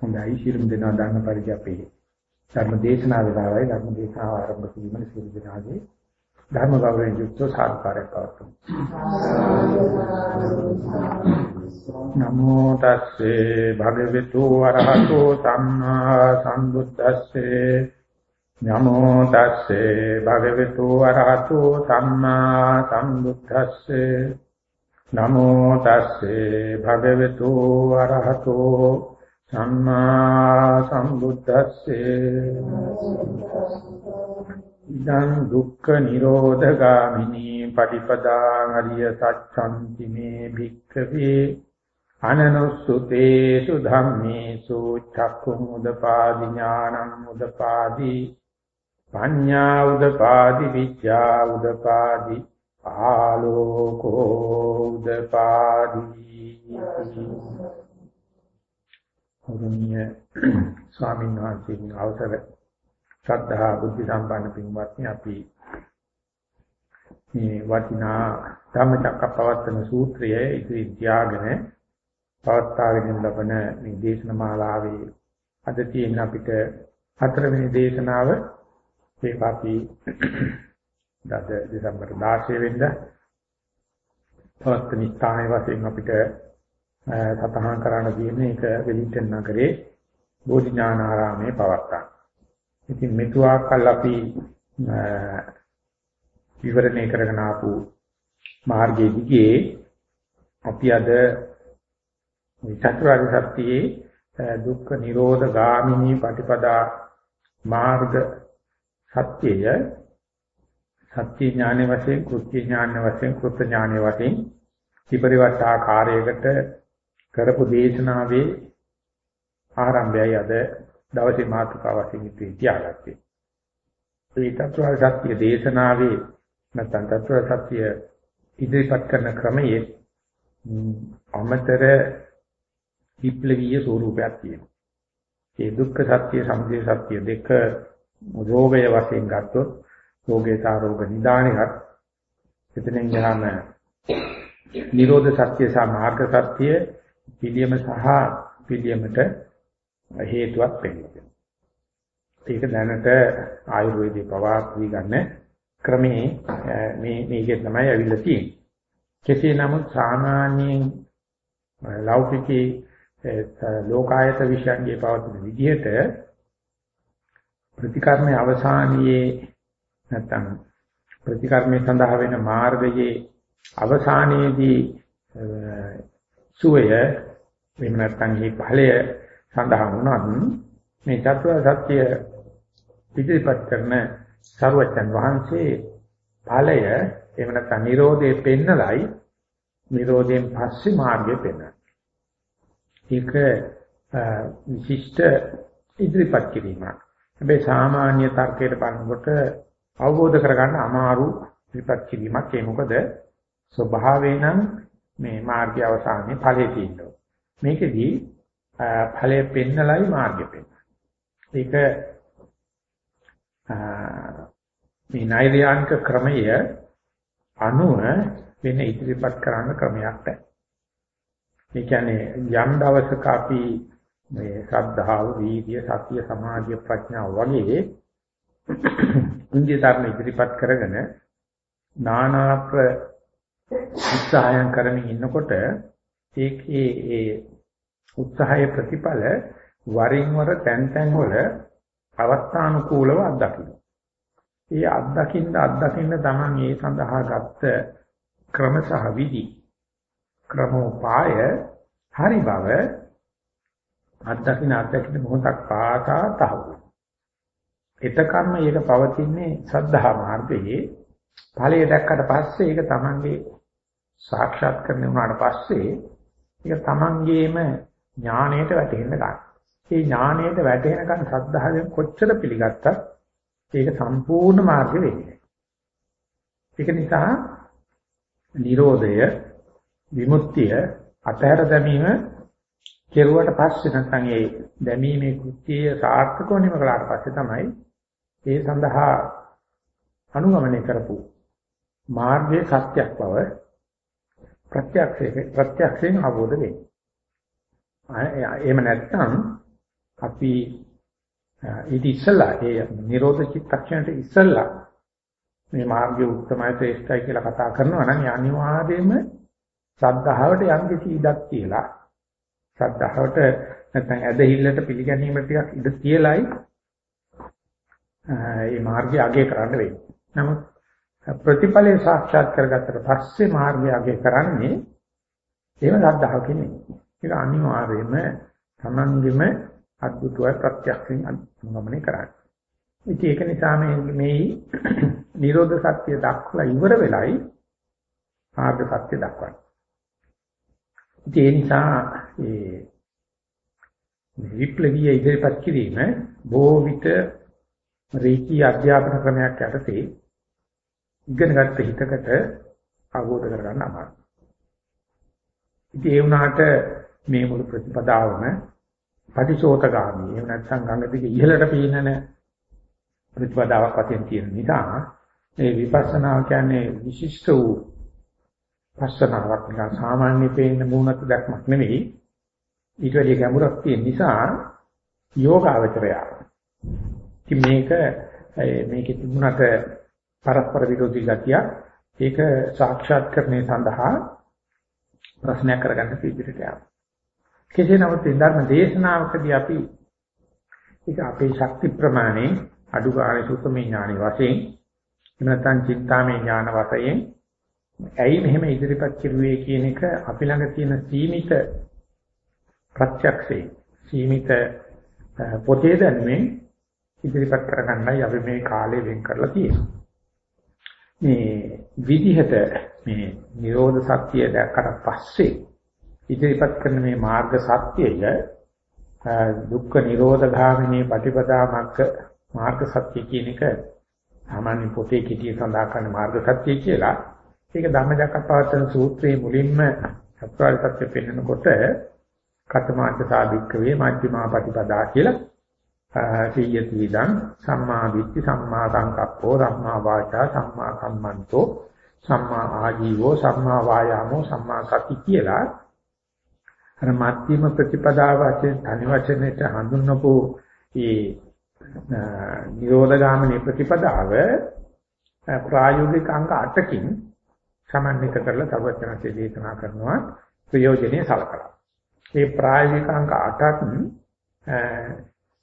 හොඳයි ශිරුම් දෙනා දාන්න පරිදි අපේ ධර්ම දේශනා වේලාවයි. ධර්ම දේශනාව ආරම්භ කිරීමේ සියලු දෙනාගේ ධර්ම ගෞරවයෙන් යුක්ත සාධකාරයක් පවතුන. නමෝ තස්සේ භගවතු වරහතෝ සම්මා සම්බුද්දස්සේ. නමෝ තස්සේ භගවතු වරහතෝ සම්මා සම්බුද්දස්සේ. නමෝ තස්සේ භගවතු අරහතෝ සම්මා සම්බුද්දස්සේ ඉදං දුක්ඛ නිරෝධ ගාමිනී පටිපදා අරිය සත්‍යන්ති මේ භික්ඛවේ අනනුස්සුතේසු ධම්මේසු චක්ඛුං උදපාදි ඥානං උදපාදි පඤ්ඤා උදපාදි විද්‍යා උදපාදි ආලෝකෝ උදපාදී ගෞරවනීය ස්වාමීන් වහන්සේගෙන් අවසර ශ්‍රද්ධා බුද්ධ සම්පන්න පින්වත්නි අපි මේ වටිනා ධම්මචක්කප්පවත්තන සූත්‍රය ඉදිරි තියාගෙන පවත්වාගෙන ලබන මේ දේශන මාලාවේ අද තියෙන අපිට හතරවෙනි දේශනාව. ඒක අපි දද දෙසැම්බර් 16 වෙනිදා පවත්වන ස්ථානයේ වශයෙන් අපිට සතහන් කරන්න තියෙන්නේ ඒක වෙලින්ටන් නගරේ බෝධිඥානාරාමේ පවත්තා. ඉතින් මෙතුආකල් අපි විවරණය කරගෙන ආපු මාර්ගයේ දිගේ අපි අද චතුරාර්ය සත්‍යයේ දුක්ඛ නිරෝධ ගාමිනී පටිපදා මාර්ග සත්‍යය සත්‍ය ඥාන වශයෙන් කෘත්‍ය ඥාන වශයෙන් කෘත්‍ය ඥාන වශයෙන් විපරිවර්ත ආකාරයකට කරපු දේශනාවේ ආරම්භයයි අද දවසේ මාතෘකාව වශයෙන් ඉතිරියාගත්තේ. ඒ තත්ත්ව සත්‍ය දේශනාවේ නැත්නම් තත්ත්ව සත්‍ය ඉදිරිපත් කරන ක්‍රමයේ අමතර විප්ලවීය ස්වරූපයක් තියෙනවා. ඒ දුක්ඛ සත්‍ය, සමුදය සත්‍ය දෙක රෝගය වශයෙන් ගත්තොත් රෝගේත රෝග නිදානෙහත් එතනින් ගහම නිරෝධ සත්‍ය සහ මාර්ග සත්‍ය පිළියම සහ පිළියමට හේතුවක් වෙන්නේ. ඒක දැනට ආයුර්වේදයේ පවා පිළිගන්න ක්‍රමේ මේ මේකේ තමයි අවිල්ල තියෙන්නේ. කෙසේ නමුත් සාමාන්‍යයෙන් ලෞකිකී ලෝකායත විශ්යන්ගේ පවතින විදිහට ප්‍රතිකර්මයේ අවසානයේ නැත්නම් ප්‍රතිකර්මයේ සඳහා වෙන මාර්ගයේ අවසානයේදී සුවය වෙන නැත්නම් මේ ඵලය සඳහා වුණත් මේ චතුරාර්ය සත්‍ය ඉදිරිපත් කරන සර්වචන් වහන්සේ ඵලය එහෙම නැත්නම් Nirodhe පෙන්නලයි Nirodhen පස්සේ මාර්ගය පෙන්නන. ඒක විශිෂ්ට ඉදිරිපත් කිරීමක්. හැබැයි සාමාන්‍ය තර්කයට බලනකොට අවබෝධ කරගන්න අමාරු විපත් කිරීමක් ඒ මොකද ස්වභාවයෙන් නම් මේ මාර්ගය අවසානයේ ඵලයේ තියෙනවා. මේකෙදී ඵලය පෙන්නලයි මාර්ගය පෙන්නන ඒක මේ නෛර්යානික ක්‍රමය අනුව වෙන ඉදිරිපත් කරන්න ක්‍රමයක් නැහැ. ඒ කියන්නේ යම් දවසක අපි මේ ශ්‍රද්ධාව, වීර්ය, සතිය, සමාධිය, ප්‍රඥාව වගේ ඉන්දිය ධර්ම ඉදිරිපත් කරගෙන නානා ප්‍ර උත්සාහයන් කරමින් ඉන්නකොට ඒකේ ඒ උත්සාහය ප්‍රතිඵල වරින් වර තැන් තැන් වල අවස්ථානුකූලව අත්දකින්න. ඒ අත්දකින්න අත්දකින්න තමයි මේ සඳහා ගත්ත ක්‍රම සහ විදි ක්‍රමෝපාය හරි බව අත්දකින්න අත්දකින්න මොහොතක් පාසා තහවුරු. එතකම්ම ඒක පවතින්නේ සද්ධා මාර්ගයේ ඵලය දැක්කට පස්සේ ඒක Tamange සාක්ෂාත් කරගෙන උනාට පස්සේ ඒක Tamangeම ඥාණයට වැටෙන්න ගන්න. ඒ ඥාණයට වැටෙනකන් සද්ධායෙන් කොච්චර පිළිගත්තත් ඒක සම්පූර්ණ මාර්ගය වෙන්නේ. ඒක නිසා Nirodhaය විමුක්තිය අතහැර දැමීම කෙරුවට පස්සේ නැත්නම් ඒ දැමීමේ කෘත්‍යය සාර්ථකව නිම කළාට පස්සේ තමයි ඒ සඳහා අනුගමනය කරපු මාර්ගයේ සත්‍යක් බව ප්‍රත්‍යක්ෂයේ ප්‍රත්‍යක්ෂයෙන් අවබෝධ වෙන්නේ. එහෙම නැත්නම් අපි ඊට ඉස්සලා ඒ නිරෝධ චිත්තක්ෂණයට ඉස්සලා මේ මාර්ගය උත්තමයි ශ්‍රේෂ්ඨයි කියලා කතා කරනවා නම් අනිවාර්යයෙන්ම ශ්‍රද්ධාවට යම් කිසි ඉඩක් කියලා ශ්‍රද්ධාවට නැත්නම් ඇදහිල්ලට පිළිගැනීමට ටිකක් ඉඩ තියලයි මේ මාර්ගය අගය කරන්න වෙන්නේ. නමුත් ප්‍රතිඵලය සාක්ෂාත් කරගත්තට පස්සේ මාර්ගය අගය කරන්නේ එහෙම ශ්‍රද්ධාවකින් නෙමෙයි. ඒක අනිවාර්යයෙන්ම තමන්ගෙම අද්භූතව ප්‍රත්‍යක්ෂයෙන් අනුගමනය කරන්නේ. ඉතින් ඒක නිසා මේ මේ නිරෝධ සත්‍ය දක්වලා ඉවර වෙලයි ආර්ය සත්‍ය දක්වන්නේ. ඉතින් ඒ නිසා ඒ විප්ලවීය ඉදිරිපත් කිරීම බොහෝ විට රේකී අධ්‍යාපන ක්‍රමයක් යටතේ ඉගෙනගත්ත හිතකට අවබෝධ කරගන්න අමාරුයි. ඉතින් ඒ වුණාට මේ මුළු ප්‍රතිපදාවම පටිසෝතගාමී එහෙම නැත්නම් ගංගා දිගේ ඉහළට පීනන ප්‍රතිපදාවක් වශයෙන් තියෙන නිසා මේ විපස්සනා කියන්නේ විශිෂ්ට වූ පස්සනාවක් නිකන් සාමාන්‍ය පේන මූණත් දැක්මක් නෙවෙයි ඊට වැඩි ගැඹුරක් තියෙන නිසා යෝගාවචරය. ඉතින් මේක මේකේ තිබුණට පරස්පර විරෝධී ගතිය ඒක සාක්ෂාත් කරන්නේ සඳහා ප්‍රශ්නයක් කරගන්න පිළිපිට යනවා. කෙසේ නමුත් ධර්ම දේශනාවකදී අපි ඒක අපේ ශක්ති ප්‍රමාණය අඩු ගානේ සුතමේ ඥානෙ වශයෙන් නැත්නම් චින්තාමේ ඥාන වශයෙන් ඇයි මෙහෙම ඉදිරිපත් කෙරුවේ කියන එක අපි ළඟ තියෙන සීමිත ප්‍රත්‍යක්ෂේ සීමිත පොතේ දැනුමෙන් ඉදිරිපත් කරගන්නයි අපි මේ කාලය වෙන් කරලා තියෙන්නේ. මේ විදිහට මේ නිරෝධ සත්‍ය දැක්කට පස්සේ ඉදිරිපත් කරන මේ මාර්ග සත්‍යය දුක්ඛ නිරෝධ ගාමිනී පටිපදා මග්ග මාර්ග සත්‍ය කියන එක සාමාන්‍ය පොතේ කිටිය සඳහන් කරන මාර්ග සත්‍ය කියලා. ඒක ධම්මජක්කපවත්තන සූත්‍රයේ මුලින්ම චතුරාර්ය සත්‍ය පෙන්වනකොට කතමාච සාධික්කවේ මධ්‍යමා පටිපදා කියලා සීයති විදං සම්මා දිට්ඨි සම්මා සංකප්පෝ සම්මා වාචා සම්මා කම්මන්තෝ සම්මා ආජීවෝ සම්මා වායාමෝ සම්මා සති කියලා අර මධ්‍යම ප්‍රතිපදාව වශයෙන් තනි වචනෙට හඳුන්වපු මේ නිරෝධගාමිනී ප්‍රතිපදාව ප්‍රායෝගික අංග 8කින් සමන්විත කරලා සර්වඥාන්සේ දේශනා කරනවා ප්‍රයෝජනෙයි සලකලා. මේ ප්‍රායෝගික අංග 8ත්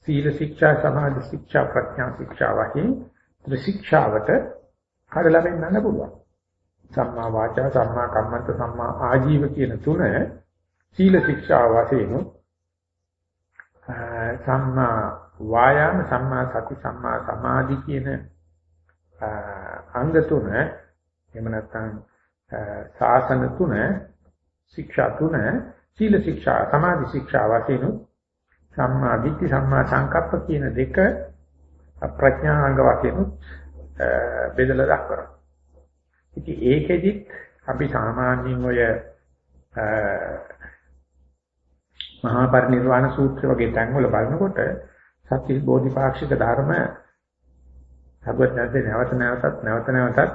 සීල ශික්ෂා සමාධි ශික්ෂා ප්‍රඥා ශික්ෂා වශයෙන් ත්‍රිශික්ෂාවට කඩලා වෙන්නන්න පුළුවන්. සම්මා වාචා සම්මා කම්මන්ත සම්මා ආජීව කියන තුන සීල ශික්ෂා වශයෙන් සම්මා වායාම සම්මා සති සම්මා සමාධි කියන අංග තුන එහෙම නැත්නම් සාසන තුන ශික්ෂා තුන සීල ශික්ෂා සමාධි ශික්ෂා වශයෙන් සම්මා දිට්ඨි සම්මා සංකප්ප කියන දෙක ප්‍රඥාංග වශයෙන් බෙදලා දක්වනවා. ඉතින් ඒකෙදිත් අපි සාමාන්‍යයෙන් ඔය මහා පරිනිර්වාණ සූත්‍ර වගේ තැන්වල බලනකොට සත්‍ය බෝධිපාක්ෂික ධර්ම සබ්බත්‍යයෙන් නැවත නැවතත් නැවත නැවතත්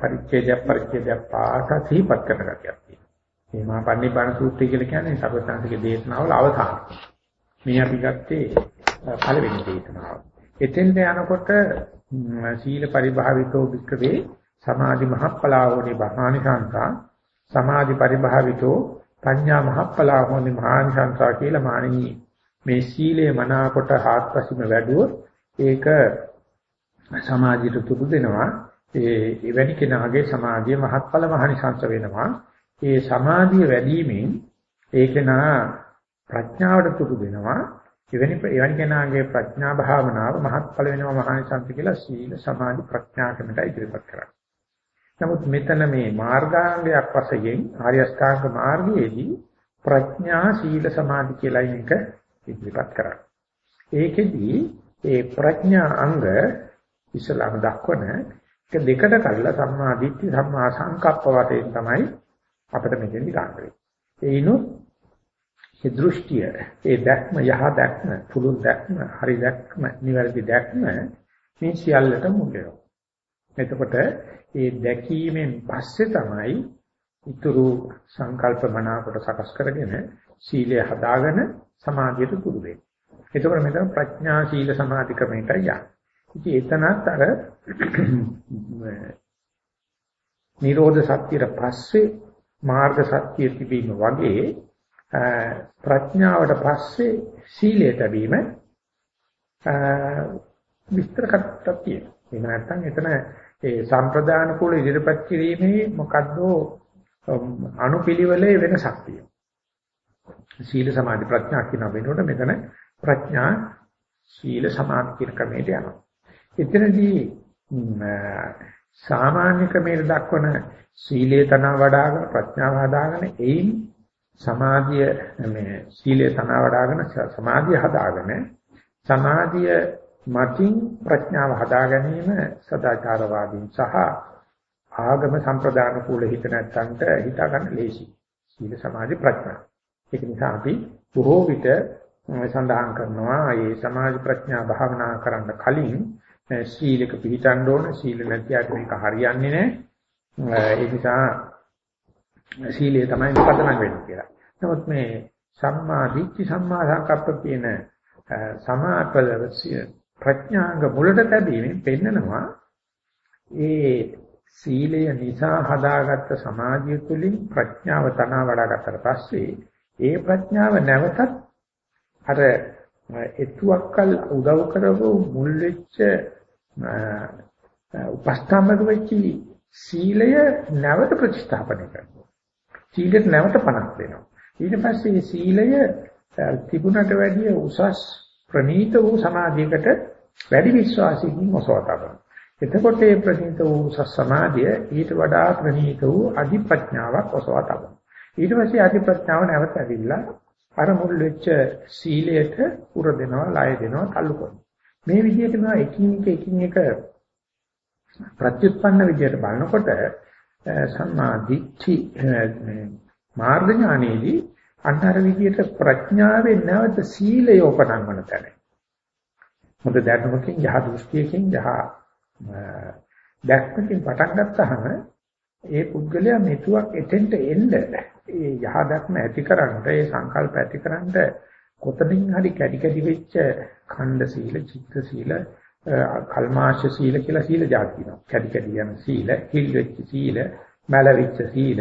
පරිච්ඡේදය පරිච්ඡේදය පාස සිහිපත් කරන ගතියක් තියෙනවා. මේ මහා පරිනිර්වාණ සූත්‍රය කියලා කියන්නේ සබ්බත්‍යන්තික දේශනාවල අවසානය. මේ අපි ගත්තේ පළවෙනි දේශනාව. එතෙන්ට යනකොට සීල පරිභාවිතෝ වික්‍රේ සමාධි මහප්පලාවෝනි බහානිසංසා සමාධි පරිභාවිතෝ පඤ්ඤා මහප්පලා හොනි මහානිසංසා කියලා මානෙනි. මේ සීලය මනාකොට හාත්පසින්ම වැඩුවොත් ඒක සමාධියට තුරු දෙනවා. ඒ එවැනි කෙනාගේ සමාධිය මහත්ඵල මහානිසංස වෙනවා. ඒ සමාධිය වැඩිවීමෙන් ඒක නා ප්‍රඥාවට තුරු දෙනවා. එවැනි එවැනි කෙනාගේ ප්‍රඥා භාවනාව මහත්ඵල වෙනවා මහානිසංස කියලා සීල සමාධි ප්‍රඥා කමිට ඉදිරිපත් කරා නමුත් මෙතන මේ මාර්ගාංගයක් වශයෙන් ආර්ය අෂ්ටාංග මාර්ගයේදී ප්‍රඥා සීල සමාධි කියලා එක ඉදිරිපත් කරා. ඒකෙදී ඒ ප්‍රඥා අංග ඉස්ලාම දක්වන එක දෙකට කල්ලා සම්මා දිට්ඨි සම්මා සංකප්ප වශයෙන් තමයි අපිට මෙතෙන්දි ගන්න ඒනොත් ඒ දෘෂ්ටිය ඒ දැක්ම යහ දැක්ම පුළුල් දැක්ම හරි දැක්ම නිවැරදි දැක්ම මේ සියල්ලට මුල් වෙනවා. එතකොට ඒ දැකීමෙන් පස්සේ තමයි ඊතුරු සංකල්ප මනාකොට සකස් කරගෙන සීලය හදාගෙන සමාධියට පුරු වෙන්නේ. එතකොට මෙතන ප්‍රඥා සීල සමාධි ක්‍රමයට යනවා. ඉතින් එතනත් අර නිරෝධ සත්‍යයට පස්සේ මාර්ග සත්‍ය තිබීම වගේ ප්‍රඥාවට පස්සේ සීලය ලැබීම විස්තර කරලා තියෙනවා. ඒක නැත්තම් එතන ඒ සම්ප්‍රදාන කුල ඉදිරිපත් කිරීමේ මොකද්ද අනුපිළිවෙලේ වෙනසක් තියෙනවා. සීල සමාධි ප්‍රඥා කියන වෙනකොට මෙතන ප්‍රඥා සීල සමාධි කියන ක්‍රමයට යනවා. එතනදී සාමාන්‍ය ක්‍රමයට දක්වන සීලේ තන වඩාගෙන ප්‍රඥාව හදාගෙන එයින් සමාධිය මේ සීලේ තන වඩාගෙන සමාධිය හදාගෙන සමාධිය මතින් ප්‍රඥාව හදා ගැනීම සදාචාරවාදීන් සහ ආගම සම්ප්‍රදාන කුල හිත නැත්තන්ට හිතා ගන්න ලේසි. සීල සමාධි ප්‍රඥා. ඒක නිසා අපි බොහෝ විට සඳහන් කරනවා මේ සමාධි ප්‍රඥා භාවනා කරන්න කලින් සීලක පිළිටන්න ඕන සීල නැතිවට මේක හරියන්නේ නැහැ. ඒ නිසා සීලය තමයි පදනම් වෙන්නේ කියලා. නමුත් මේ සම්මා දිට්ඨි සම්මා සංකප්ප කියන සමාපල ප්‍රඥාංග මුලට තැබීමෙන් පෙන්නනවා ඒ සීලය නිසා හදාගත්ත සමාධිය තුළින් ප්‍රඥාව තනවා වඩාගත්තට පස්සේ ඒ ප්‍රඥාව නැවතත් අර එතුවක්කල් උදව් කරවු මුල් වෙච්ච උපස්ථාමක වෙච්ච සීලය නැවත ප්‍රතිස්ථාපනය කරනවා. සීලෙට නැවත 50ක් වෙනවා. ඊට පස්සේ මේ සීලය තිබුණට වැඩිය උසස් ප්‍රණීත වූ සමාධියකට වැඩි විශ්වාසයකින් ඔසවතා ගන්නවා. එතකොට මේ ප්‍රණීත වූ උසස් සමාධිය ඊට වඩා ප්‍රණීත වූ අධිප්‍රඥාවක් ඔසවතා ගන්නවා. ඊට පස්සේ අධිප්‍රඥාව නැවත ඇවිල්ලා අර මුල් වෙච්ච සීලයට උර දෙනවා, ලය දෙනවා, තල්ලු කරනවා. මේ විදිහට මේවා එකින් එක එකින් එක ප්‍රත්‍යুৎপন্ন විදිහට බලනකොට සම්මා දිට්ඨි මාර්ග ඥානයේදී අන්තර විදියට ප්‍රඥාවෙන් නැවත සීලය උපනංවන තැන. මොකද දැනුමකින් යහ දෘෂ්ටියකින් යහ දැක්මකින් පටන් ගත්තාම ඒ පුද්ගලයා මෙතුවක් එතෙන්ට එන්න ඒ යහ දැක්ම ඇතිකරන්න ඒ සංකල්ප ඇතිකරන්න කොතනින් හරි කැඩි කැඩි වෙච්ච ඛණ්ඩ සීල, චිත්ත සීල, කල්මාශ සීල කියලා සීල જાතිනවා. කැඩි කැඩි යන සීල, හිල් වෙච්ච සීල, මැල වෙච්ච සීල,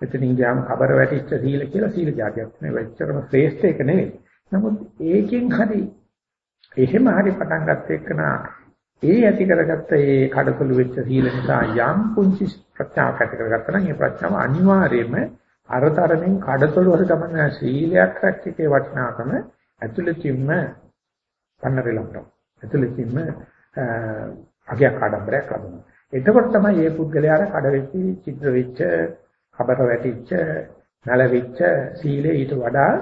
එතනින් ගියාම කබර වැටිච්ච සීල කියලා සීල જાතියක් නේ වෙච්චරම ශ්‍රේෂ්ඨ එක නෙවෙයි. නමුත් ඒකෙන් හරි එහෙම හරි පටන් ගත්ත එකනා ඒ ඇති කරගත්ත ඒ කඩතුළු වෙච්ච සීල නිසා යම් පුංචි ප්‍රඥාවක් ඇති කරගත්තා නම් ඒ ප්‍රඥාව අනිවාර්යයෙන්ම අරතරමින් කඩතුළු වල ගමන සීලයක් රැක්කේ වටිනාකම ඇතුළතින්ම පන්නරලම්ට. ඇතුළතින්ම අගයක් ආඩම්බරයක් ලබනවා. එතකොට තමයි මේ පුද්ගලයාට කඩ වෙච්ච, චිත්‍ර වෙච්ච, කබර වැටිච්ච නැලවිච්ච සීලේ ඊට වඩා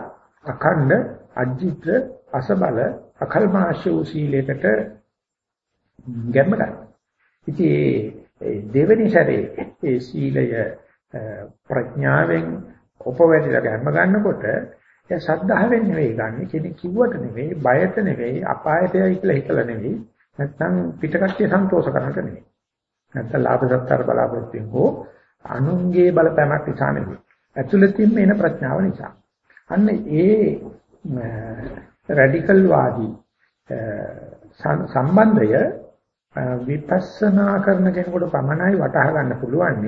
අඛණ්ඩ අජිත්‍ර අසබල අකල්මාශ වූ සීලයකට ගැම්ම ගන්න. ඉතින් දෙවෙනි සැරේ ඒ සීලය ප්‍රඥාවෙන් උපවැදිලා ගැම්ම ගන්නකොට ඒ සද්ධාවෙන් නෙවෙයි ගන්න කෙනෙක් කිව්වට නෙවෙයි බයට නෙවෙයි අපායටයි කියලා හිතලා නෙවෙයි නැත්නම් පිටකට්ටිය සන්තෝෂ කරන්නට නෙවෙයි නැත්නම් ලාභ සත්කාර බලාපොරොත්තු හෝ අනුන්ගේ බලපෑමක් නිසා නෙවෙයි. ඇතුළතින්ම එන ප්‍රඥාව නිසා. අන්න ඒ රැඩිකල් වාදී සම්බන්ධය විපස්සනා කරන කෙනෙකුට පමණයි වටහා ගන්න පුළුවන්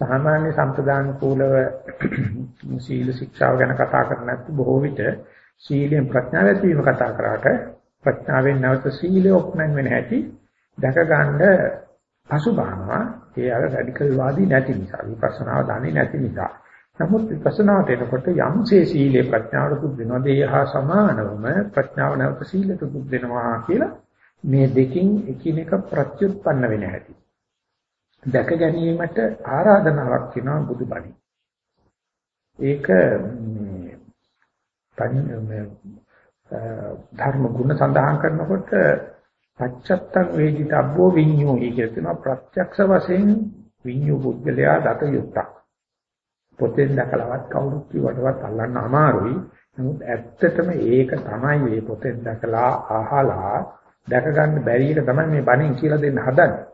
සාමාන්‍ය සම්ප්‍රදාන කූලව සීල ශික්ෂාව ගැන කතා කරන්නේ නැත්නම් බොහෝ විට සීලෙන් ප්‍රඥාව ඇතිවීම කතා කරාට ප්‍රඥාවෙන් නැවත සීලය ඔප්නන් වෙන හැටි දැක ගන්න පසුබානවා ඒ අර රැඩිකල් වාදී නැති නිසා විපස්සනාව දන්නේ නැති නිසා. නමුත් විපස්සනාවට එනකොට යම්සේ සීලේ ප්‍රඥාවට පුද් වෙනවා ඒ හා සමානවම ප්‍රඥාව නැවත සීලයට පුද් වෙනවා කියලා මේ දෙකින් එකිනෙක ප්‍රත්‍යুৎපන්න වෙන හැටි. දැක ගැනීමට ආරාධනාවක් කරනවා බුදුබණි ඒක මේ ධර්ම ගුණ සඳහන් කරනකොට පච්චත්තං වේදිතබ්බෝ විඤ්ඤෝ කියලා කියනවා ප්‍රත්‍යක්ෂ වශයෙන් විඤ්ඤෝ පුද්ගලයා දත යුක්තක්. පොතෙන් දැකලවත් කවුරුත් කිව්වටවත් අල්ලන්න අමාරුයි. නමුත් ඇත්තටම ඒක තමයි මේ පොතෙන් දැකලා අහලා දැක ගන්න බැරි එක තමයි මේ බණෙන් කියලා දෙන්න හදන්නේ.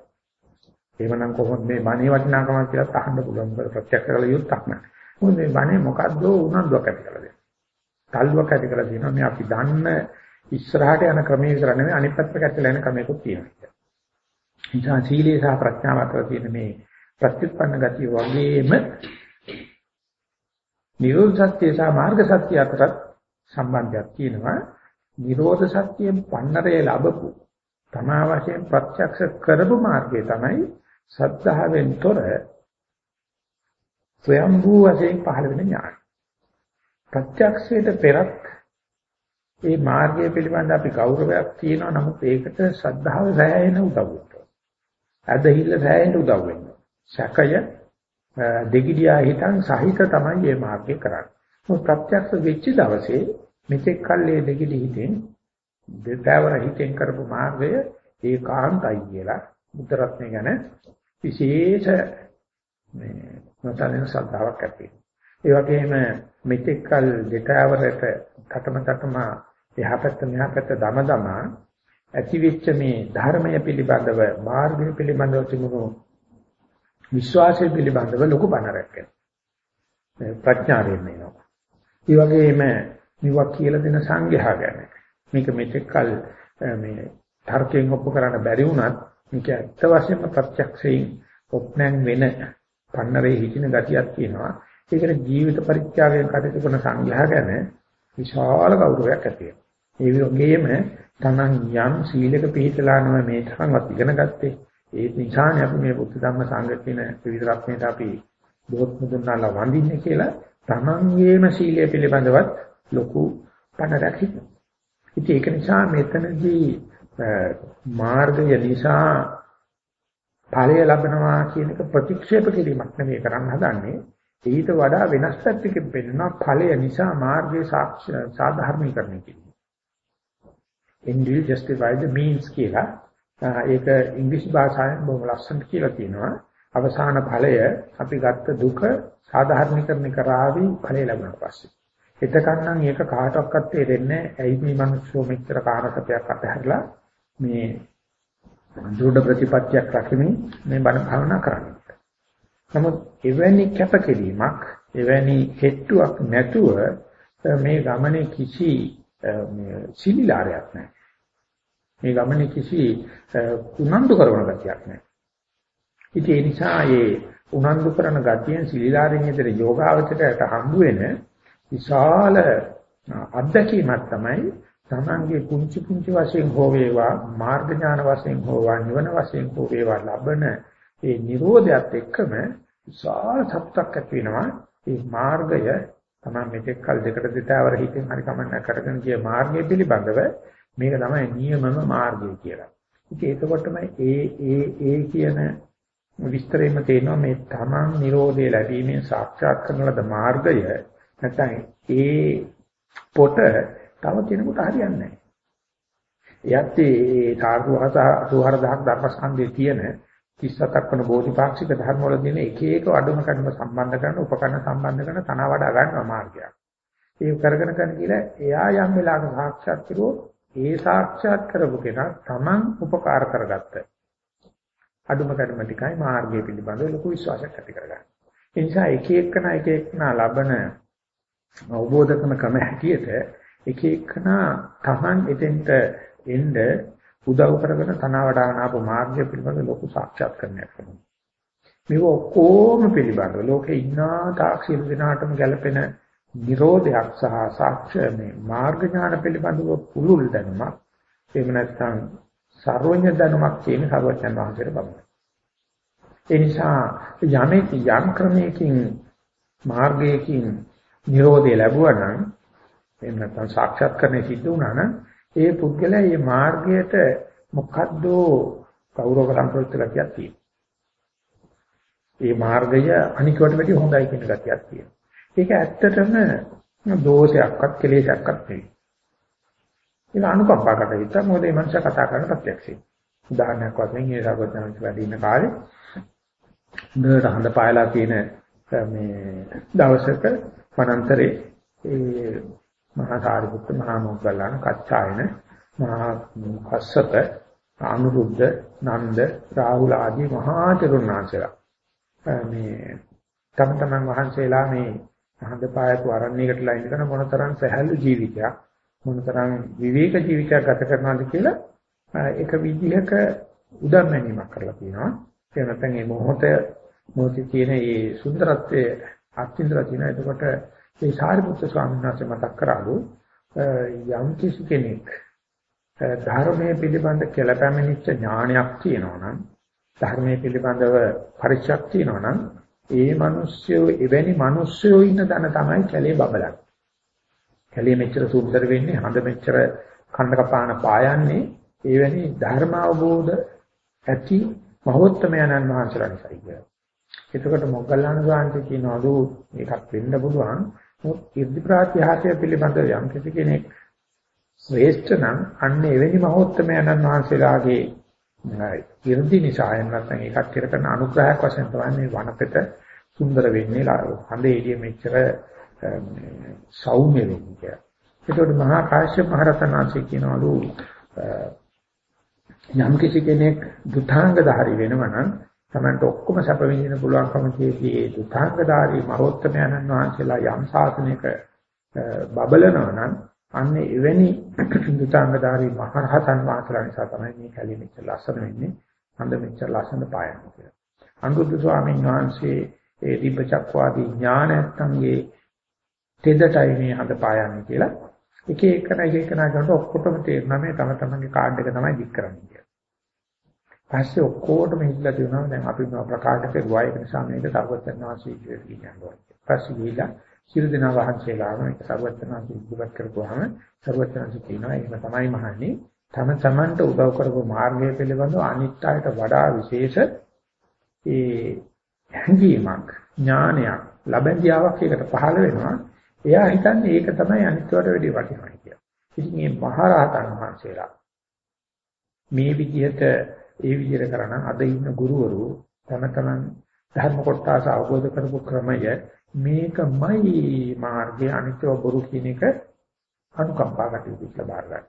එහෙමනම් කොහොමද මේ බණේ වටිනාකම කියලා අහන්න පුළුවන් ප්‍රත්‍යක්ෂ කළ යුක්තක් නෑ. මොකද මේ බණේ මොකද්ද උනන්දුවක් ඇති කරලා දෙන්නේ. තල්ලුවක් ඇති කරලා දෙනවා මේ අපි දන්න ඉස්සරහට යන ක්‍රමයේ විතර නෙවෙයි අනිත් පැත්තට කැටලා යන ක්‍රමයකුත් තියෙනවා. නිසා සීලේ සහ ප්‍රඥාව අතර තියෙන මේ ප්‍රතිඋත්පන්න ගතිය වගේම නිරෝධ සත්‍ය සහ මාර්ග සත්‍ය අතරත් සම්බන්ධයක් තියෙනවා. නිරෝධ සත්‍යයෙන් පන්නරේ ලැබපු තමා වශයෙන් ප්‍රත්‍යක්ෂ කරපු මාර්ගය තමයි සද්ධාවෙන් තොර ස්වයම්භූ වශයෙන් පහළ වෙන ඥාන. ප්‍රත්‍යක්ෂයට පෙරත් මේ මාර්ගය පිළිබඳ අපි ගෞරවයක් තියෙනවා නමුත් ඒකට ශ්‍රද්ධාව සෑහෙන උදව් වෙනවා. අදහිල්ල සෑහෙන උදව් වෙනවා. සැකය දෙගිඩියා හිතන් සහිත තමයි මේ මාර්ගය කරන්නේ. මොකද ප්‍රත්‍යක්ෂ වෙච්ච දවසේ මෙතෙක් කල්ලේ දෙගිඩි හිතෙන් දෙතවර හිතෙන් කරපු මාර්ගය ඒකාන්තයි කියලා බුද්ධ රත්නය ගැන විශේෂ මේ නොතනින ශ්‍රද්ධාවක් ඇති ඒ වගේම මෙතෙක් කල දෙතවරට කටම කටම එහා පැත්ත මෙහා පැත්ත දම දම ඇතිවෙච්ච මේ ධර්මය පිළිබඳව මාර්ගය පිළිබඳව තිබුණු විශ්වාසය පිළිබඳව ලොකු බණරක් ප්‍රඥාවෙන් එනවා. ඒ වගේම මේවා කියලා දෙන සංඝයා ගැන මේක මෙතෙක්කල් මේ තර්කයෙන් ඔප්පු කරන්න බැරි වුණත් මේක ඇත්ත වශයෙන්ම ප්‍රත්‍යක්ෂයෙන් ඔප්නෑන් වෙන පන්නරේ හිටින ගතියක් තියෙනවා. ඒකට ජීවිත පරිත්‍යාගයෙන් කටයුතු කරන සංඝයා ගැන විශාල ගෞරවයක් ඇති වෙනවා. ඒ වගේම තමන් යම් සීලක පිළිපදලා නම් මේ තරම්වත් ඉගෙන ගත්තේ ඒ නිසානේ අපි මේ බුද්ධ ධම්ම සංඝ කියන විවිධ රත්නයට අපි බොහොත් මුදුන්නාලා වඳින්නේ කියලා තමන්ගේම සීලය පිළිබඳවත් ලොකු පණරක් හිටිනවා. ඉතින් ඒක නිසා මෙතනදී මාර්ගය නිසා ඵලය ලබනවා කියන එක ප්‍රතික්ෂේප කිරීමක් නෙවෙයි කරන්න හදන්නේ. ඊට වඩා වෙනස් පැත්තකින් පෙන්නන ඵලය නිසා මාර්ගයේ සාධාරණීකරණය කිරීම. end will justify the means කියලා ඒක ඉංග්‍රීසි භාෂාවෙන් බොහොම ලස්සනට කියලා තියෙනවා. අවසාන ඵලය අපි ගත්ත දුක සාධාරණීකරණය කරાવી ඵලය ලැබුණා පස්සේ. එතකන් නම් ඒක කාටවත් තේරෙන්නේ ඇයි මේ මිනිස්සු මෙච්චර කාරකපයක් අතහැරලා මේ දෘඪ ප්‍රතිපත්තියක් රකිමින් මේ බණ භාවනා කරන්නේ. නමුත් එවැනි කැපකිරීමක් එවැනි හෙට්ටුවක් නැතුව මේ ගමනේ කිසි සිලිලාරයක් නැහැ. මේ ගමනේ කිසි උනන්දු කරන ගතියක් නැහැ. ඉතින් ඒ නිසා මේ උනන්දු කරන ගතියෙන් සිලිලාරින් ඉදිරිය යෝගාවචරයට හම්බ වෙන විශාල අත්දැකීමක් තමයි තමන්ගේ පුංචි පුංචි වශයෙන් හෝ වේවා මාර්ග ඥාන වශයෙන් හෝ වා නිවන වශයෙන් හෝ වේවා ලබන ඒ Nirodhayat එක්කම විශාල සතුටක් ඇති වෙනවා. ඒ මාර්ගය තමයි මෙතෙක් කල් දෙකට දෙතාවර හිතෙන් හරි කමන්න කරගෙන ගිය මාර්ගය පිළිබඳව මේක තමයි නියමම මාර්ගය කියලා. ඉතින් එතකොටම ඒ ඒ ඒ කියන විස්තරෙම තේනවා මේ තමන් Nirodhe ලැබීමෙන් සාක්ෂාත් කරන ලද මාර්ගය නැත්නම් ඒ පොත තව කෙනෙකුට හරියන්නේ නැහැ. එයත් ඒ සාර්ථකවත 84000ක් ධර්මස්කන්ධයේ තියෙන 37ක් වන බෝධිපාක්ෂික ධර්ම වල තියෙන එක එක අඩුම කර්ම සම්බන්ධ කරන උපකරණ සම්බන්ධ කරන තන වඩා ගන්නවා මාර්ගයක්. ඒක කරගෙන කරන කියලා එයා යම් වෙලාවක සාක්ෂාත් කරුවොත් ඒ සාක්ෂාත් කරපු කෙනා Taman උපකාර කරගත්ත. අඩුම කර්ම ටිකයි මාර්ගය පිළිබඳව ලොකු විශ්වාසයක් ඇති කරගන්න. ඒ නිසා එක එකනා එක එකනා ලබන අවබෝධ කරන ක්‍රම හැටියට එක එකනා Taman එතෙන්ට එන්න උදව් කරගෙන තනවාඩාන ආපු මාර්ගය පිළිබඳ ලොකු සාක්ෂාත් කරණයක් කරනවා. මේක ඔක්කොම පිළිබඳව ලෝකේ ඉන්නා තාක්ෂික දිනාටම ගැලපෙන නිරෝධයක් සහ සාක්ෂ්‍ය මේ මාර්ග ඥාන පිළිබඳව පුළුල් දැනුමක් එහෙම නැත්නම් සර්වඥ දැනුමක් කියන සර්වඥ වහන්සේට බලන්න. ඒ නිසා යමෙක් යම් ක්‍රමයකින් මාර්ගයකින් නිරෝධය ලැබුවා නම් එහෙම නැත්නම් සාක්ෂාත් කරන්නේ සිද්ධ වුණා නම් ඒ පුද්ගලයා මේ මාර්ගයට මොකද්ද කෞරව සම්ප්‍රයුක්ත ගතියක් තියෙනවා. මේ මාර්ගය අනිකට වැඩිය හොඳයි කියන ගතියක් තියෙනවා. ඒක ඇත්තටම දෝෂයක්වත් කෙලෙසයක්වත් නෙවෙයි. ඒක අනුකම්පාවකට විතර මොකද මේ මනුස්සයා කතා කරන ප්‍රත්‍යක්ෂයි. උදාහරණයක් වශයෙන් මේ සර්වඥාන්ත වැඩි ඉන්න කාලේ හොඳට හඳ පායලා තියෙන මේ දවසක වනාන්තරේ ඒ මහා සාරිපුත්ත මහා මොග්ගල්ලාන කච්චායන මහා කස්සප අනුරුද්ධ නන්ද රාහුල ආදී මහා තෙරුණාංශලා මේ තම තමන් වහන්සේලා මේ හඳ පායපු අරණ්‍යයකටලා ඉඳගෙන මොනතරම් සැහැල්ලු ජීවිතයක් මොනතරම් විවේක ජීවිතයක් ගත කරනවද කියලා එක විදිහක උදම්මැනීමක් කරලා තියෙනවා. ඒ නැත්නම් මේ මොහොත මොහොතේ තියෙන මේ සුන්දරත්වයේ අත්විඳලා තියෙනවා. එතකොට මේ සාරිපුත්‍ර ස්වාමීන් වහන්සේ මතක් කරාලු යම් කිසි කෙනෙක් ධර්මයේ පිළිබඳ කෙලපැමිණිච්ච ඥානයක් තියෙනවා නම් ධර්මයේ පිළිබඳව පරිචයක් තියෙනවා නම් ඒ මිනිස්සු එවැනි මිනිස්සු ඉන්න තැන තමයි කැලේ බබලන්නේ. කැලේ මෙච්චර සුන්දර වෙන්නේ හඳ මෙච්චර කන්න කපාන පායන්නේ එවැනි ධර්ම අවබෝධ ඇති මහෝත්තමයන්න් වහන්සේලා නිසායි කියලා. එතකොට මොග්ගල්ලාන සාන්ති කියනවලු මේකක් වෙන්න පුළුවන්. මොකද ඉර්ධි ප්‍රාත්‍යහාසය පිළිබඳව යම් කෙනෙක් ශ්‍රේෂ්ඨ නම් අන්න එවැනි මහෝත්තමයන්න් වහන්සේලාගේ ඉර්ධි නිසා එහෙම නැත්නම් ඒකත් කරන අනුග්‍රහයක් වශයෙන් තමයි මේ වනපෙත සුන්දර වෙන්නේ හඳේ එළිය මෙච්චර සෞම්‍ය වෙන්නේ. ඒකට මහා කාශ්‍යප මහ රහතන් වහන්සේ කියනවලු යම් කිසි කෙනෙක් දුතාංගධාරී වෙනවා නම් තමන්ට ඔක්කොම සැප විඳින්න පුළුවන්කම තියෙදී ඒ දුතාංගධාරී මහෝත්තමයන්න් වහන්සේලා යම් ශාසනයක බබලනවා නම් අන්න එවැනි දුතාංගධාරී මහරහතන් වහන්සේලා නිසා තමයි මේ කැලේ මෙච්චර ලස්සන වෙන්නේ හඳ මෙච්චර ලස්සන පායන්නේ කියලා. අනුරුද්ධ ස්වාමීන් වහන්සේ ඒ දීපචක්වාදී ඥාන නැත්තන්ගේ තෙදටයි මේ හඳ පායන්නේ කියලා එක එකන එක එකන කරනකොට ඔක්කොටම තේරෙනවා මේ තම තමන්ගේ කාඩ් එක තමයි දික් කරන්නේ කියලා. පස්සේ ඔක්කොටම හිතලා තියෙනවා දැන් අපි මේ ප්‍රකාශ කරුවා ඒක නිසා මේක සර්වඥාන්සේ කියනවා. පස්සේ ගිහිලා සියලු දෙනා වහන්සේලාම මේක සර්වඥාන්සේ ඉදිරිපත් කරපුවාම සර්වඥාන්සේ කියනවා ඒක තමයි මහන්නේ තම තමන්ට උදව් කරපු මාර්ගය පිළිබඳව අනිත්‍යයට වඩා විශේෂ ඒ හැඟීමක් ඥානයක් ලැබෙන්දියාවක් ඒකට පහළ වෙනවා එයා හිතන්නේ ඒක තමයි අනිත්‍යයට වැඩි වටිනවා කියලා. ඉතින් මේ මහරහතන් වහන්සේලා මේ විදිහට ඒ විදිහට කරන අද ඉන්න ගුරුවරු තම තමන් ධර්ම කොටස අවබෝධ කරපු ක්‍රමය මේකමයි මාර්ගයේ අනිත්‍ය බොරු කියන එක අනුකම්පා කටයුතු කියලා බාර ගන්න.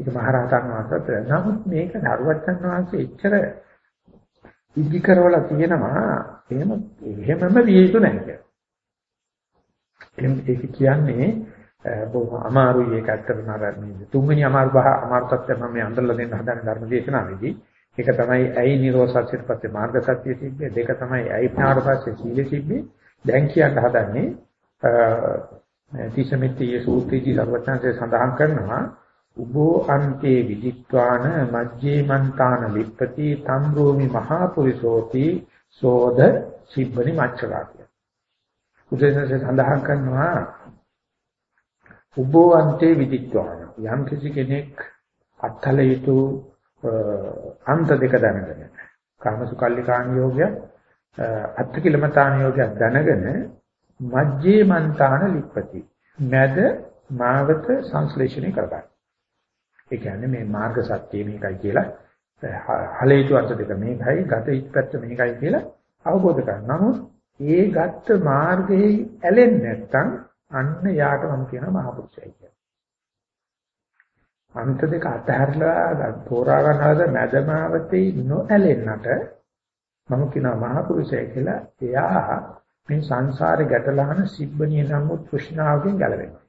ඒක මහරහතන් වහන්සේට නමුත් මේක දරුවචන් වහන්සේ එච්චර ඉදි කරවලා තියෙනවා එහෙම එහෙමම විය යුතු නැහැ කියලා. ඒක කියන්නේ බොහොම අමාරුයි ඒක ඇත්තටම අර මේ තුන්වෙනි අමාරු බහ අමාරු තත්ත්වය මම මේ අඳලා දෙන්න හදන ධර්ම දේශනාවේදී ඒක තමයි ඇයි නිරෝධ සත්‍යයට පස්සේ මාර්ග සත්‍ය සිද්ධිය දෙක තමයි ඇයි ඥාන පස්සේ සීල සිද්ධිය දැන් කියන්න හදන්නේ තිසමිතිය සූත්‍රයේදී සර්වඥාන්සේ සඳහන් කරනවා උබෝ අන්තේ විදිත්වාන මජ්ජේ මන්තාන විප්පති තම් රෝමි මහා පුරිසෝති සෝද සිබ්බනි මච්චරාතිය උදේසසේ සඳහන් කරනවා උබෝ අන්තේ විදිත්වාන යම් කිසි කෙනෙක් අත්හල යුතු අන්ත දෙක දැනගෙන කාමසුකල්ලිකාණ යෝගය අත්තිකිලමතාන යෝගය දැනගෙන මජ්ජේ මන්තාන ලිප්පති මැද මාවත සංශ්ලේෂණය කරගන්න. ඒ කියන්නේ මේ මාර්ග සත්‍ය මේකයි කියලා හලේතු අර්ථ දෙක මේකයි ගත ඉක්පැත්ත මේකයි කියලා අවබෝධ කරගන්න. නමුත් ඒ ගත්ත මාර්ගයේ ඇලෙන්නේ නැත්නම් අන්න යාට මම කියනවා මහ පුරුෂයයි කියලා. අන්ත දෙක අතහැරලා තෝරා ගන්නවද මැදමාවතේ නොඇලෙන්නට මම කියනවා මහ පුරුෂය කියලා. එයා මේ සංසාරේ ගැටලහන සිබ්බණිය නම් වූ තෘෂ්ණාවකින් ගැලවෙනවා.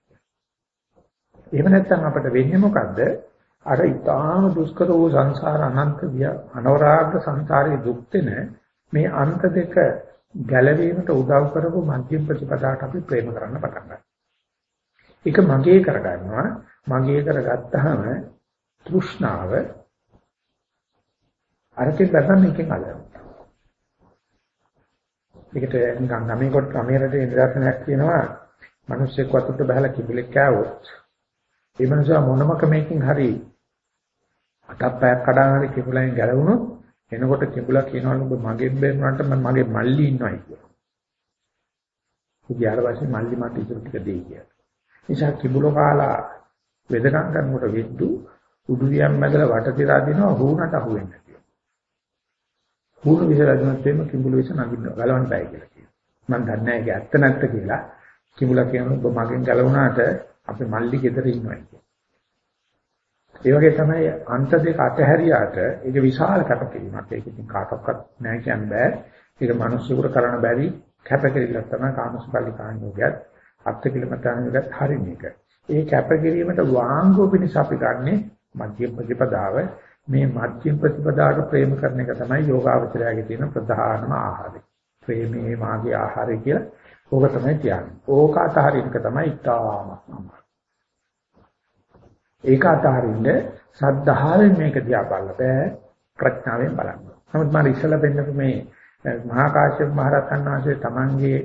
එහෙම නැත්නම් අපිට වෙන්නේ මොකද්ද? අර ඊටාම දුෂ්කර වූ සංසාර අනන්ත විය අනවරාග සංසාරයේ දුක්තෙන මේ අන්ත දෙක ගැලවීමට උදව් කරපු මධ්‍යම ප්‍රතිපදාවට අපි ප්‍රේම කරන්න පටන් ගන්නවා. ඒක මගේ කරගන්නවා. මගේ කරගත්තාම තෘෂ්ණාව අරකේ බඳන් එකෙන් අල්ලනවා. ඒකට නිකන් ගමේ කොට කැමරේට ඉන්ද්‍රාසනයක් කියනවා. මිනිස්සෙක් වතුරට බහලා කිඹුලෙක් කෑවොත් ඒ මනුස්සයා මොනම ක්‍රමයකින් හරි අතප්පයක් කඩාන හරි කිඹුලෙන් ගැලවුණොත් එනකොට කිඹුලා කියනවලු ඔබ මගෙන් බැරුණාට මම මගේ මල්ලි ඉන්නවයි කියලා. ඉතින් පස්සේ මල්ලි මට ඉතුරු ටික දෙයි කියලා. නිසා කිඹුලෝ කාලා වෙදකම් කරනකොට විද්දු උඩුවියන් මැදලා වට තිරා දිනවා හුණට අහු වෙන්නේ කියලා. හුණ විසලා දිනත් එimhe කිඹුල විස නගින්න ගලවන්න බෑ කියලා කියනවා. මම දන්නේ නැහැ ඒක ඇත්ත නැත්ත කියලා. කිඹුලා කියනවා ඔබ මගෙන් ගලවුණාට අපේ මල්ලි ගෙදර ඉන්නවයි කියලා. ඒ වගේ තමයි අන්ත දෙක අතහැරියාට ඒක විශාල කැපකිරීමක්. ඒක ඉතින් කාටවත් නැහැ කියන්න බෑ. ඒක මිනිස්සුන්ට කරන්න බැරි කැපකිරීමක් තමයි කාමසුකල්ලි කාණ්‍යෝගයත් අත්තිකිලමතාණියත් හරින එක. ඒ කැපකිරීමට වාංගුව පිණිස අපි ගන්නෙ මධ්‍යම ප්‍රතිපදාව. මේ මධ්‍යම ප්‍රතිපදාවට ප්‍රේම කරන එක තමයි යෝගාවචරයාගේ තියෙන ප්‍රධානම ආහාරය. ප්‍රේමයේ මාගේ ආහාරය කියලා ඕක තමයි කියන්නේ. ඕක අතහරින්නක තමයි ඉතාමත් ඒක අතහරින්න සද්ධාවෙන් මේක දිහා බලන්න බෑ. ප්‍රඥාවෙන් බලන්න. නමුත් මම ඉස්සලා දෙන්නක මේ මහා කාශ්‍යප මහ රහතන් වහන්සේ තමන්ගේ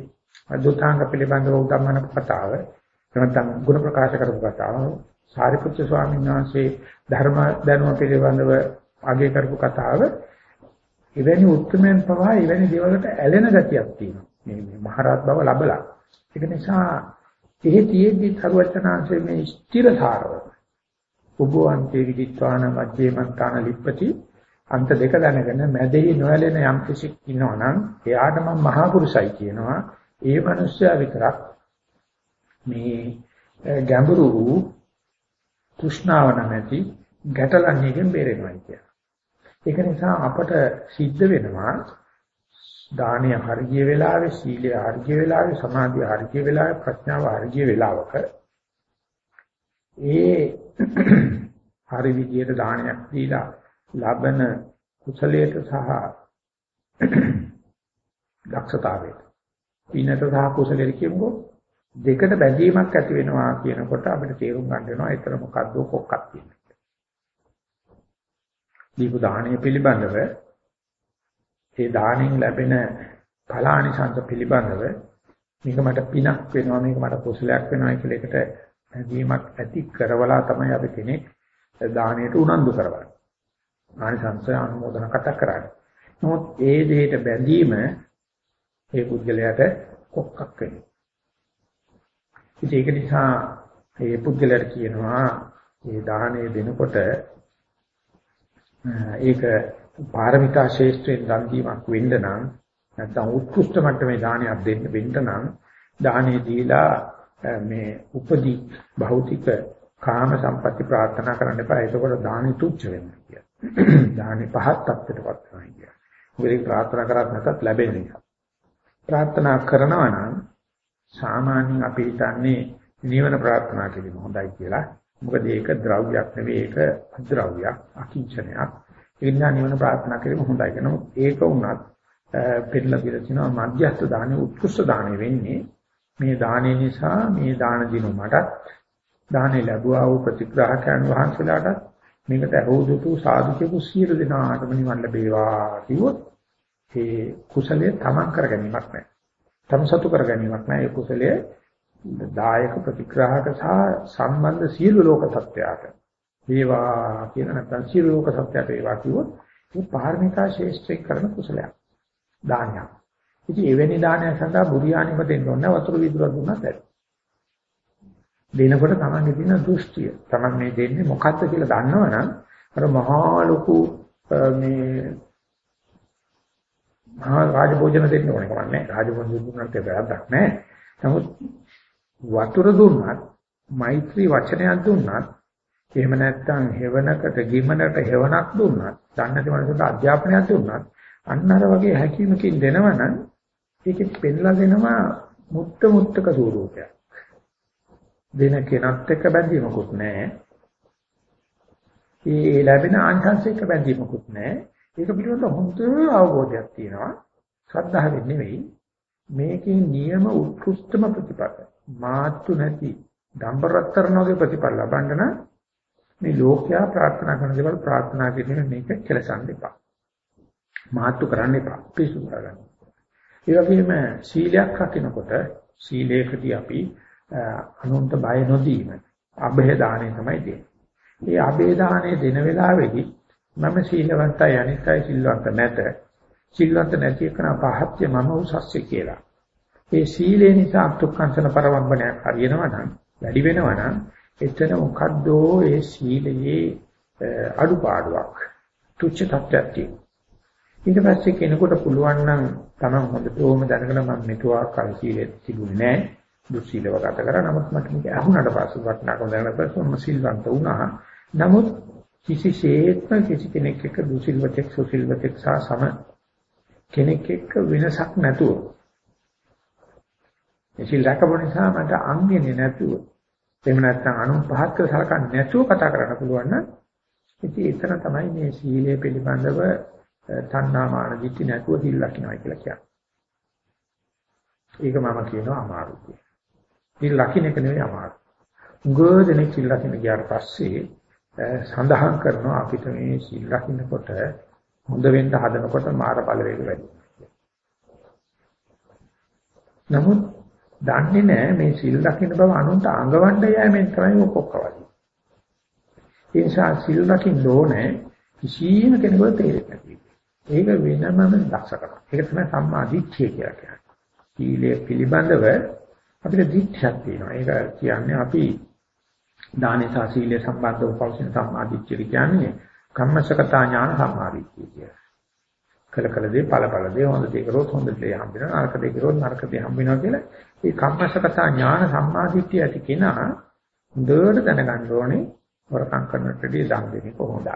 අදුතාංග පිළිබඳව උගන්වන කතාව නැත්නම් ගුණ ප්‍රකාශ කරපු කතාව සාරිපුත්‍ර ස්වාමීන් වහන්සේ ධර්ම දැනුම පිළිබඳව අගය කරපු කතාව එවැනි උත්තරමෙන් පවා එවැනි දේවල්ට ඇලෙන ගතියක් තියෙනවා. මේ මේ මහරහත් බව ලැබලා. ඒක නිසා එහි තියෙද්දි සරුවචනාංශයේ මේ ස්ථිරතාවය උභවන්තේ විදිත්වාන මධ්‍යමන්තාන ලිප්පති අන්ත දෙක දැනගෙන මැදේ නොයැලෙන යම් කිසි ඉන්නවනම් එයාට මම මහා පුරුසයි කියනවා ඒ මනුස්සයා විතරක් මේ ගැඹුරු වූ තෘෂ්ණාව නැති ගැටලන්නේකින් බේරෙනවා කියලා. ඒක නිසා අපට සිද්ධ වෙනවා දානය හරිය වෙලාවේ සීලය හරිය වෙලාවේ සමාධිය හරිය වෙලාවේ ප්‍රඥාව හරිය වෙලාවක ඒ හරි විදියට දානයක් දීලා ලබන කුසලයට සහ දක්ෂතාවයට පිනට සහ කුසලයට කියමුකෝ දෙකට බැඳීමක් ඇති වෙනවා කියනකොට අපිට තේරුම් ගන්න වෙනවා ඒතර මොකද්ද කොක්කක් කියන්නේ. දීපු දාණය පිළිබඳව ඒ දාණයෙන් ලැබෙන ඵලානිසංස පිළිබඳව මේක මට පිනක් වෙනවා මේක මට කුසලයක් වෙනවා කියලා එකට බැඳීමක් ඇති කරවලා තමයි අපි කෙනෙක් දාණයට උනන්දු කරවන්නේ. ආනිසංස අනුමೋದන කතා කරන්නේ. නමුත් ඒ දෙයට බැඳීම ඒ පුද්ගලයාට කොක්කක් වෙනවා. ඉතින් ඒක නිසා මේ පුද්ගලයාට කියනවා මේ දාහණය දෙනකොට ඒක පාරමිතා ශේෂ්ත්‍රයෙන් දන් දීමක් වෙන්න නම් නැත්නම් උත්කෘෂ්ඨ මට්ටමේ දානයක් දෙන්න වෙන්න නම් දාහණය දීලා මේ උපදී භෞතික කාම සම්පatti ප්‍රාර්ථනා කරන්න එපා. ඒකෝට දානි තුච්ච වෙනවා කිය. දානි පහත් තත්ත්වයටපත් වෙනවා කිය. මොකද ප්‍රාර්ථනා කරත් නැතත් ලැබෙන්නේ. ප්‍රාර්ථනා කරනවා නම් සාමාන්‍යයෙන් අපි හිතන්නේ නිවන ප්‍රාර්ථනා කිරීම හොඳයි කියලා. මොකද ඒක ද්‍රව්‍යයක් නෙවෙයි ඒක අද්‍රව්‍යයක්, අකිංචනයක්. ඒ නිසා නිවන ප්‍රාර්ථනා කිරීම හොඳයි කියනවා. ඒක වුණත් පෙරලා කියලා කියනවා මධ්‍යස්ථ දානෙ උත්කෘෂ්ඨ දානෙ වෙන්නේ මේ දානෙ නිසා මේ දාන දිනු මටත් දානෙ ලැබුවා වූ ප්‍රතිග්‍රාහකයන් වහන්සේලාට මේකට අහෝදුතු සාදු කියපු සියලු දෙනාටම නිවන් ලැබේවා කිව්වොත් ඒ කුසලයේ තමන් කර ගැනීමක් නැහැ. තම සතු කර ගැනීමක් නෑ ඒ කුසලයේ දායක ප්‍රතිග්‍රාහක සහ සම්බන්ධ සියලු ලෝක සත්‍යයට වේවා කියන නැත්නම් සියලු ලෝක සත්‍යයට වේවා කිව්වොත් මේ පාරමිතා ශේෂ්ත්‍රේ කරන කුසලයක් දානයක්. ඉතින් එවැනි දානයක් සඳහා බුරියානිම දෙන්න ඕනේ වතුරු විදුර දුන්නත් ඇති. දෙනකොට තමන්ගේ තියෙන දෘෂ්ටිය තමන් මේ දෙන්නේ මොකක්ද කියලා දන්නවනම් අර මහා ලොකු මේ මහා රාජභෝජන දෙන්න ඕනේ කමන්නේ. රාජභෝජන දුන්නත් ඒක වැරද්දක් නෑ. නමුත් වතුර දුන්නත්, මෛත්‍රී වචනයක් දුන්නත්, එහෙම නැත්නම් හේවනකට, ගිමනට හේවනක් දුන්නත්, දන්නති මනසට අධ්‍යාපනයක් දුන්නත්, අන්න අර වගේ හැකීමකින් දෙනවනම් ඒකෙත් පෙන්ලා දෙනවා මුත්ත මුත්තක ස්වරූපයක්. දෙන කෙනත් එක්ක බැඳීමකුත් නැහැ. ඒ ලැබෙන ආංශංශයක බැඳීමකුත් නැහැ. ඒක පිළිබඳව හොඳ අවබෝධයක් තියෙනවා. ශ්‍රද්ධාවෙන් නෙවෙයි මේකේ නියම උත්කෘෂ්ඨම ප්‍රතිපද. මාතු නැති දම්බරතරන වගේ ප්‍රතිපල ලබන්න නම් මේ ලෝකයා ප්‍රාර්ථනා කරන දේවල් ප්‍රාර්ථනා කිරීම මේක කෙලසන්න එපා. මාතු කරන්න එපා. පිසු කරගන්න. ඒ වගේම සීලයක් රකින්නකොට සීලේකදී අපි අනුන්ට බය නොදීම අභය දාණය තමයි දෙන්නේ. මේ අභය දාණය දෙන වෙලාවේදී මම සීලවන්තයි අනිකයි සිල්වන්ත නැත. සිල්වන්ත නැති එකන පහත්ය මම උසස්ය කියලා. ඒ සීලේ නිසා අත්ුක්කංශන පරවම්බනයක් හරියනවා නම් වැඩි වෙනවා නම් එතන මොකද්ද ඒ සීලයේ අඩුපාඩුවක් තුච්ච තත්ත්වයක් තියෙනවා. ඊට පස්සේ කෙනෙකුට පුළුවන් නම් තමන් හොඳටම දැනගෙන මම මෙතුවා කල් සීලෙ තිබුණේ නැහැ. දුස්සීලව ගත කරා. නමුත් මට මේක අහුණට පස්සේ වටනකම දැනගෙන පස්සේ මම සිල්වන්ත වුණා. නමුත් කිසිසේත්ම කිසි කෙනෙක් එක්ක දුසිල්වතෙක් සුසිල්වතෙක් සහ සම කෙනෙක් එක්ක වෙනසක් නැතුව එසිල් රැකපු නිසා මට අංගෙන්නේ නැතුව එහෙම නැත්නම් අනුන් පහත් කර සලකන්නේ නැතුව කතා කරන්න පුළුවන් නම් ඉතින් එතන තමයි මේ සීලය පිළිබඳව තණ්හාමාන දිටි නැතුව සිල් ලකිනවා කියලා කියන්නේ. ඒක මම කියනවා අමාරු කියලා. සිල් ලකින එක නෙවෙයි අමාරු. ගොඩනෙක් සිල් ලකින ගියාට පස්සේ සඳහන් කරනවා අපිට මේ සිල් ලකිනකොට හොඳ වෙන්න හදනකොට මාර බලවේග වැඩි. නමුත් දන්නේ නැහැ මේ සිල් ලකින බව අනුන්ට අඟවන්න යෑමෙන් තමයි ඔක්කොක්කවදී. ඒ නිසා සිල් ලකින්න ඕනේ කිසිම කෙනෙකුට තේරෙන්නේ නැති. ඒක වෙනමම දක්ෂකම. ඒක තමයි සම්මා දිට්ඨිය කියලා කියන්නේ. සීලය පිළිබඳව අපිට දිට්ඨියක් තියෙනවා. ඒක කියන්නේ අපි දානේ සහ සීලය සම්බන්ධව පවතින සම්මා දිට්ඨිය කියන්නේ කම්මසකතා ඥාන සම්මා දිට්ඨිය කියලා. කළ කළ දේ ඵල ඵල දේ හොඳ දේ කරොත් හොඳ දේ හම්බ වෙනවා නරක දේ කරොත් නරක දේ හම්බ වෙනවා කියලා මේ කම්මසකතා ඥාන සම්මා දිට්ඨිය ඇති කෙනා හොඳට දැනගන්න ඕනේ වරකම් කරනකොටදී දන් දෙන්නේ කොහොමද?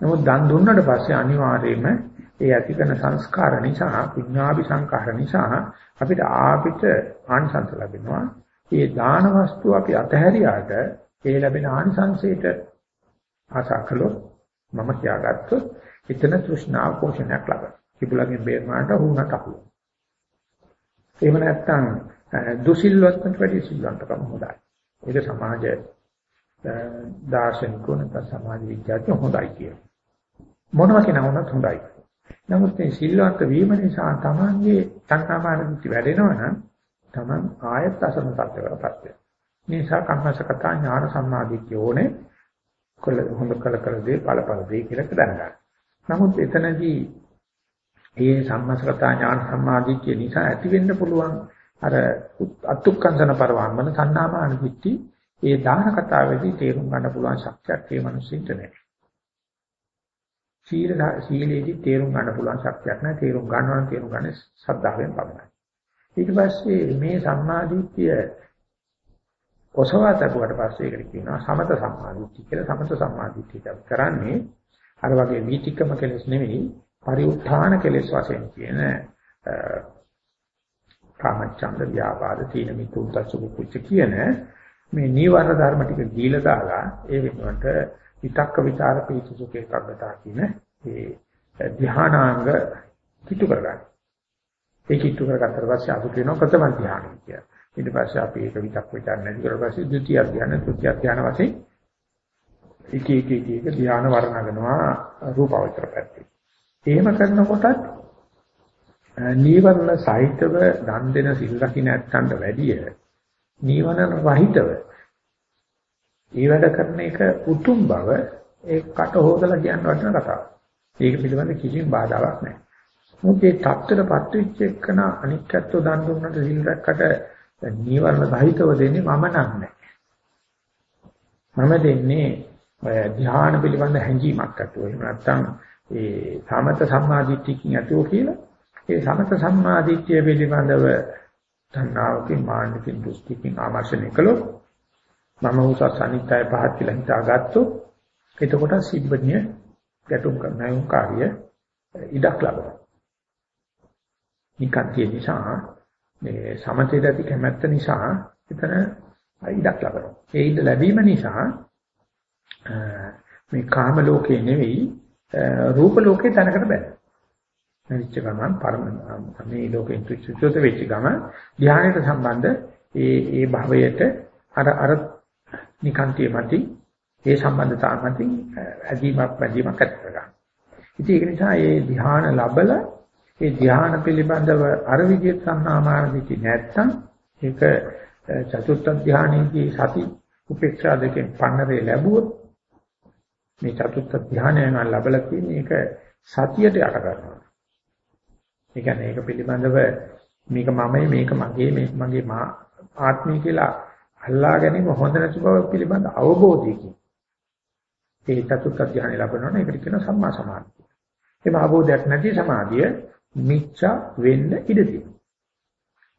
නමුත් දන් දුන්නට පස්සේ අනිවාර්යයෙන්ම ඒ ඇති කරන සංස්කාර නිසා, පුඤ්ඤාභි සංකාර නිසා අපිට ආපිට ආනිසංස ලැබෙනවා. මේ දාන වස්තු අපි අතහැරියාට ඒ ලැබෙන ආනිසංසයට ආශා කළොත් මම කියාගත්තොත් එතන තෘෂ්ණාව පෝෂණයක් ලබනවා. කිපුලගෙන් බේරමාට වුණට අහු. එහෙම නැත්නම් දුසිල්වත්කට වැඩි සිල්වන්තකම හොඳයි. ඒක සමාජ දාර්ශනිකෝ නැත්නම් සමාජ විද්‍යාඥයෝ හොඳයි කියනවා. මොනවා කෙනා වුණත් හොඳයි. නමුත් මේ සිල්වත් වීම නිසා තමන්ගේ සංකාමානිති වැඩෙනවා නම් තමන් ආයත් අසම තත්ත්වයකටපත් වෙනවා. නිසා කම්මසකතා ඥාන සම්මාදිට්ඨිය ඕනේ කළ හොඳ කළ කළ දේ ඵල ඵල දේ කියලා දැනගන්න. නමුත් එතනදී මේ සම්මසකතා ඥාන සම්මාදිට්ඨිය නිසා ඇති වෙන්න පුළුවන් අර අත්ුක්කංශන පරවම්මන සන්නාමාන දිට්ඨි ඒ දාන කතාවේදී තේරුම් ගන්න පුළුවන් ශක්තියක් මේ මිනිස්සුන්ට නැහැ. සීල සීලේදී තේරුම් ගන්න පුළුවන් ශක්තියක් නැහැ. තේරුම් ගන්නවා නම් තේරුම් ගන්නේ ශ්‍රද්ධාවෙන් පමණයි. ඊට පස්සේ මේ සම්මාදිට්ඨිය ඔසවාතකුවට පස්සේ ඒකට කියනවා සමත සම්මාදිට්ඨිය කියලා. සමත සම්මාදිට්ඨිය කරන්නේ අර වගේ වීතික්කම කෙලස් නෙවෙයි පරිඋත්ථාන කෙලස් වශයෙන් කියන කාමච්ඡන්ද ව්‍යාපාද තීන මිතුන්තසු කුච්ච කියන මේ නීවරණ ධර්ම ටික දීලා දාලා ඒ වෙනුවට විතක්ක ਵਿਚාර පීති සුඛ ඒකග්ගතා කියන ඒ ධ්‍යානාංග කිතු කරගන්න. ඒ කිතු කරගත්තට පස්සේ අපි කියනවා ප්‍රථම ධ්‍යානය කියලා. ඊට පස්සේ අපි ඒක විතක් විචාර නැති කරලා පස්සේ ද්විතිය ධ්‍යාන තෘතිය ධ්‍යාන වශයෙන් එක එක එක එක ධ්‍යාන වර්ණගෙනවා රූපවචර පැත්තේ. එහෙම කරනකොටත් නීවරණ සහිතව දන් දෙන සිල් රකින්න නැත්තන්ට වැඩිය නීවරණ රහිතව ඒ වැඩ කරන එක උතුම් බව ඒ කට හොදලා කියන්න වටින කතාවක්. ඒක පිළිබඳ කිසිම බාධාවක් නැහැ. මොකද මේ தත්තරපත් වෙච්ච එකන අනික්කත්ව දන් දුන්නට සිල් රැක්කට නීවරණ සහිතව දෙන්නේ මම නන්නේ. මම දෙන්නේ ධ්‍යාන පිළිබඳ හැඟීමක් ඇතුව. එහෙම නැත්නම් ඒ සමත සම්මාදිට්ඨියකින් ඇතුව කියලා ඒ සමත සම්මාදිට්ඨිය පිළිබඳව තණ්හාවකින් මාන්නකින් දෘෂ්ටිකින් ආමර්ෂණය කළොත් මම උසස් අනිත්‍යය පහත් කියලා හිතාගත්තොත් එතකොට සිබ්බණිය ගැටුම් කරන කාර්ය ඉඩක් ලබනවා. නිකන්තිය නිසා මේ සමතේට ඇති කැමැත්ත නිසා එතන ඉඩක් ලබනවා. ඒ ඉඩ ලැබීම නිසා මේ කාම ලෝකේ නෙවෙයි රූප ලෝකේ තැනකට බැහැ. නැතිච්ච ගමන් පරම මේ ලෝකෙන් තුච්චුත වෙච්ච ගමන් ධානයට සම්බන්ධ ඒ ඒ භවයට අර අර නිකාන්තිය මතින් ඒ සම්බන්ධතාව මතින් ඇදීමක් බැඳීමක් ඇති කරගන්න. ඉතින් ඒක නිසා මේ ධ්‍යාන ලැබල ඒ ධ්‍යාන පිළිබඳව අර විදිහට සම්මාමානිකි නැත්තම් ඒක චතුර්ථ ධ්‍යානයේදී සති උපේක්ෂා දෙකෙන් පන්නරේ ලැබුවොත් මේ චතුර්ථ ධ්‍යානයන ලැබලා තියෙන එක සතියට යට කරනවා. ඒ කියන්නේ ඒක පිළිබඳව මේක මමයි මේක මගේ මේක මගේ ආත්මය කියලා අල්ලා ගැනීම හොඳ නැති බව පිළිබඳ අවබෝධයකින් ඒ චතුත් අධ්‍යානෙ ලැබෙනවනේ ඒකට කියන සම්මා සමාධිය. ඒ අවබෝධයක් නැති සමාධිය මිච්ඡා වෙන්න ඉඩ තියෙනවා.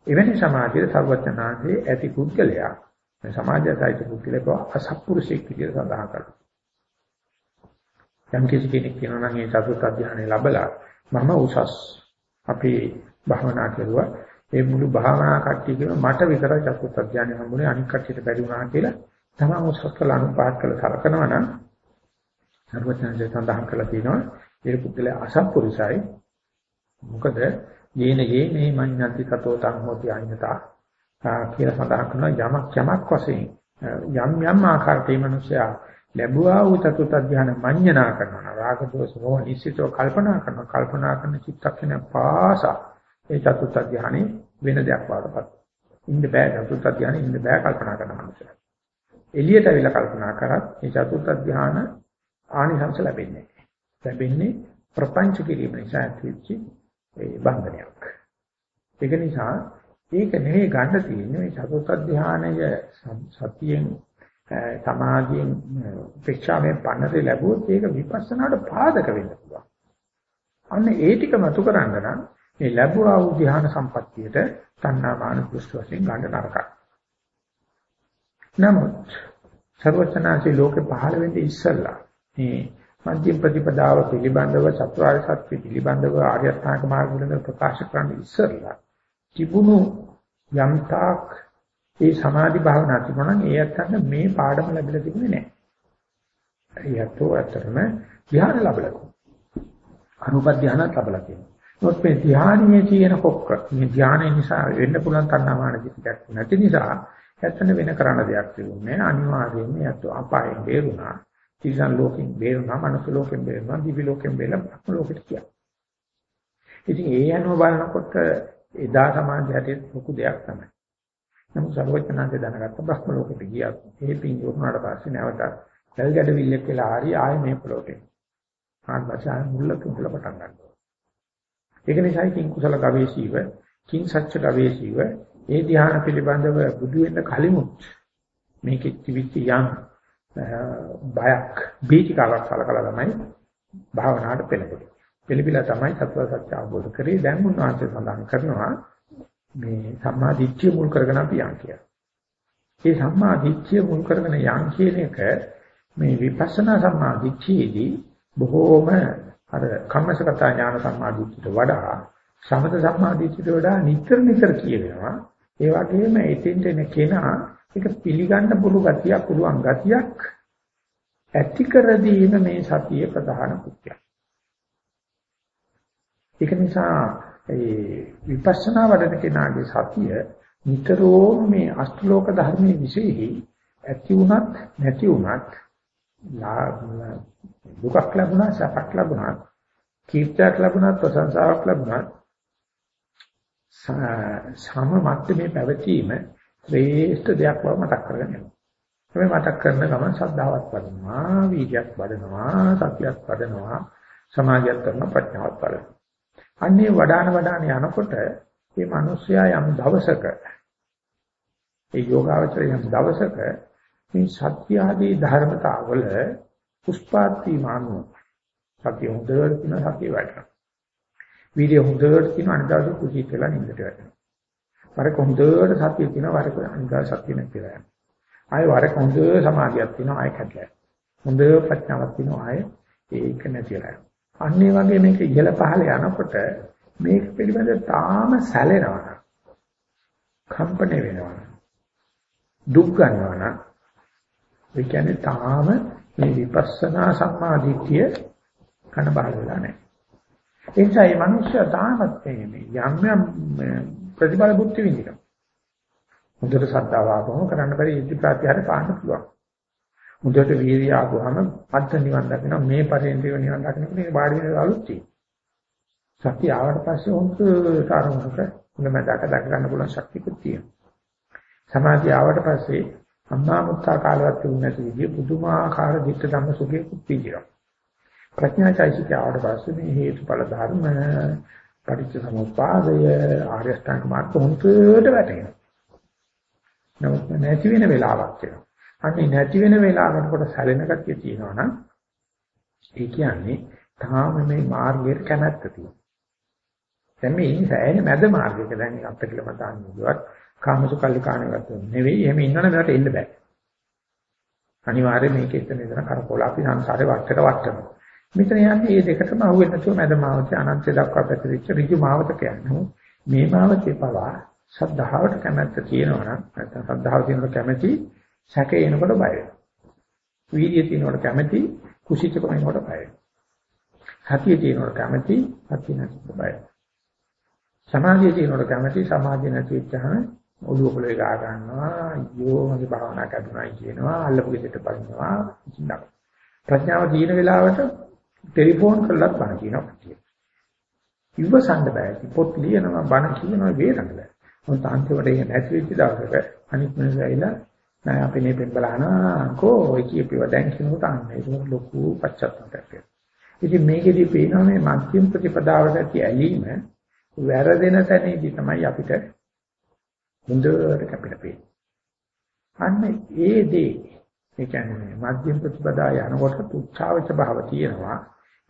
එවැනි සමාධිය සර්වඥාන්සේ ඇති පුද්ගලයා මේ සමාජයයි පුද්ගලක අසත්පුරුෂෙක් විදිහට සඳහන් කරනවා. යම් කිසි කෙනෙක් කියනවා නම් මේ චතුත් අධ්‍යානෙ ලැබලා මම උසස් අපි භවනා කරුවා ඒ මුළු භාවනා කට්ටියකම මට විතරයි චතුත් අධ්‍යානෙ හම්බුනේ. අනික් කට්ටියට බැරි වුණා කියලා තමන් උත්සාහ කළ අනුපාත කළ සලකනවා නම් සර්වඥයන්සේ සඳහන් කළා තියෙනවා. ඒ පුද්ගලයා අසත්පුරුසයි මොකද යේන යේනේ මඤ්ඤති කතෝ තං හෝති අඤ්ඤතා කියලා සඳහන් කරනවා යමක් යමක් වශයෙන්. යම් යම් ආකාරයේ මිනිසයා ලැබුවා වූ චතුත් අධ්‍යාන මඤ්ඤණා කරනවා. රාග දෝෂ මොහ නිසිතව කල්පනා කරනවා. කල්පනා කරන චිත්තක්ෂණ පාසා ඒ චතුත් අධ්‍යානෙ වෙන දෙයක් වඩපත් ඉන්න බෑ චතුත් අධ්‍යානෙ ඉන්න බෑ කල්පනා කරන මනුස්සයා. එළියට අවිලා කල්පනා කරත් මේ චතුත් අධ්‍යාන ආනිසංස ලැබෙන්නේ ලැබෙන්නේ ප්‍රපංච කිරීම නිසා ඇතිවෙච්ච ඒ බන්ධනයක්. ඒක නිසා ඒක නෙවෙයි ගන්න තියෙන්නේ මේ චතුත් අධ්‍යානය සතියෙන් සමාධියෙන් උපේක්ෂාවෙන් පන්නරේ ලැබුවොත් ඒක විපස්සනාට පාදක වෙන්න පුළුවන්. අන්න ඒ ටික මතු කරන්න නම් මේ ලැබුවා වූ ධ්‍යාන සම්පත්තියට තණ්හා මාන දෘෂ්ටි වශයෙන් ගන්න නරකයි. නමුත් සර්වචනාචි ලෝකේ පහළ වෙන්නේ ඉස්සල්ලා මේ මධ්‍යම ප්‍රතිපදාව පිළිබඳව චතුරාර්ය සත්‍ය පිළිබඳව ආර්ය අෂ්ටාංග මාර්ග පිළිබඳව ප්‍රකාශ කරන්න ඉස්සල්ලා තිබුණු යම්තාක් ඒ සමාධි භාවනා තිබුණා නම් ඒ අත්තන්න මේ පාඩම ලැබිලා තිබුණේ නැහැ. ඒයතෝ අතරම ධ්‍යාන ලැබලා. අනුප ධ්‍යානත් ලැබලා තියෙනවා. නමුත් මේ ධ්‍යානයේ තියෙන කොක්ක මේ ධ්‍යානය නිසා වෙන්න පුළුවන් තණ්හාමාන කිසියක් නැති නිසා ඇත්තන වෙන කරන්න දෙයක් තිබුණේ අනිවාර්යයෙන්ම යතෝ අපායෙන් බේරුණා. තිසන් ලෝකෙන් බේරුණා, මනුස්ස ලෝකෙන් බේරුණා, දිවි ලෝකෙන් බේරලා ලෝකෙට ගියා. ඉතින් ඒ අනුව බලනකොට එදා සමාජයට ලොකු දෙයක් තමයි. නමුත් සර්වඥාන්සේ දැනගත්ත බ්‍රහ්ම ලෝකෙට ගියා. ඒ පින් යොමුනාට පස්සේ නැවත දැල් ගැඩවිල්ලක් වෙලා හරි ආයේ මේ පොළොට. ආත්මචාර මුල්ලක මුල පටන් ගන්නවා. ඒක නිසායි කිං කුසල ගවේෂීව, කිං සත්‍ය ගවේෂීව ඒ ධ්‍යාන පිළිබඳව බුදු වෙන්න කලිමුත් මේකෙ තිබිච්ච යම් බයක්, බීතිකාවක් සලකලා තමයි භාවනාවට පෙළඹෙන්නේ. පිළිපිලා තමයි සත්‍ය සත්‍ය අවබෝධ කරේ දැන් උන්වහන්සේ සඳහන් කරනවා මේ සම්මා දිට්ඨිය මුල් කරගෙන අපි යන් කියලා. මේ සම්මා දිට්ඨිය මුල් කරගෙන යන් කියන එක මේ විපස්සනා සම්මා දිට්ඨියේදී බොහෝම අර කම්මසගත ඥාන සම්මා දිට්ඨියට වඩා සමත සම්මා දිට්ඨියට වඩා නිතර නිතර කියවෙනවා. ඒ වගේම එතෙන්ට එන කෙනා ඒක පිළිගන්න පුළු ගතිය පුළුවන් ගතියක් ඇති කර දීම මේ සතියේ ප්‍රධාන කුක්කයක්. ඒක නිසා ඒ විපස්සනා වඩන කෙනාගේ සතිය නිතරම මේ අෂ්ටලෝක ධර්මයේ විශේෂයි ඇති වුණත් නැති වුණත් දුකක් ලැබුණා සැපක් ලැබුණා කීර්තියක් ලැබුණා ප්‍රශංසාවක් ලැබුණා සම මට්ටමේ පැවතීම ශ්‍රේෂ්ඨ දෙයක් බව මතක් කරගන්න. මේ මතක් කරන ගමන් ශ්‍රද්ධාවත් වඩනවා, වීර්යයක් වඩනවා, සතියක් වඩනවා, සමාධියක් කරන ප්‍රඥාවක් වඩනවා. අන්නේ වඩාන වඩාන යනකොට මේ මිනිස්යා යම් දවසක ඒ යෝගාවචරය යම් දවසක මේ සත්‍ය ආදී ධර්මතාවල පුෂ්පාති මානු සත්‍ය හොඳට කියන සත්‍ය වටන. වීර්ය හොඳට කියන අනිදාසු කුසී කියලා නින්දට වැටෙනවා. වරක හොඳට සත්‍ය කියන වරක අනිදාස සත්‍ය නැතිලා යනවා. ආයෙ වරක හොඳ සමාධියක් තියෙනවා ආයෙ කැඩලා. හොඳ ප්‍රඥාවක් තියෙනවා ආයෙ ඒක නැතිලා යනවා. අන්නේ වගේ මේක ඉහළ පහළ යනකොට මේක පිළිබඳ තාම සැලෙනවා කම්පණ වෙනවා දුක් ගන්නවා ඒ කියන්නේ තාම මේ විපස්සනා සම්මාදිට්ඨිය කන බහල වෙලා නැහැ ඒ නිසා මේ මිනිස්සු තාමත් මේ යම් යම් ප්‍රතිබල බුද්ධි විඳිනවා හොඳට සද්ධාව ආවම කරන්න බැරි ඉද්ධි ප්‍රත්‍යහාර පාන්න පුළුවන් මුදට වීර්ය ආවම අත්ත නිවන් දකින්න මේ පරිෙන්දිව නිවන් දකින්න මේ බාඩි වෙන අලුත් තියෙනවා. සත්‍ය ආවට පස්සේ උන්ට කාරණක උනමදාක දක ගන්න පුළුවන් ශක්තියකුත් තියෙනවා. සමාධිය ආවට පස්සේ අම්මා මුත්තා කාලවත් වුණ නැති විදිහ පුදුමාකාර ධිට්ඨ ධම්ම සුඛයකුත් තියෙනවා. ප්‍රඥාචෛසික ආවට පස්සේ මේ හේතුඵල ධර්ම පටිච්ච සමුප්පාදය ආර්ය අෂ්ටාංග මාර්ග හොන්තට වැටෙනවා. නමුත් නැති වෙන වෙලාවක් එනවා. අනේ නැති වෙන වෙලාවකට කොට සැලෙන ගතිය තියෙනවා නම් ඒ කියන්නේ තාම මේ මාර්ගයට කැමැත්ත තියෙනවා. දැන් මේ ඉන්නේ සෑහෙන මැද මාර්ගයක දැන් අපිට කියලා මතන්න දුවත් කාමසුකල්ලි කාණේවත් නෙවෙයි එහෙම ඉන්නවනේ මේකට එන්න බෑ. අනිවාර්යයෙන් මේක එතන එතන කරකෝල අපි සංසාරේ වටේට වටනවා. මෙතන යන්නේ මේ දෙකටම අහුවෙන්නේ නැතුව මැද මාවත අනන්තය දක්වා පැතිරිච්ච ඍජු මාවතක යනවා. මේ භාවතේ පවා සද්ධාවට කැමැත්ත තියෙනවා නම් නැත්නම් සද්ධාව තියෙනකොට කැමැති සැකේ එනකොට බය වෙනවා. වීර්යය තියෙනකොට කැමැති කුසීතකම එනකොට බය වෙනවා. සතිය තියෙනකොට කැමැති සතිය නැතිකොට බය වෙනවා. සමාධිය තියෙනකොට කැමැති සමාධිය නැති වෙච්චහම ඔළුව පොළේ ගා ගන්නවා අයියෝ මගේ භාවනා කැඩුනායි කියනවා අල්ලපු ගෙදරට පනිනවා ඉඳලා ප්‍රඥාව දින වෙලාවට ටෙලිෆෝන් කරලත් බණ කියනවා කටිය. ඉවසන්න බෑ. පොත් ලියනවා බණ කියනවා වේරන්න බෑ. මොකද අන්තිමට ඒක නැති වෙච්ච දවසක අනිත් මිනිස්සු ඇවිල්ලා නෑ අපි මේ පෙන් බලනවා කෝ ඔය කියපිව දැන් කියනකොට අන්න ඒක ලොකු පච්චත්තයක්. ඉතින් මේකෙදි පේනවා මේ මධ්‍යම ප්‍රතිපදාවට ඇති ඇලීම වැරදෙන තැනදී තමයි අපිට හොඳට කැපිලා පේන්නේ. අන්න ඒ දේ ඒ කියන්නේ මධ්‍යම ප්‍රතිපදා යනකොට උච්චාවච භාව තියෙනවා.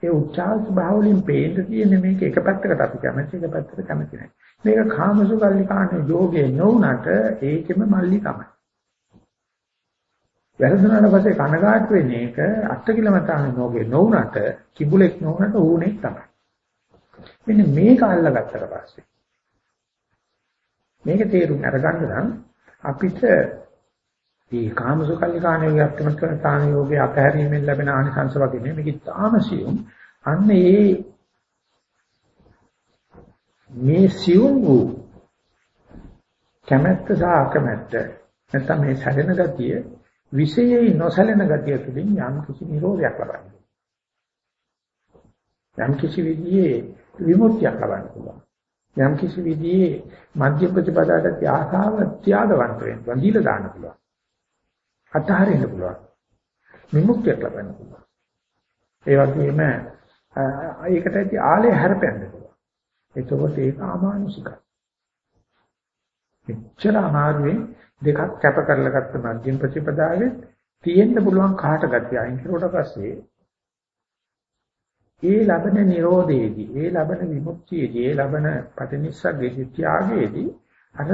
ඒ උච්චාවච භාව වලින් පේන්න තියෙන්නේ මේක එක පැත්තකට අපි කැමති එක පැත්තකට කැමති නැහැ. මේක කාමසුකල්ලි කාණේ යෝගේ නොඋනට ඒකෙම මල්ලි තමයි. වැරදුනාට පස්සේ කනගාටු වෙන එක අට්ඨකිලමතාන යෝගේ නොඋනට කිඹුලෙක් නොඋනට ඌනේ තමයි. මෙන්න මේක අල්ලගත්තට පස්සේ මේක තේරුම් අරගන්න නම් අපිට මේ කාමසුකල්ලිකාණයේ අත්‍යමත් කරන තාන යෝගයේ අතහැරීමෙන් ලැබෙන ආනිසංස වගේ නෙමෙයි. මේක තාමසියුම් අන්න ඒ මේ සියුම් වූ කැමැත්ත සහ අකමැත්ත නැත්නම් මේ සැලෙන ගතිය විශේෂයි නොසැලෙන ගතිය තුළින් යම් කිසි නිරෝධයක් ලබන්නේ යම් කිසි විදිහේ විමුක්තියක් ලබන්න පුළුවන්. යම් කිසි විදිහේ මධ්‍ය ප්‍රතිපදාවට ආසාව ත්‍යාගවන්ත වෙන්න වඳිලා දාන්න පුළුවන් අතහරින්න පුළුවන්. විමුක්තියක් ලබන්න පුළුවන්. ඒ වගේම ඒකට ඇති ආලය හැරපෙන්න පුළුවන්. එතකොට ඒක අමානුෂිකයි. එච්චර අමාරුවෙන් දෙකක් කැප කරලා ගත්ත මධ්‍යම ප්‍රතිපදාවේ තියෙන්න පුළුවන් කාට ගතිය අයින් කරුවට පස්සේ ඒ ලබන නිරෝධයේදී ඒ ලබන විමුක්තියේදී ඒ ලබන පටිනිස්සග්ගේ ත්‍යාගයේදී අර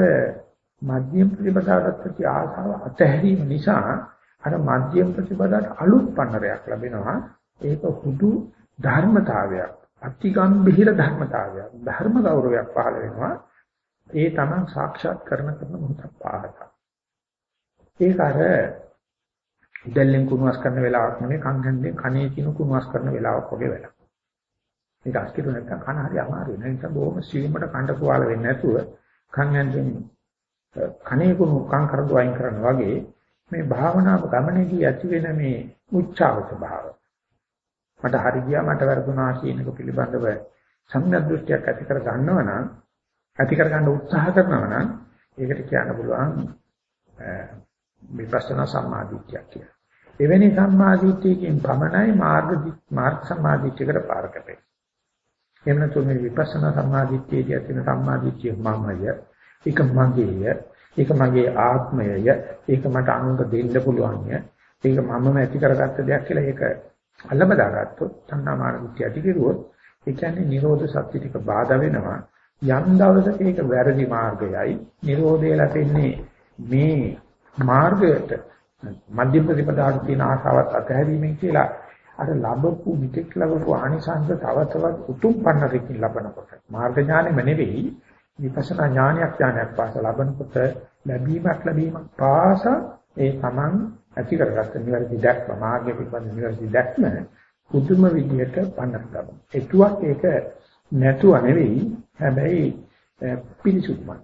මධ්‍යම ප්‍රතිපදාවට ප්‍රති ආසාව අතහැරීම නිසා අර මධ්‍යම ප්‍රතිපදාවට අලුත් පන්නරයක් ලැබෙනවා. ඒක හුදු ධර්මතාවයක් අතිගම්භීර ධර්මතාවයක් ධර්ම ගෞරවයක් පහළ වෙනවා. ඒ තමන් සාක්ෂාත් කරන කරන මොහොතක් පාහත ඒක අර දැල්ලෙන් කුණුවස් කරන වෙලාවක් නෙමෙයි කංගෙන් කනේ කිනු කුණුවස් කරන වෙලාවක් වගේ වෙලා මේක අස්කිරු නැත්නම් කන හරි අමාරුයි නේ නිසා බොහොම සියුමට කණ්ඩ කුවාල වෙන්නේ නැතුව කංගෙන් කණේ කුණු කං කරදු අයින් කරනවා වගේ මේ භාවනාව ගමනේදී ඇති වෙන මේ උච්චාවච භාව මට හරි ගියා මට වැරදුනා කියන එක පිළිබඳව සම්‍යක් දෘෂ්ටියක් ඇති කර ගන්නව නම් ඇති කර ගන්න උත්සාහ කරනවා නම් ඒකට කියන්න පුළුවන් විපස්සනා සම්මාදිට්ඨිය කියලා. එවැනි සම්මාදිට්ඨියකින් පමණයි මාර්ග මාර්ග සම්මාදිට්ඨියකට පාර කැපෙන්නේ. එහෙම නැත්නම් මේ විපස්සනා සම්මාදිට්ඨියදී ඇතින සම්මාදිට්ඨිය මමය ඒක මගේය. ඒක මගේ ආත්මයය. ඒක මට අනුන්ට දෙන්න පුළුවන්ය. ඒක මමම ඇති කරගත්ත දෙයක් කියලා ඒක අල්ලබදාගත්තොත් සංනාමාන මුත්‍ය ඇති කෙරුවොත් ඒ කියන්නේ නිරෝධ සත්‍ය ටික බාධා වෙනවා. යම් දවසක ඒක වැරදි මාර්ගයයි. නිරෝධය ලැබෙන්නේ මේ මාර්ගයට මධ්‍ය ප්‍රතිපදාවට තියෙන ආසාවත් අතහැරීමෙන් කියලා අර ලැබපු විතෙක් ලැබපු ආනිසංස තව තවත් උතුම් පන්නරකින් ලබනකොට මාර්ග ඥානෙම නෙවෙයි විපස්සනා ඥානයක් ඥානයක් පාස ලබනකොට ලැබීමක් ලැබීමක් පාස ඒ තමන් ඇති කරගත්ත නිවැරදි දැක්ම මාර්ගය පිළිබඳ නිවැරදි දැක්ම පුදුම විදියට පන්නර ගන්න. ඒතුවක් ඒක නැතුව නෙවෙයි හැබැයි පිරිසුදුමයි.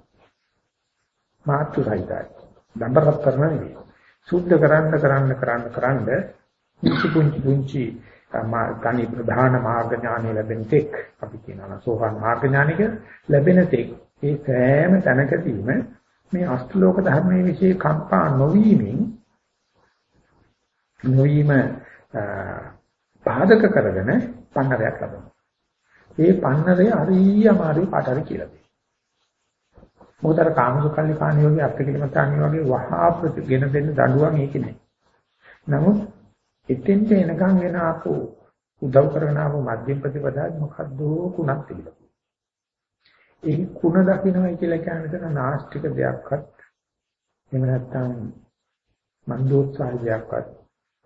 මාතුරයිදයි. දඬරක් කරන නෙවෙයි. සුද්ධ කරන්න කරන්න කරන්න කරන්න පුංචි පුංචි පුංචි තනි ප්‍රධාන මාර්ග ඥානෙ ලැබෙන තෙක් අපි කියනවා සෝවාන් මාර්ග ඥානික ලැබෙන තෙක් ඒ සෑම තැනකදීම මේ අෂ්ටලෝක ධර්මයේ વિશે කම්පා නොවීමෙන් නොවීම පාදක කරගෙන පන්නරයක් ලබනවා. ඒ පන්නරය හරිය අමාරුයි පාටරි කියලා දෙනවා. මොකද අර කාමසුකල්ලි කාණියෝගේ අත්කලමතාණිය වගේ වහා ප්‍රතිගෙන දෙන්න දඬුවම් ඒක නෑ. නමුත් එතෙන්ට එනකන් එන ආපු උදව් කරගෙන ආපු මධ්‍යම ප්‍රතිපදාව මොකද්ද කුණක් තිබිලා. ඒ කුණ දකින්නයි කියලා කියන්නේ නාස්තික දෙයක්වත් එහෙම නැත්නම් මන්දෝත්සාහයක්වත්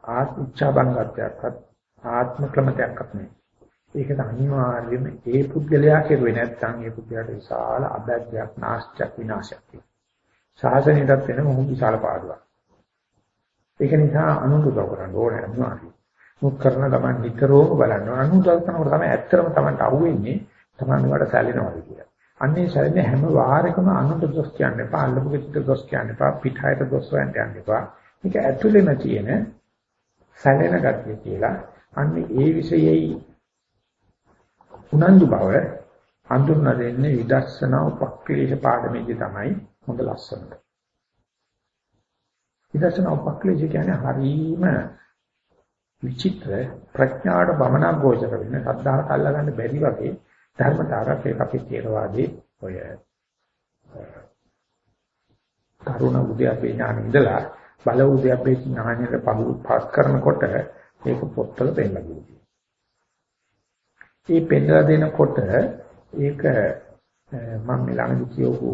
ආත්ම ඉච්ඡා බංගත්වයක්වත් ආත්ම ක්‍රමයක්වත් නෙවෙයි. ඒකද අනිවාර්යයෙන්ම ඒ පුද්ගලයා කෙරුවේ නැත්නම් ඒ පුද්ගලයාට විශාල අබැද්දයක් නාස්ත්‍යක් විනාශයක් තියෙනවා. ශාසනයටත් වෙන මොහොත විශාල පාඩුවක්. ඒක නිසා අනුගත කරන්න ඕනේ අනිවාර්යයෙන්. මුක් කරන ගමන් නිතරම බලන්න අනුගත කරනකොට තමයි ඇත්තටම Tamanට අහුවෙන්නේ Taman වලට සැලෙනවද කියලා. අන්නේ සැලෙන හැම වාරයකම අනුගත දොස් කියන්න එපා, අල්ලපු කිච්ච දොස් කියන්න එපා, පිටහයට දොස් හොයන්න යන්න එපා. මේක ඇතුළෙම තියෙන සැලෙන ගතිය කියලා. අන්නේ ඒ විශේෂයි උනන්දු බව හඳුන්වා දෙන්නේ විදර්ශනා උපක්ලේශ පාඩමේදී තමයි හොඳ ලස්සනට. විදර්ශනා උපක්ලේශ කියන්නේ හරීම විචිත්‍ර ප්‍රඥාවට බමනක් ගෝචර වෙන සද්ධාහට අල්ලගන්න බැරි වගේ ධර්මතාවක් ඒක අපි තේරවාදී ඔය කරුණ උද්‍යපේ ඥාන ඉඳලා බල උද්‍යපේ ඥානයට පහු පාස් කරනකොට ඒක පොත්වල පෙන්නනවා. මේ පෙන්නලා දෙනකොට ඒක මම ළඟදී කියවපු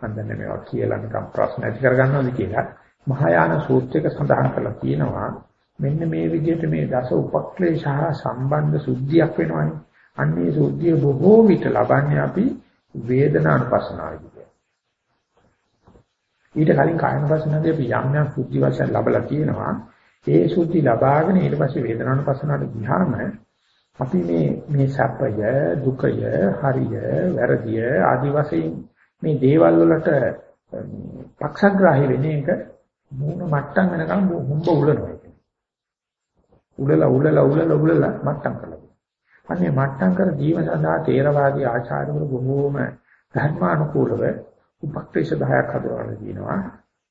මන්දන්නේ මේවා කියලා නිකම් ප්‍රශ්න ඇති කරගන්නවද කියලා මහායාන සූත්‍රයක සඳහන් කරලා තියෙනවා. මෙන්න මේ විදිහට මේ දස උපක්ලේශ සම්බන්ධ සුද්ධියක් වෙනවනේ. අන්නේ සුද්ධිය බොහෝ විට ලබන්නේ අපි වේදනානුපස්සනාවේදී. ඊට කලින් කායනුපස්සනාවේදී අපි යම් යම් සුද්ධි වශයෙන් ලබලා තියෙනවා. ඒ සුද්ධි ලබාගෙන ඊට පස්සේ වේදනානුපස්සනාවට ගියාම අපි මේ මේ සැපය දුකය හරිය වැරදිය ආදි වශයෙන් මේ දේවල් වලට පක්ෂග්‍රාහී වෙන එක මූණ මට්ටම් වෙනකම් හුඹ උලනවා උලලා උලලා උලලා උලලා මට්ටම් කරලා අනේ මට්ටම් කර ජීව සඳහා තේරවාදී ආචාර්යවරු බොහෝම ධර්මානුකූලව උපක්‍රේෂ 10ක් හදවලා දිනවා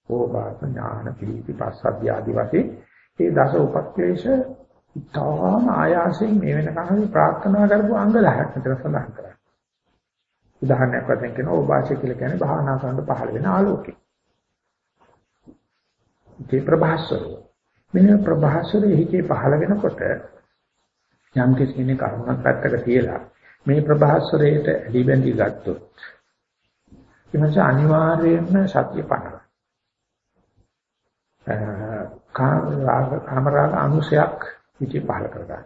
ඕපාස ඥාන පිළිපි පස්සද්ධ ආදි වශයෙන් මේ දස උපක්‍රේෂ ඉතාම ආයාසයෙන් මේ වෙනකන් අපි ප්‍රාර්ථනා කරපු අංග 10ක් විතර සඳහන් කරා. උදාහරණයක් වශයෙන් කියනවා ඕපාශය කියලා කියන්නේ භාවනා කරනකොට පහළ වෙන ආලෝකය. ඒ ප්‍රභාස්වරය. මෙන්න ප්‍රභාස්වරයේ හිතේ පහළ වෙනකොට යම් කෙනෙක් කරුණක් පැත්තක තියලා මේ ප්‍රභාස්වරයට ඇලිබැඳි ගත්තොත් එමස අනිවාර්යයෙන්ම සත්‍ය පනන. කාම රාග කාම රාග අනුසයක් පිටේ පහල කරගන්න.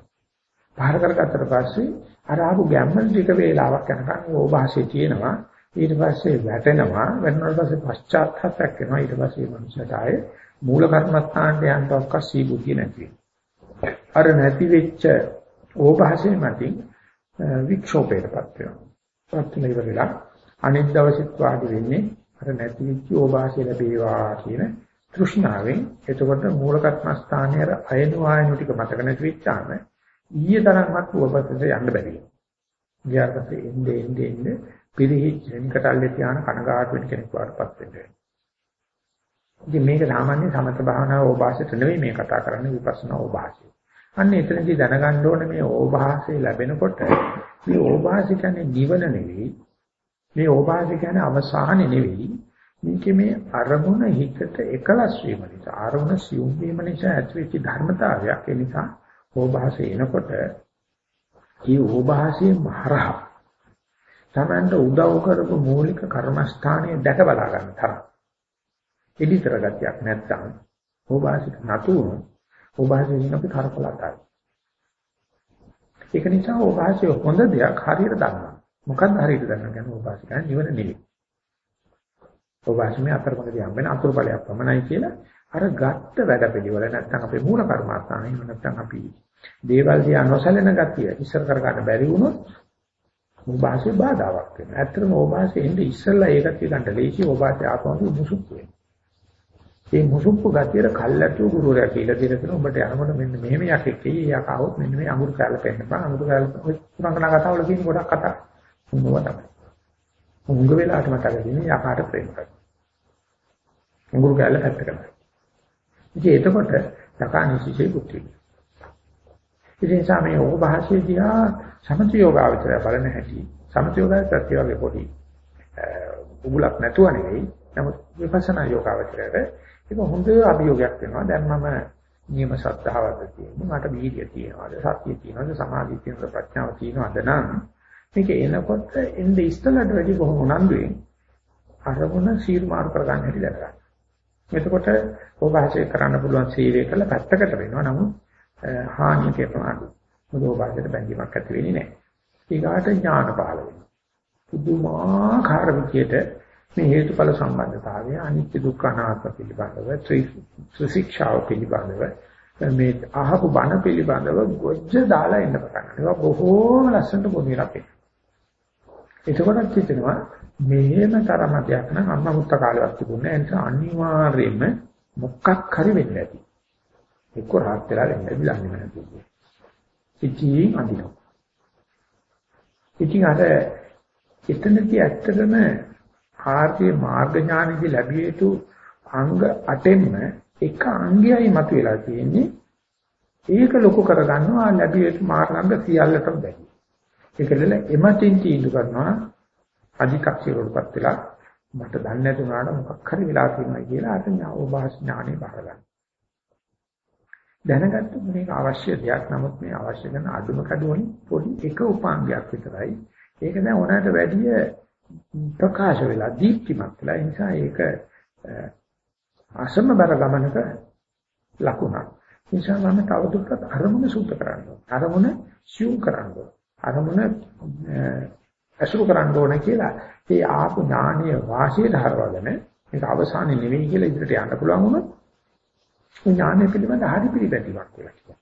පහල කරගත්තට පස්සේ අර ආපු ගැම්මල් ටික වේලාවක් යනකම් ඕභාෂයේ තියෙනවා. ඊට පස්සේ වැටෙනවා. වැටෙනාට පස්සේ පශ්චාත්තාපයක් වෙනවා. ඊට පස්සේ මනුස්සයට ආයේ මූල කර්මස්ථානට යන්න අවකාශී බුද්ධිය නැති අර නැති වෙච්ච ඕභාෂයේ මතින් වික්ෂෝපයටපත් වෙනවා. පත්තුන ඉවරලා අනිත් දවසෙත් වාඩි වෙන්නේ අර නැති වෙච්ච ඕභාෂය ලැබේවා කියන තෘෂ්ණාවෙන් එතකොට මූල කර්මස්ථානයේ අර අයන වායන ටික මතක නැති වෙච්චාම ඊයේ තරම්වත් උපපතට යන්න බැරි වෙනවා. ඊයකට එන්නේ එන්නේ එන්නේ පිරිහිච්ච නිකටල්ලේ තියාන කනගාටු වෙන කෙනෙක් වඩපත් වෙනවා. ඉතින් මේක සාමාන්‍ය සමත භාවනාව ඕභාසයට නෙවෙයි මේ කතා කරන්නේ විපස්සනා ඕභාසය. අන්න එතනදී දැනගන්න ඕනේ මේ ඕභාසය ලැබෙනකොට මේ ඕභාසය කියන්නේ නිවන නෙවෙයි. මේ ඕභාසය කියන්නේ අවසානෙ නෙවෙයි. මේකේ මේ අරමුණ හිතට එකලස් වීම නිසා අරමුණ සියුම් වීම නිසා ඇතිවෙච්ච ධර්මතාවයක් ඒ නිසා ඕභාසය එනකොට මේ ඕභාසයේ මහරහ තමන්ට උදව් කරපු මූලික කර්මස්ථානයේ දැක බලා ගන්න තරම්. එදිතර ගතියක් නැත්තම් ඕභාසික නතුව ඕභාසයෙන් අපි කරකලාතයි ඒක නිසා ඕභාසය හොඳ දෙයක් හරියට දන්නවා. මොකක්ද හරියට දන්නවා කියන්නේ ඕභාසිකයන් නිවන නෙවෙයි ඔබාසමේ අතරමඟදී හම්බෙන අතුරු ඵලයක් පමණයි කියලා අර ගත්ත වැඩ පිළිවෙල නැත්තම් අපේ මූල කර්මාස්ථානේ එහෙම නැත්තම් අපි දේවල් දිහා නොසැලෙන ගතිය ඉස්සර කර ගන්න බැරි වුණොත් ඔබාසේ බාධාවක් වෙනවා. ඇත්තටම ඔබාසේ ඉන්නේ ඉස්සෙල්ලා ඒ ගතිය ගන්න ලේසි ඔබාසේ ආපහු මුසුප්පු වෙනවා. මේ මුසුප්පු ගතියට කල්ැතු ගුරුවරයා කියලා දෙන කෙනා ඔබට යනකොට මෙන්න මෙහෙම යකෙක් එයි යා කවොත් මෙන්න මේ අඟුරු කාල පෙන්නපන් අඟුරු කාල ඔය පුරංගනා කතාවල තියෙන ගොඩක් කතා. මොනවා තමයි. උංග වෙලාවට මතක දෙන්නේ යකාට ප්‍රේම කරනවා. උඟුරු කැල්ල පැත්තකට. ඉතින් එතකොට සකානිසිසේ බුද්ධි. ඉතින් සාමයේ ඕභාෂයේ දිහා සමථ යෝගාවචරය බලන හැටි සමථ යෝගාවචරය වගේ පොඩි උගුලක් නැතුව නෙවෙයි. නමුත් විපස්සනා යෝගාවචරයට ඒක හොඳ අභියෝගයක් වෙනවා. දැන් මම නියම ශ්‍රද්ධාවද තියෙනවා. මට වීර්යය තියෙනවාද? සතිය තියෙනවාද? සමාධිය තියෙනවාද? ප්‍රඥාව තියෙනවාද නම් මේක එනකොට එන්නේ ඉස්සලට වැඩි බොහොම උනන්දුවෙන් අරමුණ සීල් මාරු කරගන්න හැටි දැනගන්න. එතකොට ඕභාෂය කරන්න පුළුවන් සීලය කළ පැත්තකට වෙනවා. නමුත් හානිය කරනවා. මොදෝපාදයට බැඳීමක් ඇති වෙන්නේ නැහැ. ඊගාට ඥාන පහළ වෙනවා. පුදුමාකාර විදියට මේ හේතුඵල සම්බන්ධතාවය අනිත්‍ය දුක්ඛ අනාත්ම පිළිබඳව ත්‍රිශික්ෂාව පිළිබඳව මේ අහපු බණ පිළිබඳව ගොජ්ජ දාලා ඉන්න පටන් ගන්නවා. බොහෝම ලස්සනට පොදිලා පෙන්නනවා. එතකොටත් හිතෙනවා මෙහෙම තරමක් නම් අම්මා මුත්ත කාලයක් තිබුණේ ඒ නිසා අනිවාර්යයෙන්ම මොකක් හරි වෙන්න ඇති. එක්ක රාත් වෙලා වෙන්න බිලන්නේ නැහැ. ඉතින් අදිනවා. ඉතින් අර එතනදී ඇත්තටම ආර්ය මාර්ග ඥානෙදි ලැබිය යුතු අංග 8ෙන්ම එක අංගයයි මතුවලා තියෙන්නේ. ඒක ලොකු කරගන්නවා ලැබිය යුතු මාර්ගාංග සියල්ලටම බැහැ. ඒකදල එමතින් තීන්දුව කරනවා අධිකක්ෂියවලපත් වෙලා මට දන්නේ නැතුණාට මොකක් හරි වෙලා තියෙනවා කියලා අර ඥානෝභාස ඥානෙ බාර ගන්න. දැනගත්ත මේක අවශ්‍ය දෙයක් නමුත් මේ අවශ්‍ය කරන අදුම කඩුවලින් පොඩි එක උපාංගයක් විතරයි. ඒක දැන් ඕනකට වැඩිය ප්‍රකාශ වෙලා දීප්තිමත් වෙලා ඒ නිසා ඒක අසමබර ගමනක ලකුණක්. ඒ නිසා මම තවදුරටත් අරමුණ සූත්‍ර කරනවා. අරමුණ සියුම් කරනවා. අරමුණ ඇසුරු කරන්න ඕන කියලා ඒ ආපු ඥානීය වාසියට හරවගෙන මේක අවසානයේ නෙවෙයි කියලා ඉදිරියට යන්න පුළුවන් වුණොත් ඥානය පිළිබඳ හරි පිළිපැදීමක් කියලා කියනවා.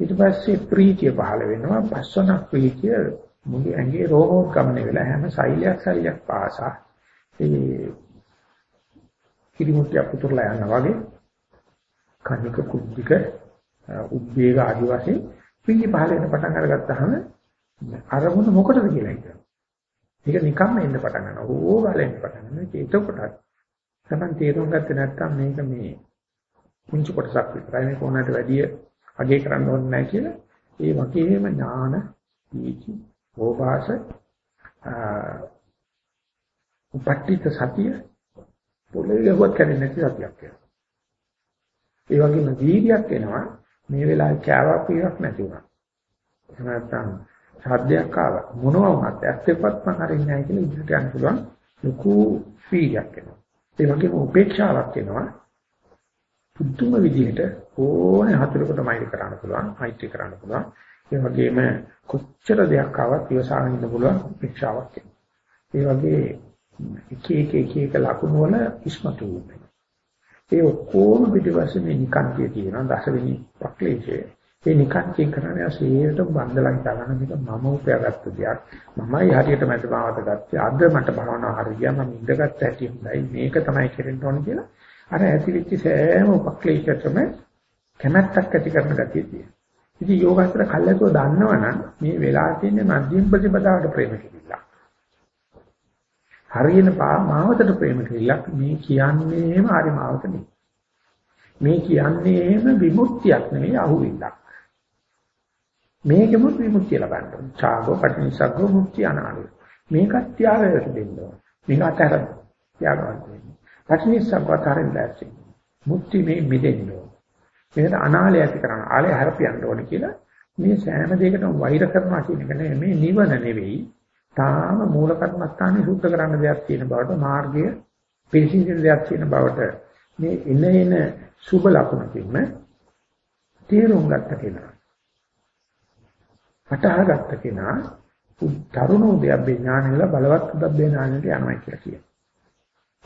ඊට පස්සේ ප්‍රීතිය පහළ වෙනවා පස්සන ප්‍රීතිය මුළු ඇඟේ රෝගෝත්ගමනය වෙලා හැම සෛලයක් සෛලයක් පාසා ඒ කිරිමුත්‍ය පුතුරලා යනවා වගේ කනික කුද්ධික උද්වේග ආදි වශයෙන් ප්‍රීතිය පහළ වෙන පටන් අරගත්තාම අරමුණ මොකටද කියලා හිතනවා. ඒක නිකම්ම එන්න පටන් ගන්නවා. ඕගාලෙන් එන්න පටන් ගන්නවා. එතකොටත් තමයි තේරුම් ගත්තේ නැත්නම් මේක මේ පුංචි කොටසක් විතරයි මේක උනට වැඩි අගේ කරන්න ඕනේ නැහැ කියලා. ඒ වගේම ඥාන, දීචි, ඕපාස, උපට්ඨිත සතිය පොළේ ගහුවත් කැඩෙන්නේ නැති සතියක් වෙනවා. ඒ වගේම වීර්යයක් එනවා මේ වෙලාවේ කෑවක් පීරක් නැති වුණා. එහෙම නැත්නම් සාධ්‍යයක් ආවා. මොනවා වුණත් ඇත්ත එපත් මම හරින්නේ නැහැ කියලා ඉදිරියට යන්න පුළුවන් ලොකු ෆීලයක් එනවා. ඒ වගේම උපේක්ෂාවක් එනවා. පුදුම විදිහට ඕනේ හතරකට මයිල් කරන්න පුළුවන්, මෛත්‍රී කරන්න පුළුවන්. ඒ වගේම කොච්චර දෙයක් ආවත් ඉවසාගෙන ඉන්න පුළුවන් උපේක්ෂාවක් එනවා. ඒ වගේ එක එක එක එක ලකුණු වල ඉස්මතු වෙනවා. ඒ ඔක්කොම පිටිපස්සේ මේ නිකන්තිය තියෙනවා දසවෙනි ප්‍රක්ලේශය. ඒ නිකන්චින් කරන්නේ අසීරට බන්දලන් ගන්න මේක මම උපයාගත්ත දෙයක්. මමයි හරියට මට භාවත ගත්තේ. අද මට භාවනාව හරියට මම ඉඳගත් හැටි හොඳයි. මේක තමයි කෙරෙන්න ඕන කියලා. අර ඇතිවිච්ච සෑම උපක්ලේශයකම කැමැත්තක් ඇති කරන ගතිය තියෙනවා. ඉතින් යෝගාස්තර කල්ලාතෝ දන්නවනම් මේ වෙලා තියෙන මධ්‍යම ප්‍රතිපදාවට ප්‍රේම කිරිල්ල. හරියන මාවතට ප්‍රේම කිරිල්ලක් මේ කියන්නේම හරි මාවත නෙවෙයි. මේ කියන්නේම විමුක්තියක් නෙවෙයි අහුවිල්ලක්. මේකෙමුත් විමුක්තිය ලබන්න ඕනේ. ඡාගෝ පටිනිසග්ගෝ මුක්තිය අනාලය. මේකත් ත්‍යාගයට දෙන්න ඕනේ. මේක අතර ත්‍යාගවත් වෙන්නේ. පටිනිසග්ගෝ අතරින් දැසි. මුක්ති මේ මිදෙන්න ඕනේ. මේකට අනාලය ඇති කරන ආලය හරපියන්න ඕනේ කියලා මේ සෑම දෙයකටම වෛර කරනවා කියන එක නෙමෙයි මේ නිවන නෙවෙයි. තාම මූල කර්මස්ථානේ සුද්ධ කරන්න දෙයක් තියෙන බවට මාර්ගය පිළිසිඳින දෙයක් තියෙන බවට මේ එන එන සුබ ලකුණකින්ම තේරුම් ගත්ත කෙනා වටහාගත්ත කෙනා තරුණ උද්‍යප්පේ ඥානවල බලවත් උද්‍යප්පේ ඥානයට යනවා කියලා කියනවා.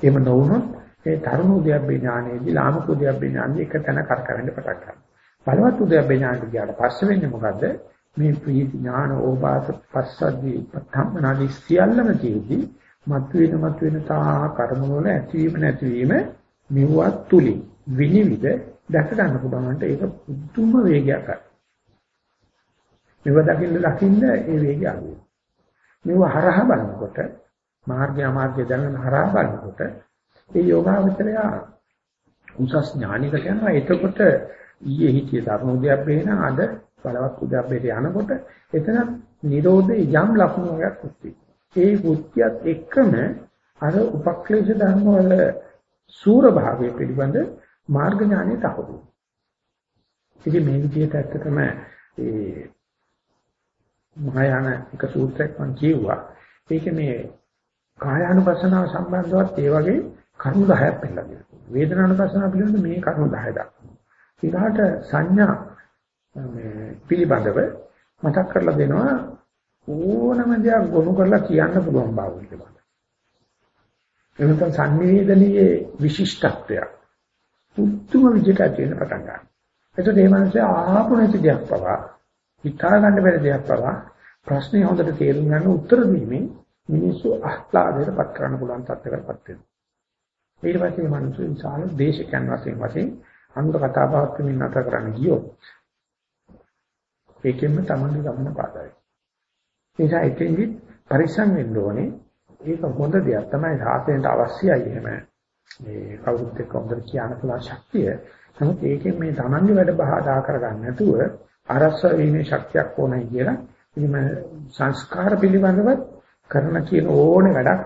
එහෙම නොවුනොත් ඒ තරුණ උද්‍යප්පේ ඥානයේදී ලාමක උද්‍යප්පේ ඥානෙ එක තැන කරකවෙන්න පටන් ගන්නවා. බලවත් උද්‍යප්පේ ඥානට ගියාට පස්සේ වෙන්නේ මොකද්ද? මේ ප්‍රීති ඥාන ඕපාස පස්සද්දී පඨම්මනාදී සියල්ලම තියෙද්දි මතුවෙන මතුවෙන තා කර්ම වල ඇතිවීම නැතිවීම මෙවුවත් තුලින් විනිවිද දැක ගන්න පුළුවන්ට ඒක පුදුම වේගයක් ගන්නවා. මෙව දකින්න දකින්න ඒ වේගය අඩු වෙනවා. මෙව හරහා බලනකොට මාර්ගය අමාර්ගය දැනගෙන හරහා බලනකොට ඒ යෝගාවචරය උසස් ඥානිකට යනවා. එතකොට ඊයේ හිතිය ධර්ම උදයක් වෙන අද බලවත් උදයන්ට යනකොට එතන නිරෝධේ යම් ලක්ෂණ වර්ගයක් උත්ති. ඒ වෘත්‍යත් එක්කම අර උපක්ලේශ ධර්ම වල සූර භාවය පිළිබඳ මාර්ග ඥානෙ තහවුරු. ඉතින් මේ විදිහට ඇත්තටම ඒ මහායාන එක සූත්‍රයක් මම කියුවා. ඒක මේ කායානුපස්සනාව සම්බන්ධවත් ඒ වගේ කරුණු 10ක් පෙන්නලා දෙනවා. වේදනානුපස්සනාව පිළිබඳ මේ කරුණු 10 දක්වනවා. ඊළාට සංඥා මේ පිළිබඳව මතක් කරලා දෙනවා ඕනම දෙයක් ගොනු කරලා කියන්න පුළුවන් බව පිළිබඳ. එනතන සංවේදනීය විශිෂ්ටත්වයක්. උතුම් විදිහට ඇති වෙන පටන් ගන්නවා. එතකොට මේ මිනිස්සු ආපු නැති දෙයක් පවා හිතා ගන්න බැරි දෙයක් පවා ප්‍රශ්නේ හොඳට තේරුම් ගන්න උත්තර දීමෙන් මිනිස්සු අහ්ලාදයටපත් කරන්න පුළුවන් තත්ත්වයකටපත් වෙනවා. ඊට පස්සේ මේ මිනිස්සු විශාල දේශකයන් වශයෙන් වශයෙන් අනුර කතා බහක් වෙනින් නැතර කරන්න ගියොත් ඒකෙන්ම තමයි ගමන පාදයි. ඒ නිසා එතෙන්දි පරිස්සම් වෙන්න ඕනේ. ඒක හොඳ දෙයක් තමයි සාසනයට අවශ්‍යයි එහෙම මේ කවුරුත් එක්ක හොඳට කියන්න පුළුවන් ශක්තිය. නමුත් ඒකෙන් මේ Tamange වැඩ බහදා කරගන්න නැතුව අරස්ස වීමේ ශක්තියක් ඕනයි කියලා එහෙම සංස්කාර පිළිබඳව කරන කියන ඕනේ වැඩක්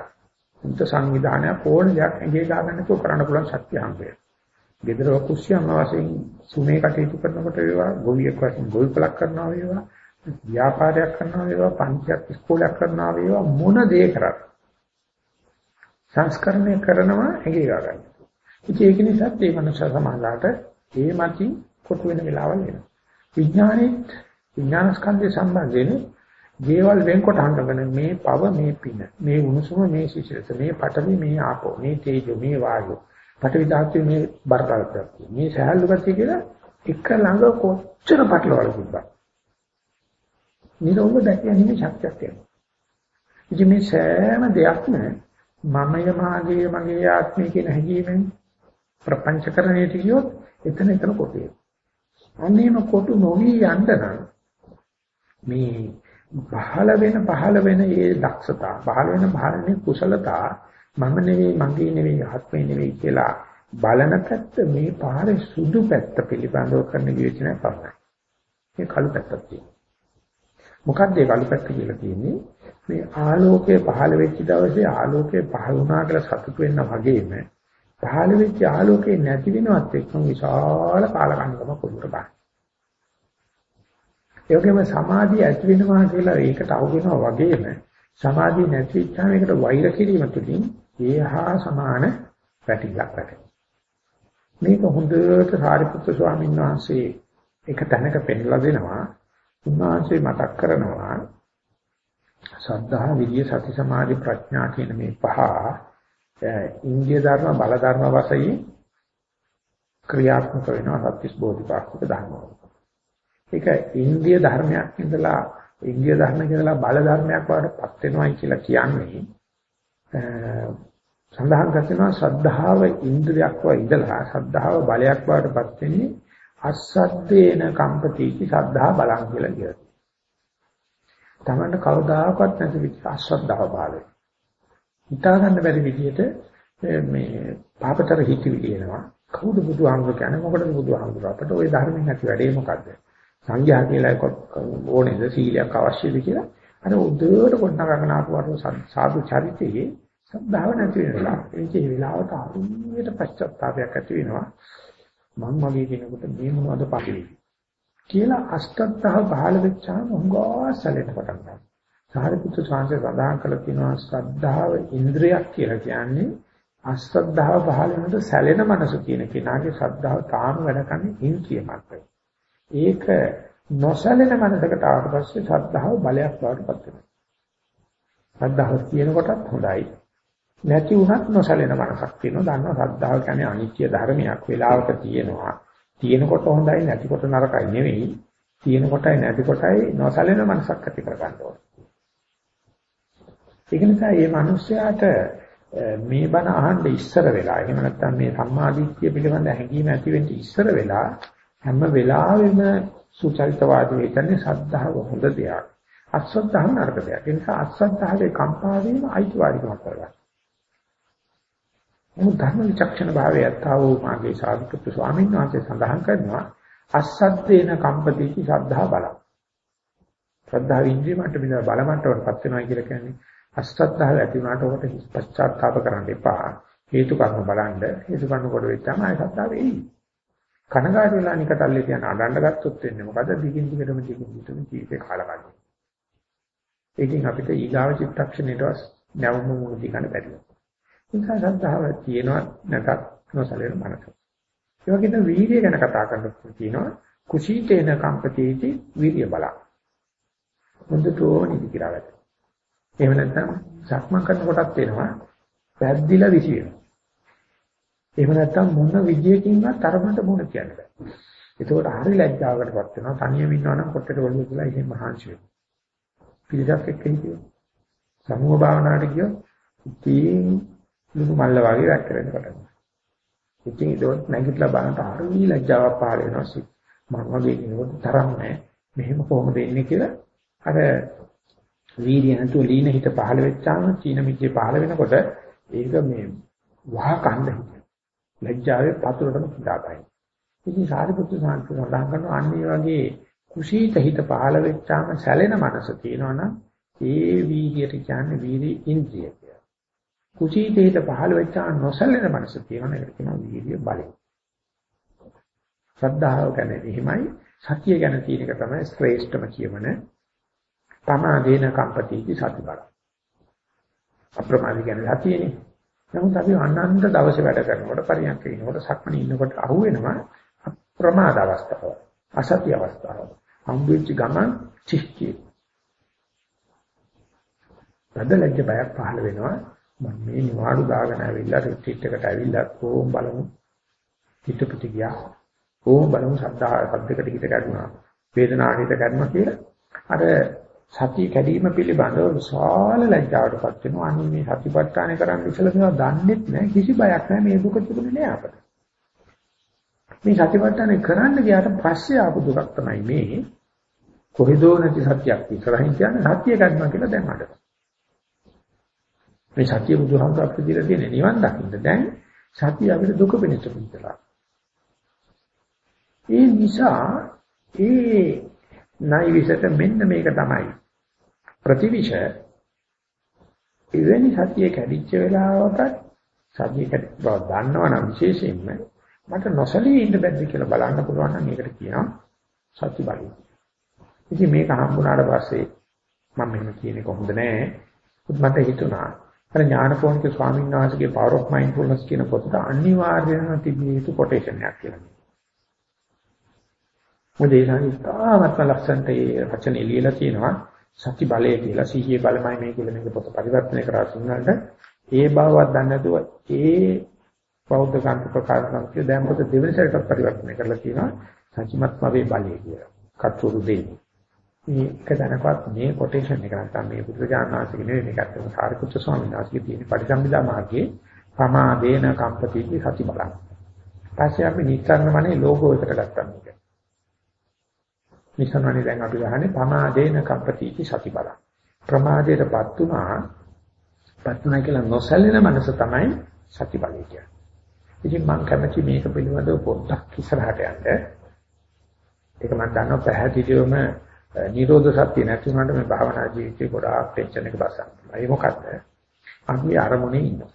උන්ට සංවිධානයක් ඕනේ දෙයක් ඇඟේ දාගන්න නැතුව කරන්න පුළුවන් ශක්තිය හම්බෙයි. ගෙදර කුස්සියම වශයෙන් සුමේ කටයුතු කරනකොට වේවා ගොවියෙක් වශයෙන් ගොවිපලක් කරනවා වේවා ව්‍යාපාරයක් කරනවා වේවා පන්තියක් ඉස්කෝලයක් කරනවා වේවා මොන දේ කරත් සංස්කරණය කරනවා ඇඟේ ගන්න. ඉතින් ඒක නිසා මේ මනුෂ්‍ය සමාජාට ඒ මතින් කොටු වෙන වෙලාවල් එනවා. විඥානෙත් විඥාන ස්කන්ධය සම්බන්ධයෙන් දේවල් වෙන්කොට හඳගෙන මේ පව මේ පින මේ උණුසුම මේ සිසිලස මේ පඨවි මේ ආපෝ මේ තේජෝ මේ වායෝ පඨවි ධාතුවේ මේ බරපතල මේ සහැල්ලු ගතිය කියලා එක ළඟ කොච්චර පටලවල තිබ්බා නිරෝධ දැකීමේ ශක්තියක් තියෙනවා. ඉතින් මේ සෑම දෙයක්ම මමය මාගේ මගේ ආත්මය කියන හැඟීමෙන් ප්‍රපංචකරණයට ගියොත් එතන එතන කොටේ. අන්නේම කොටු නොවි යන්න නම් මේ පහළ වෙන පහළ වෙන ඒ දක්ෂතා පහළ වෙන පහළනේ කුසලතා මම නෙවෙයි මගේ නෙවෙයි ආත්මේ නෙවෙයි කියලා බලන පැත්ත මේ පාරේ සුදු පැත්ත පිළිබඳව කරන විචනය පමණයි. මේ කළු පැත්තක් තියෙනවා. මොකක්ද ඒ කළු පැත්ත කියලා කියන්නේ? මේ ආලෝකය පහළ වෙච්ච දවසේ ආලෝකය පහළ වුණා කියලා සතුට වෙන්න වගේම පහළ වෙච්ච ආලෝකේ නැති වෙනවත් එක්කම විශාල කාලකන්නිකම පොදුර බෑ. ඒ වගේම සමාධිය ඇති වෙනවා කියලා ඒකට අහු වෙනවා වගේම සමාධිය නැති වෙච්චාම ඒකට වෛර කිරීම තුළින් ඒහා සමාන පැටිලක් වැටෙනවා. මේක හොඳට සාරිපුත්‍ර ස්වාමීන් වහන්සේ එක තැනක පෙන්ලා දෙනවා. උන්වහන්සේ මතක් කරනවා සද්ධා විද්‍ය සති සමාධි ප්‍රඥා කියන මේ පහ ඉන්දිය ධර්ම බල ධර්ම වශයෙන් ක්‍රියාත්මක වෙනවා සත්‍විස් බෝධිපාක්ෂික ධර්ම. ඒක ඉන්දිය ධර්මයක් ඉඳලා ඉන්දිය ධර්ම කියලා බල ධර්මයක් වඩපත් වෙනවයි කියලා කියන්නේ සඳහන් කරනවා ශ්‍රද්ධාව ඉන්ද්‍රියක් වා ඉඳලා ශ්‍රද්ධාව බලයක් වඩපත් වෙන්නේ අසද්දේන කම්පතිති ශ්‍රද්ධා බලං කියලා කියනවා. තමන්න කවදාකවත් නැති විදිහ අශ්‍රද්ධාව පාලේ. හිතා ගන්න බැරි විදිහට මේ පාපතර හිතවිලි එනවා. කවුද බුදුහාමුදුර කියන්නේ මොකටද බුදුහාමුදුර අපට ওই ධර්මයෙන් නැති වැඩේ මොකද්ද? සංඝයා කියලා එකක් ඕනේද සීලයක් අවශ්‍යද කියලා අර උදේට කොටන ගන්න ආපුවට සාදු චරිතයේ සද්ධාව නැති වෙනවා. ඒකේ වෙලාවට හරියට පශ්චාත්තාවයක් ඇති වෙනවා. මම මගේ කෙනෙකුට මේ මොනවද පාපේ කියලා අෂ්ටත්තාව පහළ වෙච්චාම උංගා සැලෙන්න පටන් ගන්නවා. සාරිපුත්‍ර සාංශය සඳහන් කළ තියෙනවා ශ්‍රද්ධාව ඉන්ද්‍රියක් කියලා කියන්නේ අශ්‍රද්ධාව පහළ වෙනකොට සැලෙන මනස කියන කෙනාගේ ශ්‍රද්ධාව තාම වැඩ කරන්නේ ඉන්ද්‍රිය මතයි. ඒක නොසැලෙන මනසකට ආවට පස්සේ ශ්‍රද්ධාව බලයක් බවට පත් වෙනවා. ශ්‍රද්ධාව තියෙන කොටත් හොඳයි. නැති වුණත් නොසැලෙන මනසක් තියෙනවා. දන්නවා ශ්‍රද්ධාව කියන්නේ අනිත්‍ය ධර්මයක් වෙලාවක තියෙනවා. තියෙනකොට හොඳයි නැතිකොට නරකයි නෙවෙයි. තියෙන කොටයි නැති කොටයි නොසැලෙන මනසක් ඇති කරගන්න ඕනේ. ඒක නිසා මේ මිනිස්යාට මේ බණ අහන්න ඉස්සර වෙලා එහෙම නැත්නම් මේ සම්මාදිට්ඨිය පිළිබඳ හැඟීම ඇති වෙන්න ඉස්සර වෙලා හැම වෙලාවෙම සුචරිතවාදී වෙන්නේ සද්ධාව හොඳ දෙයක්. අසද්ධාව නරක දෙයක්. ඒ නිසා අසද්ධාවේ කම්පා වීම අයිතිවාදිකමක් කරගන්න. මොහොත ධර්ම විචක්ෂණ භාවය යත්තාවෝ මාගේ සාධිකතු ස්වාමීන් වහන්සේ සඳහන් කරනවා අසද්දේන කම්පතිති සද්ධා බල. ශ්‍රද්ධාව ඉන්ද්‍රිය මට්ටමේ බල මට්ටමටපත් වෙනවා කියලා කියන්නේ අසද්ධාව ඇති වුණාට ඔකට පශ්චාත්තාප කරන්න එපා. හේතු කර්ම බලන්න හේතු කර්ම කොට වෙච්චාම ආය සද්ධාව එයි. කනගාටු වෙලා නිකටල්ලේ තියන අඬන්න ගත්තොත් වෙන්නේ මොකද දිගින් දිගටම දිගින් දිගටම ජීවිතේ කාලකන්ණි. ඒකෙන් අපිට ඊගාව චිත්තක්ෂණයට නැවුම මුණ දී ගන්න බැහැ. නිසා ශ්‍රද්ධාව තියෙනවා නැතත් නොසලෙන මනස. ඒ වගේම වීර්යය ගැන කතා කරනකොට කියනවා කුසීතේන කම්පතිටි වීර්ය බල. හොඳටෝ නිදි කියලා වැටෙනවා. එහෙම නැත්නම් සක්මන් කරනකොටත් වෙනවා පැද්දිලා විසි වෙනවා. එහෙම නැත්නම් මොන විදියකින්වත් තරමට මොන කියන්නේ. ඒකෝට හරි ලැජ්ජාවකටපත් වෙනවා. තනියම ඉන්නවා නම් කොටට ඔළුව කියලා ඉතින් මහන්සි වෙනවා. පිළිසක් එක්ක හිටියෝ. සමුහ භාවනාවට ගියෝ ඉතින් ලුණු මල්ල වගේ වැක් කරගෙන පටන් ඉතින් ඒක නැගිටලා බලනට හරි ලැජ්ජාවක් පහළ වෙනවා. මම වගේ කෙනෙකුට තරම් නැහැ. මෙහෙම කොහොමද එන්නේ කියලා අර වීර්ය නැතුව ලීන හිත පහළ වෙච්චාම චීන මිත්‍ය පහළ වෙනකොට ඒක මේ වහ කන්න හිතේ. ලැජ්ජාවේ පතුලටම දාගන්න. ඉතින් සාරිපුත්‍ර සාන්ති සඳහන් කරනවා අන්නේ වගේ කුසීත හිත පහළ වෙච්චාම සැලෙන මනස තියෙනවනම් ඒ වීර්යයට කියන්නේ වීර්ය ඉන්ද්‍රිය කියලා. කුසීත හිත පහළ වෙච්චාම නොසැලෙන මනස තියෙනවනේ ඒකට කියනවා වීර්ය බලය. ශ්‍රද්ධාව ගැන එහෙමයි සතිය ගැන තියෙන එක තමයි ශ්‍රේෂ්ඨම කියවන පමාදේන කම්පතිති සති බල. අප්‍රමාදී කියන්නේ සතියනේ. නමුත් අපි අනන්ත දවසේ වැඩ කරනකොට පරියන්ක ඉනකොට සක්මණේ ඉන්නකොට අහුවෙනවා ප්‍රමාද අවස්ථාව. අසත්‍ය අවස්ථාව. හම්බෙච්ච ගමන් චික්කී. බදලජ්ජ බයක් පහළ වෙනවා. මම මේ නිවාඩු දාගෙන ඇවිල්ලා රිට්‍රීට් එකට ඇවිල්ලා කොහොම බලමු. හිතපිට ගියා. කොහොම බලමු සද්දා සද්දකට හිත ගැටුණා. වේදනාවට හිත ගැටුණා කියලා අර සතිය කැඩීම පිළිබඳව විශාල ලැජ්ජාවටපත් වෙනවා. අනේ මේ සතිපට්ඨාන කරන්න ඉස්සෙල්ලා මේවා දන්නෙත් නැහැ. කිසි බයක් නැහැ. මේ දුක තිබුණේ නැහැ අපට. මේ සතිපට්ඨාන කරන්න ගියාට පස්සේ ආපු දුකක් තමයි මේ කොහෙදෝ නැති සත්‍යයක් ඉස්සරහින් කියන්නේ සත්‍ය ගන්නවා කියලා දැන් අඩ. මේ සත්‍ය බුදුහාමුදුර අපිට දීලා තියෙන නිවන් දකින්න දැන් සත්‍ය අපිට දුක පිණිස පිටලා. ඒ නිසා ඒ නයි විසට මෙන්න මේක තමයි ප්‍රතිවිෂ එවැනි සතිය කැඩිච්ච වෙලාවක සතිය කැඩ බව දන්නවනම් විශේෂයෙන්ම මට නොසලී ඉන්න බැද්ද කියලා බලන්න පුළුවන් නම් මේකට කියනවා සති බලය. ඉතින් මේක හම්බුනාට පස්සේ මම මෙහෙම කියන්නේ කොහොමද නෑ. මට හිතුණා අර ඥානපෝනික ස්වාමීන් වහන්සේගේ power of mindfulness කියන පොතට අනිවාර්යයෙන්ම තිබිය යුතු කොටේෂන් එකක් කියලා. මොකද ඒ සංස්කාරවත් ලක්ෂණට ඒ වචනේ ලියලා තියෙනවා සති බලය කියලා සිහියේ බලමයි මේ කියලා මේක පොත පරිවර්තනය කරා සිංහලට ඒ බවවත් දන්නේ නැතුව ඒ බෞද්ධ කාන්ත ප්‍රකාශ සංකේත දැන් පොත දෙවෙනි සැරේට පරිවර්තනය කරලා තියෙනවා සත්‍යමත් භවයේ බලය කියලා. කතුරු දෙන්නේ. මේක දැනපත් මේ කොටේෂන් එක නැත්නම් මේ බුදුජානනාථගේ නෙවෙයි මේකත් සාරිපුත්‍ර ස්වාමීන් වහන්සේගේ තියෙන පරිසම්බිදා මාර්ගයේ පමාදේන කම්පතිති සති බලං. පස්සේ අපි නිස්සාරණමනේ ලෝකෝ එකට ගත්තා මේක. නිසනවනේ දැන් අපි ගහන්නේ පමාදේන කම්පතිති සති බල. ප්‍රමාදයටපත් උනා පත් උනා කියලා නොසැලෙන මනස තමයි සති බලය කියන්නේ. ඉතින් මම කැමති මේක පිළිබඳව පොඩ්ඩක් ඉස්සරහට යන්න. ඒක මම දන්නවා පැහැදිලිවම නිරෝධ සත්‍ය නැති වුණාට මේ භාවනා ජීවිතේ ගොඩාක් ටෙන්ෂන් එක බසන්න. ඒ මොකද්ද? අපි අරමුණේ ඉන්නවා.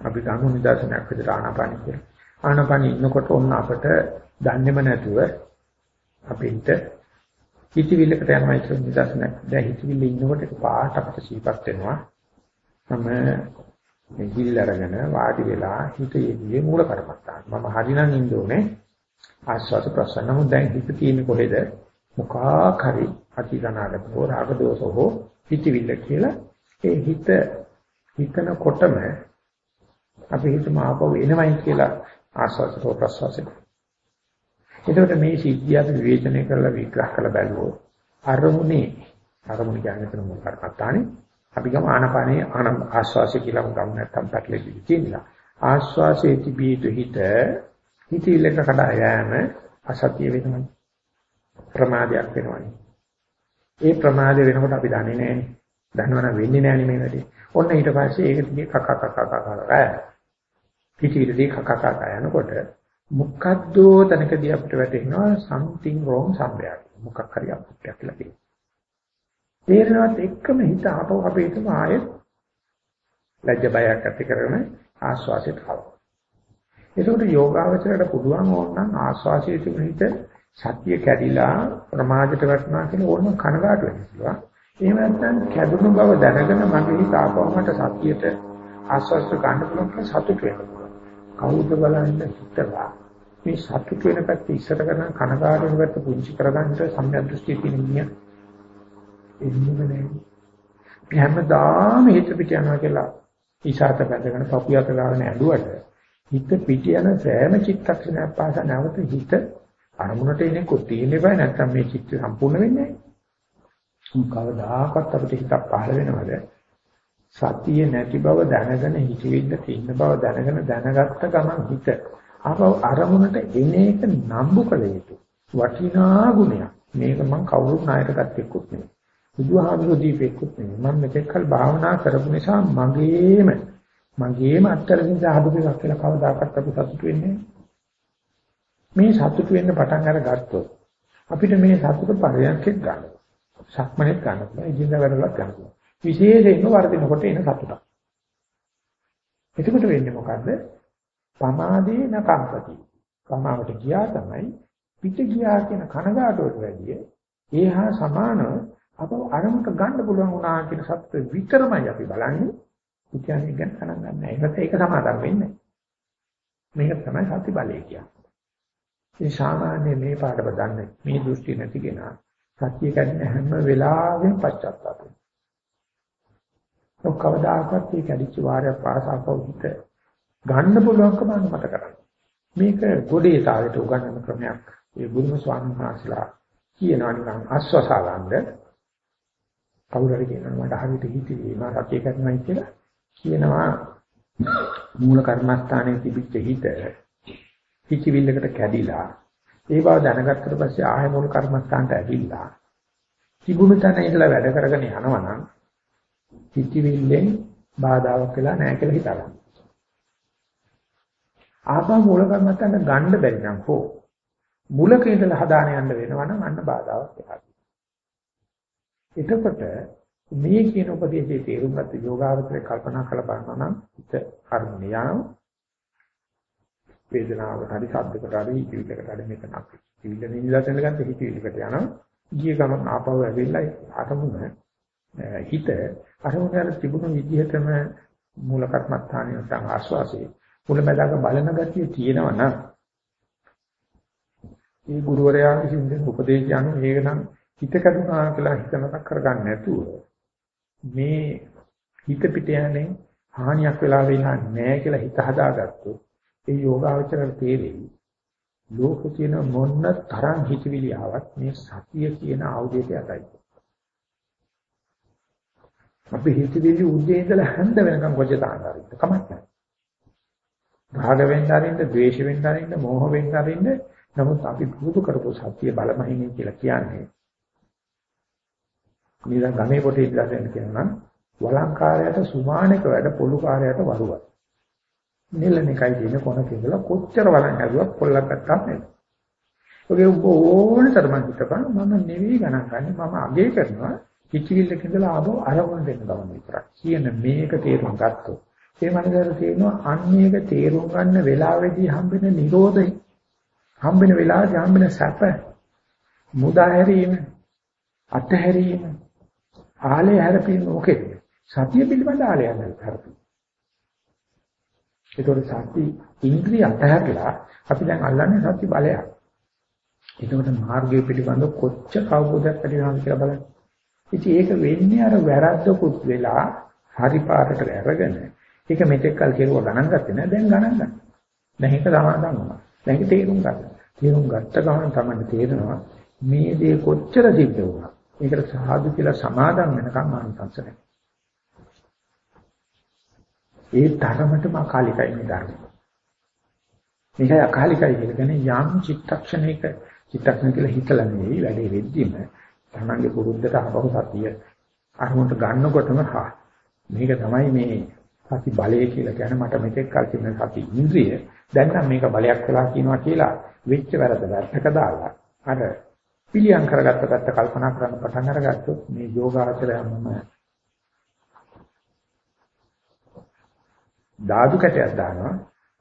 අපි ගන්න නිදර්ශනයක් විදිහට ආනාපානිය කියලා. ආනාපානිය ඉන්නකොට ඔන්න අපට දන්නේම නැතුව අපිට හිතවිල්ලකට යනවා කියන නිදර්ශනයක්. දැන් හිතවිල්ල ඉන්නකොට ඒක පාට අපිට සීපත් වෙනවා. මම මේ හිල් අරගෙන වාඩි වෙලා හිතේදී මූල කර්මත්තාන. මම හරිනම් ඉන්න ඕනේ ආස්වාද ප්‍රසන්න. නමුත් දැන් හිත තියෙන්නේ කොහෙද? මොකක් හරි අතිගනාගතෝ රාග දෝෂෝ හිතවිල්ල කියලා ඒ හිත හිතනකොටම අපි හිතම ආපහු එනවයි කියලා ආස්වාද ප්‍රසවාසය එතකොට මේ සිද්ධිය අපි විවේචනය කරලා විග්‍රහ කරලා බැලුවොත් අරමුණේ අරමුණ කියන්නේ තන මොකක්ද අපි ගම ආනපානේ ආනම් ආස්වාසිය කියලා ගමු නැත්තම් පැටලෙදි කියනවා ආස්වාසයේ තිබීතු හිත හිතීලක කඩා යෑම අසතිය වෙනවා ප්‍රමාදයක් වෙනවනේ. ඒ ප්‍රමාදය වෙනකොට අපි දන්නේ නැහැනේ. දන්නවනම් වෙන්නේ නැහැනේ මේ වැඩේ. ඔන්න ඊට පස්සේ ඒක දිගේ කක කක කක කක හිතීලදී කක කක යනකොට මොකද්දෝ තැනකදී අපිට වැටෙනවා something wrong somewhere. මොකක් හරි අපුට්ටයක් කියලා කියනවා. තේරෙනවත් එක්කම හිත ආපහු අපේ හිතම ආයෙත් ලැජ්ජ බයක් ඇති කරගෙන ආස්වාසිත ආවා. ඒකට යෝගාවචරයට පුළුවන් ඕනනම් ආස්වාසියේ තිබෙන හිත සතිය කැඩිලා ප්‍රමාදයට වැටෙනවා කියලා ඕනම කනගාටු වෙනවා. එහෙම නැත්නම් කැඩුණු බව දැනගෙන මගේ හිත ආපහු මට සතියට ආස්වාස්ත ගන්න පුළුවන් කියලා සතුට වෙනවා. කවුද බලන්න හිතලා මේ සතුට වෙන පැත්ත ඉස්සර කරන කනගාටු වෙන පැත්ත පුංචි කරගන්න සම්‍යක් දෘෂ්ටිය තියෙන මිනිහ එන්නේම නැහැ. මේ හැමදාම හිත පිට යනවා කියලා ඉසాత බැඳගෙන පපුවට ගාගෙන ඇඬුවට හිත පිට යන සෑම චිත්තක්ෂණයක් පාසා නැවත හිත අරමුණට එන්නේ කොටින්නේ බෑ නැත්තම් මේ චිත්ත සම්පූර්ණ වෙන්නේ නැහැ. කවදාකවත් අපිට හිතක් පහළ වෙනවද? සතිය නැති බව දැනගෙන හිතෙන්න තියෙන බව දැනගෙන දැනගත්ත ගමන් හිත ආපහු අරමුණට එන එක නම්බු කළ යුතු වටිනා ගුණයක්. මේක මම කවුරුත් නායක ගත්තෙකුත් නෙමෙයි. බුදුහාමුදුරු දීපෙකුත් නෙමෙයි. මම මෙතෙක් කල් භාවනා කරපු නිසා මගේම මගේම අත්තරකින් සාහදුක එකක් කියලා කවදාකවත් අපි සතුටු වෙන්නේ මේ සතුටු වෙන්න පටන් අරගත්තොත් අපිට මේ සතුට පරියන්කෙත් ගන්න. සක්මනෙත් ගන්න පුළුවන්. ඉදින්දා වැඩලක් ගන්න පුළුවන්. විශේෂයෙන්ම වර්ධිනකොට එන සතුටක්. එතකොට වෙන්නේ මොකද්ද? පමාදේ නකම්පති. පමාවට ගියා තමයි පිට ගියා කියන කනගාටුවට වැඩිය ඒහා සමානව අපව අරමුණට ගන්න පුළුවන් වුණා කියන සත්‍ය විතරමයි අපි බලන්නේ. ඉතින් ගැන ගණන් ගන්න නැහැ. ඒකත් ඒක සමාදම් වෙන්නේ. මේක තමයි සත්‍ය බලය කියන්නේ. ඒ සාමාන්‍ය මේ පාඩම දන්නේ මේ දෘෂ්ටි නැති කෙනා සත්‍ය කියන්නේ හැම වෙලාවෙම පශ්චාත්තාප වෙනවා. ඔක් කවදාකවත් මේ කැඩිච්ච වාරය පාසාවුත් ගන්න පුළුවන්කම මත කරන්නේ. මේක ගොඩේ තාලෙට උගන්වන ක්‍රමයක්. ඒ බුදුම ස්වාමීන් වහන්සේලා කියනවා නිකන් අස්වසාලන්ද කවුරු හරි කියනවා මට හරියට හිතේ මා සත්‍ය කරනයි කියලා කියනවා මූල කර්මස්ථානයේ තිබිච්ච හිත හිතවිල්ලකට කැඩිලා ඒ බව දැනගත්තට පස්සේ ආය මූල කර්මස්ථානට ඇවිල්ලා තිබුණු තැන ඉඳලා වැඩ කරගෙන යනවා නම් හිතවිල්ලෙන් බාධාවක් වෙලා නැහැ කියලා හිතනවා. ආපහු මූල කර්මස්ථානට ගන්න බැරි නම් හෝ මුලක ඉඳලා හදාන යන්න වෙනවා නම් අන්න බාධාවක් වෙනවා. එතකොට මේ කියන උපදේශයේ තේරුම් ගත්ත යෝගාවචරය කල්පනා කරලා බලනවා නම් හිත කර්මණියාව වේදනාවට හරි සද්දකට හරි හිතවිල්ලකට හරි මේක නක්. හිතවිල්ල නිදලා තැනකට හිතවිල්ලකට යනවා. ගිය ගමන් ආපහු ඇවිල්ලා අරමුණ හිත අරමුණ යන තිබුණු විදිහටම මූල කර්මස්ථානයේ නැත්නම් ආස්වාසේ මුලමදාක බලන ගතිය තියෙනවා නම් මේ ගුරුවරයා විසින් දෙන උපදේශය අනුව ඒක නම් හිත කඩුනා කියලා හිතනක් කරගන්න නැතුව මේ හිත පිට යන්නේ හානියක් වෙලා වෙලා නැහැ කියලා හිත හදාගත්තොත් ඒ යෝගාවචරයට තේරෙයි ලෝක කියන මොන්න තරම් හිතවිලි ආවත් මේ සතිය කියන ආයුධයට යටයි. අපි හිතවිලි උදේ ඉඳලා හැන්ද වෙනකම් කොච්චර තාන්දාරින්ද කමක් නැහැ. රාග වෙන්න අරින්න, ද්වේෂ වෙන්න අරින්න, මෝහ වෙන්න අරින්න නමුත් අපි පුරුදු කරපු සත්‍ය බලමහිනේ කියලා කියන්නේ. නිකන් ගමේ පොතේ ඉඳලා කියනවා වලංකාරයට සුමානක වැඩ පොළු කාර්යයට වරුවක්. නෙල්ලන එකයි තියෙන කොනක ඉඳලා කොච්චර වලං හැදුවක් පොල්ලක් ගත්තාම නෙමෙයි. ඔගේ ඔබ ඕන තරම් හිතපන් මම නෙවෙයි ගණන් ගන්නේ මම අගේ කරනවා කිචිවිල්ලක ඉඳලා ආවෝ අරමුණ දෙන්න ගමන් විතරක්. කියන මේක තේරුම් ගත්තොත් ඒ මනසට තේරෙනවා අන්න ඒක තේරුම් ගන්න වෙලාවේදී හම්බෙන නිරෝධය. හම්බෙන වෙලාවේ හම්බෙන සැප මුදා හැරීම අත්හැරීම ආලේ හැරපීම ඕකේ සතිය පිළිබඳ ආලය හැරපීම. ඒතකොට සති ඉන්ද්‍රිය අතහැරලා අපි දැන් අල්ලන්නේ සති බලයක්. ඒකට මාර්ගය පිළිබඳ කොච්චර කවුරුදක් ඇති වෙනවද කියලා බලන්න. ඉතින් ඒක වෙන්නේ අර වැරද්දකුත් වෙලා හරි පාරට අරගෙන ඒක මෙතෙක් කල් කෙරුවා ගණන් ගත්තේ නෑ දැන් ගණන් ගන්න දැන් ඒක සමාදන් වුණා දැන් ඒක තේරුම් ගන්න තේරුම් ගත්ත ගමන් තමයි තේරෙනවා මේ දේ කොච්චර සිද්ධ වුණා. ඒකට සාදු කියලා සමාදම් වෙනකම් ආනිසංස නැහැ. ඒ තරමටම අකාලිකයි මේ ධර්ම. මේකයි අකාලිකයි කියන්නේ යම් චිත්තක්ෂණයක චිත්තක්ෂණ කියලා හිතලා නෙවෙයි වැඩේ වෙද්දිම තමන්ගේ පුරුද්දට ආපහු සතිය අරමුණට ගන්නකොටම හා මේක තමයි මේ සති බලය කියලා කියන්නේ මට මෙතෙක් කල් තිබුණ සති ඉන්ද්‍රිය දැන් නම් මේක බලයක් වෙලා කියනවා කියලා වෙච්ච වැරද්ද වැරද්දක දාලා අර පිළියම් කරගත්ත පැත්ත කල්පනා කරන්න පටන් අරගත්තොත් මේ යෝගාචරයම ධාතු කැටයක් දානවා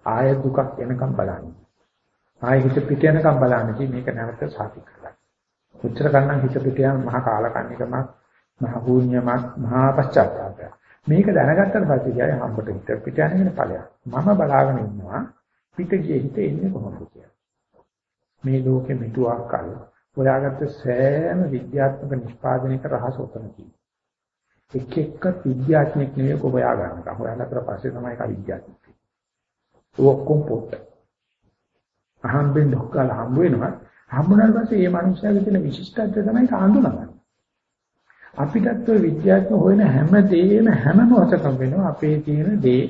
ආය දුකක් එනකම් බලන්න. ආය හිත පිට යනකම් බලන්න කි මේක නැවත සාති කරගන්න. උච්චර කන්නම් හිත පිට යන මහා කාලකන්නිකමක් මහා පුණ්‍යමක් මහා පශ්චාත්තාපයක්. මේක දැනගත්තට පස්සේ කියයි හම්බට හිත පිට යන ඵලයක්. මම බලාගෙන ඉන්නවා පිට ගියේ හිත එන්නේ කොහොමද කියලා. මේ ලෝකෙ මෙතුවක් කල හොයාගත්ත සෑම විද්‍යාත්මක නිෂ්පාදනයක රහස උතන තියෙනවා. එක එක විද්‍යාඥයෙක් නෙවෙයි ඔබ හොයා ගන්නවා. හොයාගත්තට පස්සේ තමයි ඒක විද්‍යාත්මක. ඔක්කොම පොත්. අහම්බෙන් ඩොක්කල හම්බ වෙනවා. හම්බුනාට පස්සේ මේ මනුස්සයාගේ තියෙන විශිෂ්ටත්වය තමයි හඳුනගන්නේ. අපිටත් ඔය විද්‍යාත්මක හොයන හැම දෙයක්ම හැම මොහොතකම වෙනවා. අපේ තියෙන දේ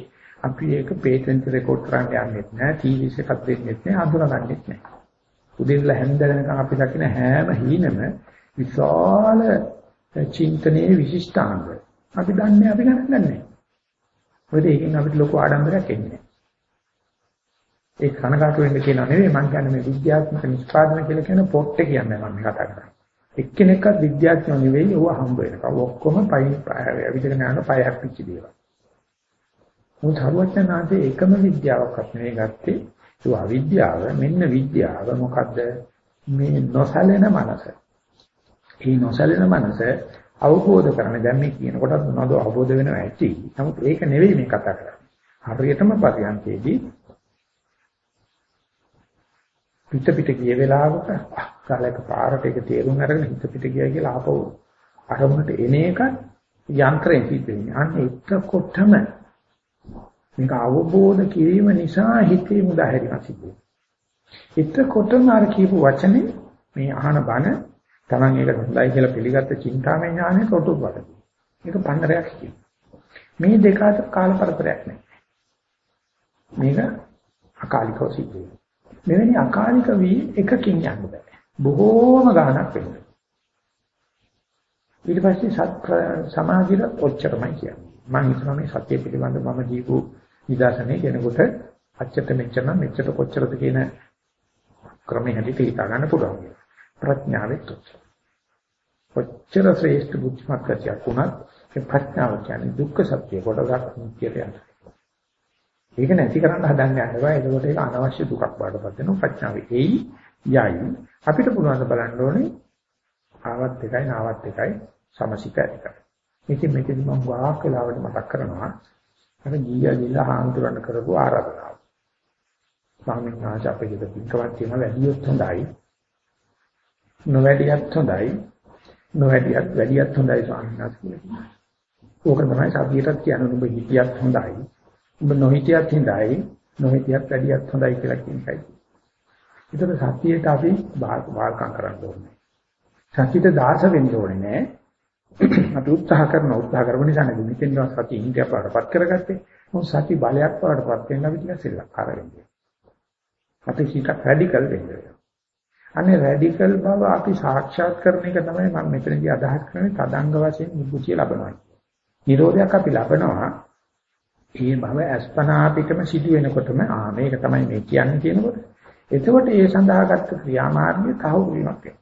අපි ඒක පේටන්ට් රෙකෝඩ් කරන්න යන්නෙත් නෑ ටීවීස් එකක් දෙන්නෙත් නෑ අඳුරගන්නෙත් නෑ. උදේilla හැන්ද වෙනකන් අපි දකින හැම හීනම විශාල චින්තනයේ විශිෂ්ටාංග. අපි දන්නේ අපි ගණන් ගන්නෑ මොකද ඒකෙන් අපිට ලොකු ආඩම්බරයක් එන්නේ ඒ කනකාට වෙන්න කියනවා නෙවෙයි මම කියන්නේ මේ විද්‍යාත්මක නිෂ්පාදන කියලා කියන පොට්ට කියන්නේ මම කතා කරන්නේ එක්කෙනෙක්වත් විද්‍යාඥයෝ නෙවෙයි ඌව හම්බ වෙනවා ඔක්කොම පයින් ඇවිදගෙන යන පයක් පිච්ච දේවල් මොකද හරුවචනාංශයේ එකම විද්‍යාවක්වත් නෙවෙයි ගත්තේ ඒ අවිද්‍යාව මෙන්න විද්‍යාව මොකද්ද මේ නොසැලෙන මනස. මේ නොසැලෙන මනස අවබෝධ කරගන්න දැන් මේ කියනකොට මොනවද අවබෝධ වෙනවා ඇති. නමුත් ඒක නෙවෙයි මේ කතා කරන්නේ. හරියටම පරියන්කේදී පිට පිට ගිය වෙලාවක කාලයක පාරට ඒක තේරුම් අරගෙන හිත පිට ගියා කියලා ආපහු අරමුණට එන එක යන්ත්‍රයෙන් සිද්ධ වෙන්නේ. අන්න එතකොටම මේක අවබෝධ කිරීම නිසා හිතේ මුදාහැරීමක් සිදු වෙනවා. එතකොටම අර කියපු වචනේ මේ අහන බණ Taman ඒක හොඳයි කියලා පිළිගත්ත චින්තාමය ඥානෙ කොටු වඩ. මේක පන්නරයක් කියනවා. මේ දෙක අතර කාලපරතරයක් නැහැ. මේක අකාලිකව සිද්ධ වෙනවා. මෙවැනි අකාලික වී එකකින් යන්න බෑ. බොහෝම ගාණක් වෙනවා. ඊට පස්සේ සත් සමාධියට ඔච්චරමයි කියන්නේ. මම හිතනවා මේ සත්‍ය පිළිබඳව මම ජීවු නිදාසනේ කෙනෙකුට අච්චත මෙච්චර නම් මෙච්චර කොච්චරද කියන ක්‍රමයේ හැටි හිතා ගන්න පුළුවන්. ප්‍රඥාවෙත් උච්ච. කොච්චර ශ්‍රේෂ්ඨ බුද්ධිමත් කතියක් වුණත් ඒ ප්‍රඥාව කියන්නේ දුක්ඛ සත්‍ය කොටසක් මුක්තියට යනවා. ඒක නැති කරන්න හදන්න යනවා. එතකොට ඒක අනවශ්‍ය දුකක් වඩපත් වෙනවා. ප්‍රඥාව එයි යයි. අපිට පුළුවන් බලන්න ඕනේ ආවත් එකයි නාවත් එකයි සමසිත එකයි. ඉතින් මේකදී මම වාක් වෙලාවට මතක් කරනවා අර ගියා ගිල්ලා හාමුදුරන් කරපු ආරාධනාව. ස්වාමීන් වහන්සේ අපේ ගෙදර පිටකවක් තියෙනවා වැඩියොත් හොඳයි. නොවැඩියත් හොඳයි. නොවැඩියත් වැඩියත් හොඳයි ස්වාමීන් වහන්සේ. ඕක තමයි සතියටත් කියන්නේ ඔබ හිතියත් හොඳයි. ඔබ නොහිතියත් හොඳයි. නොහිතියත් වැඩියත් හොඳයි කියලා කියන එකයි. ඒතර සතියට අපි වාල්කම් කරන්න ඕනේ. සතියට දාස වෙන්න ඕනේ නෑ. අපි උත්සාහ කරන උත්සාහ කරපු නිසා නේද මෙතෙන් සති ඉන්දියා පාඩපත් කරගත්තේ. මොකද සති බලයක් පාඩපත් වෙන්න අපි ටිකක් සෙල්ලක්කාර වෙන්නේ. අපි ටිකක් රැඩිකල් වෙන්නේ. අනේ රැඩිකල් බව අපි සාක්ෂාත් කරන එක තමයි මම මෙතනදී අදහස් කරන්නේ තදංග වශයෙන් නිබුතිය ලබනවා. නිරෝධයක් අපි ලබනවා. ඒ බව අස්පනා පිටම සිදු වෙනකොටම ආ මේක තමයි මේ කියන්නේ කියනකොට එතකොට ඒ සඳහාගත් ක්‍රියාමාර්ගය තහවුරු වීමක් වෙනවා.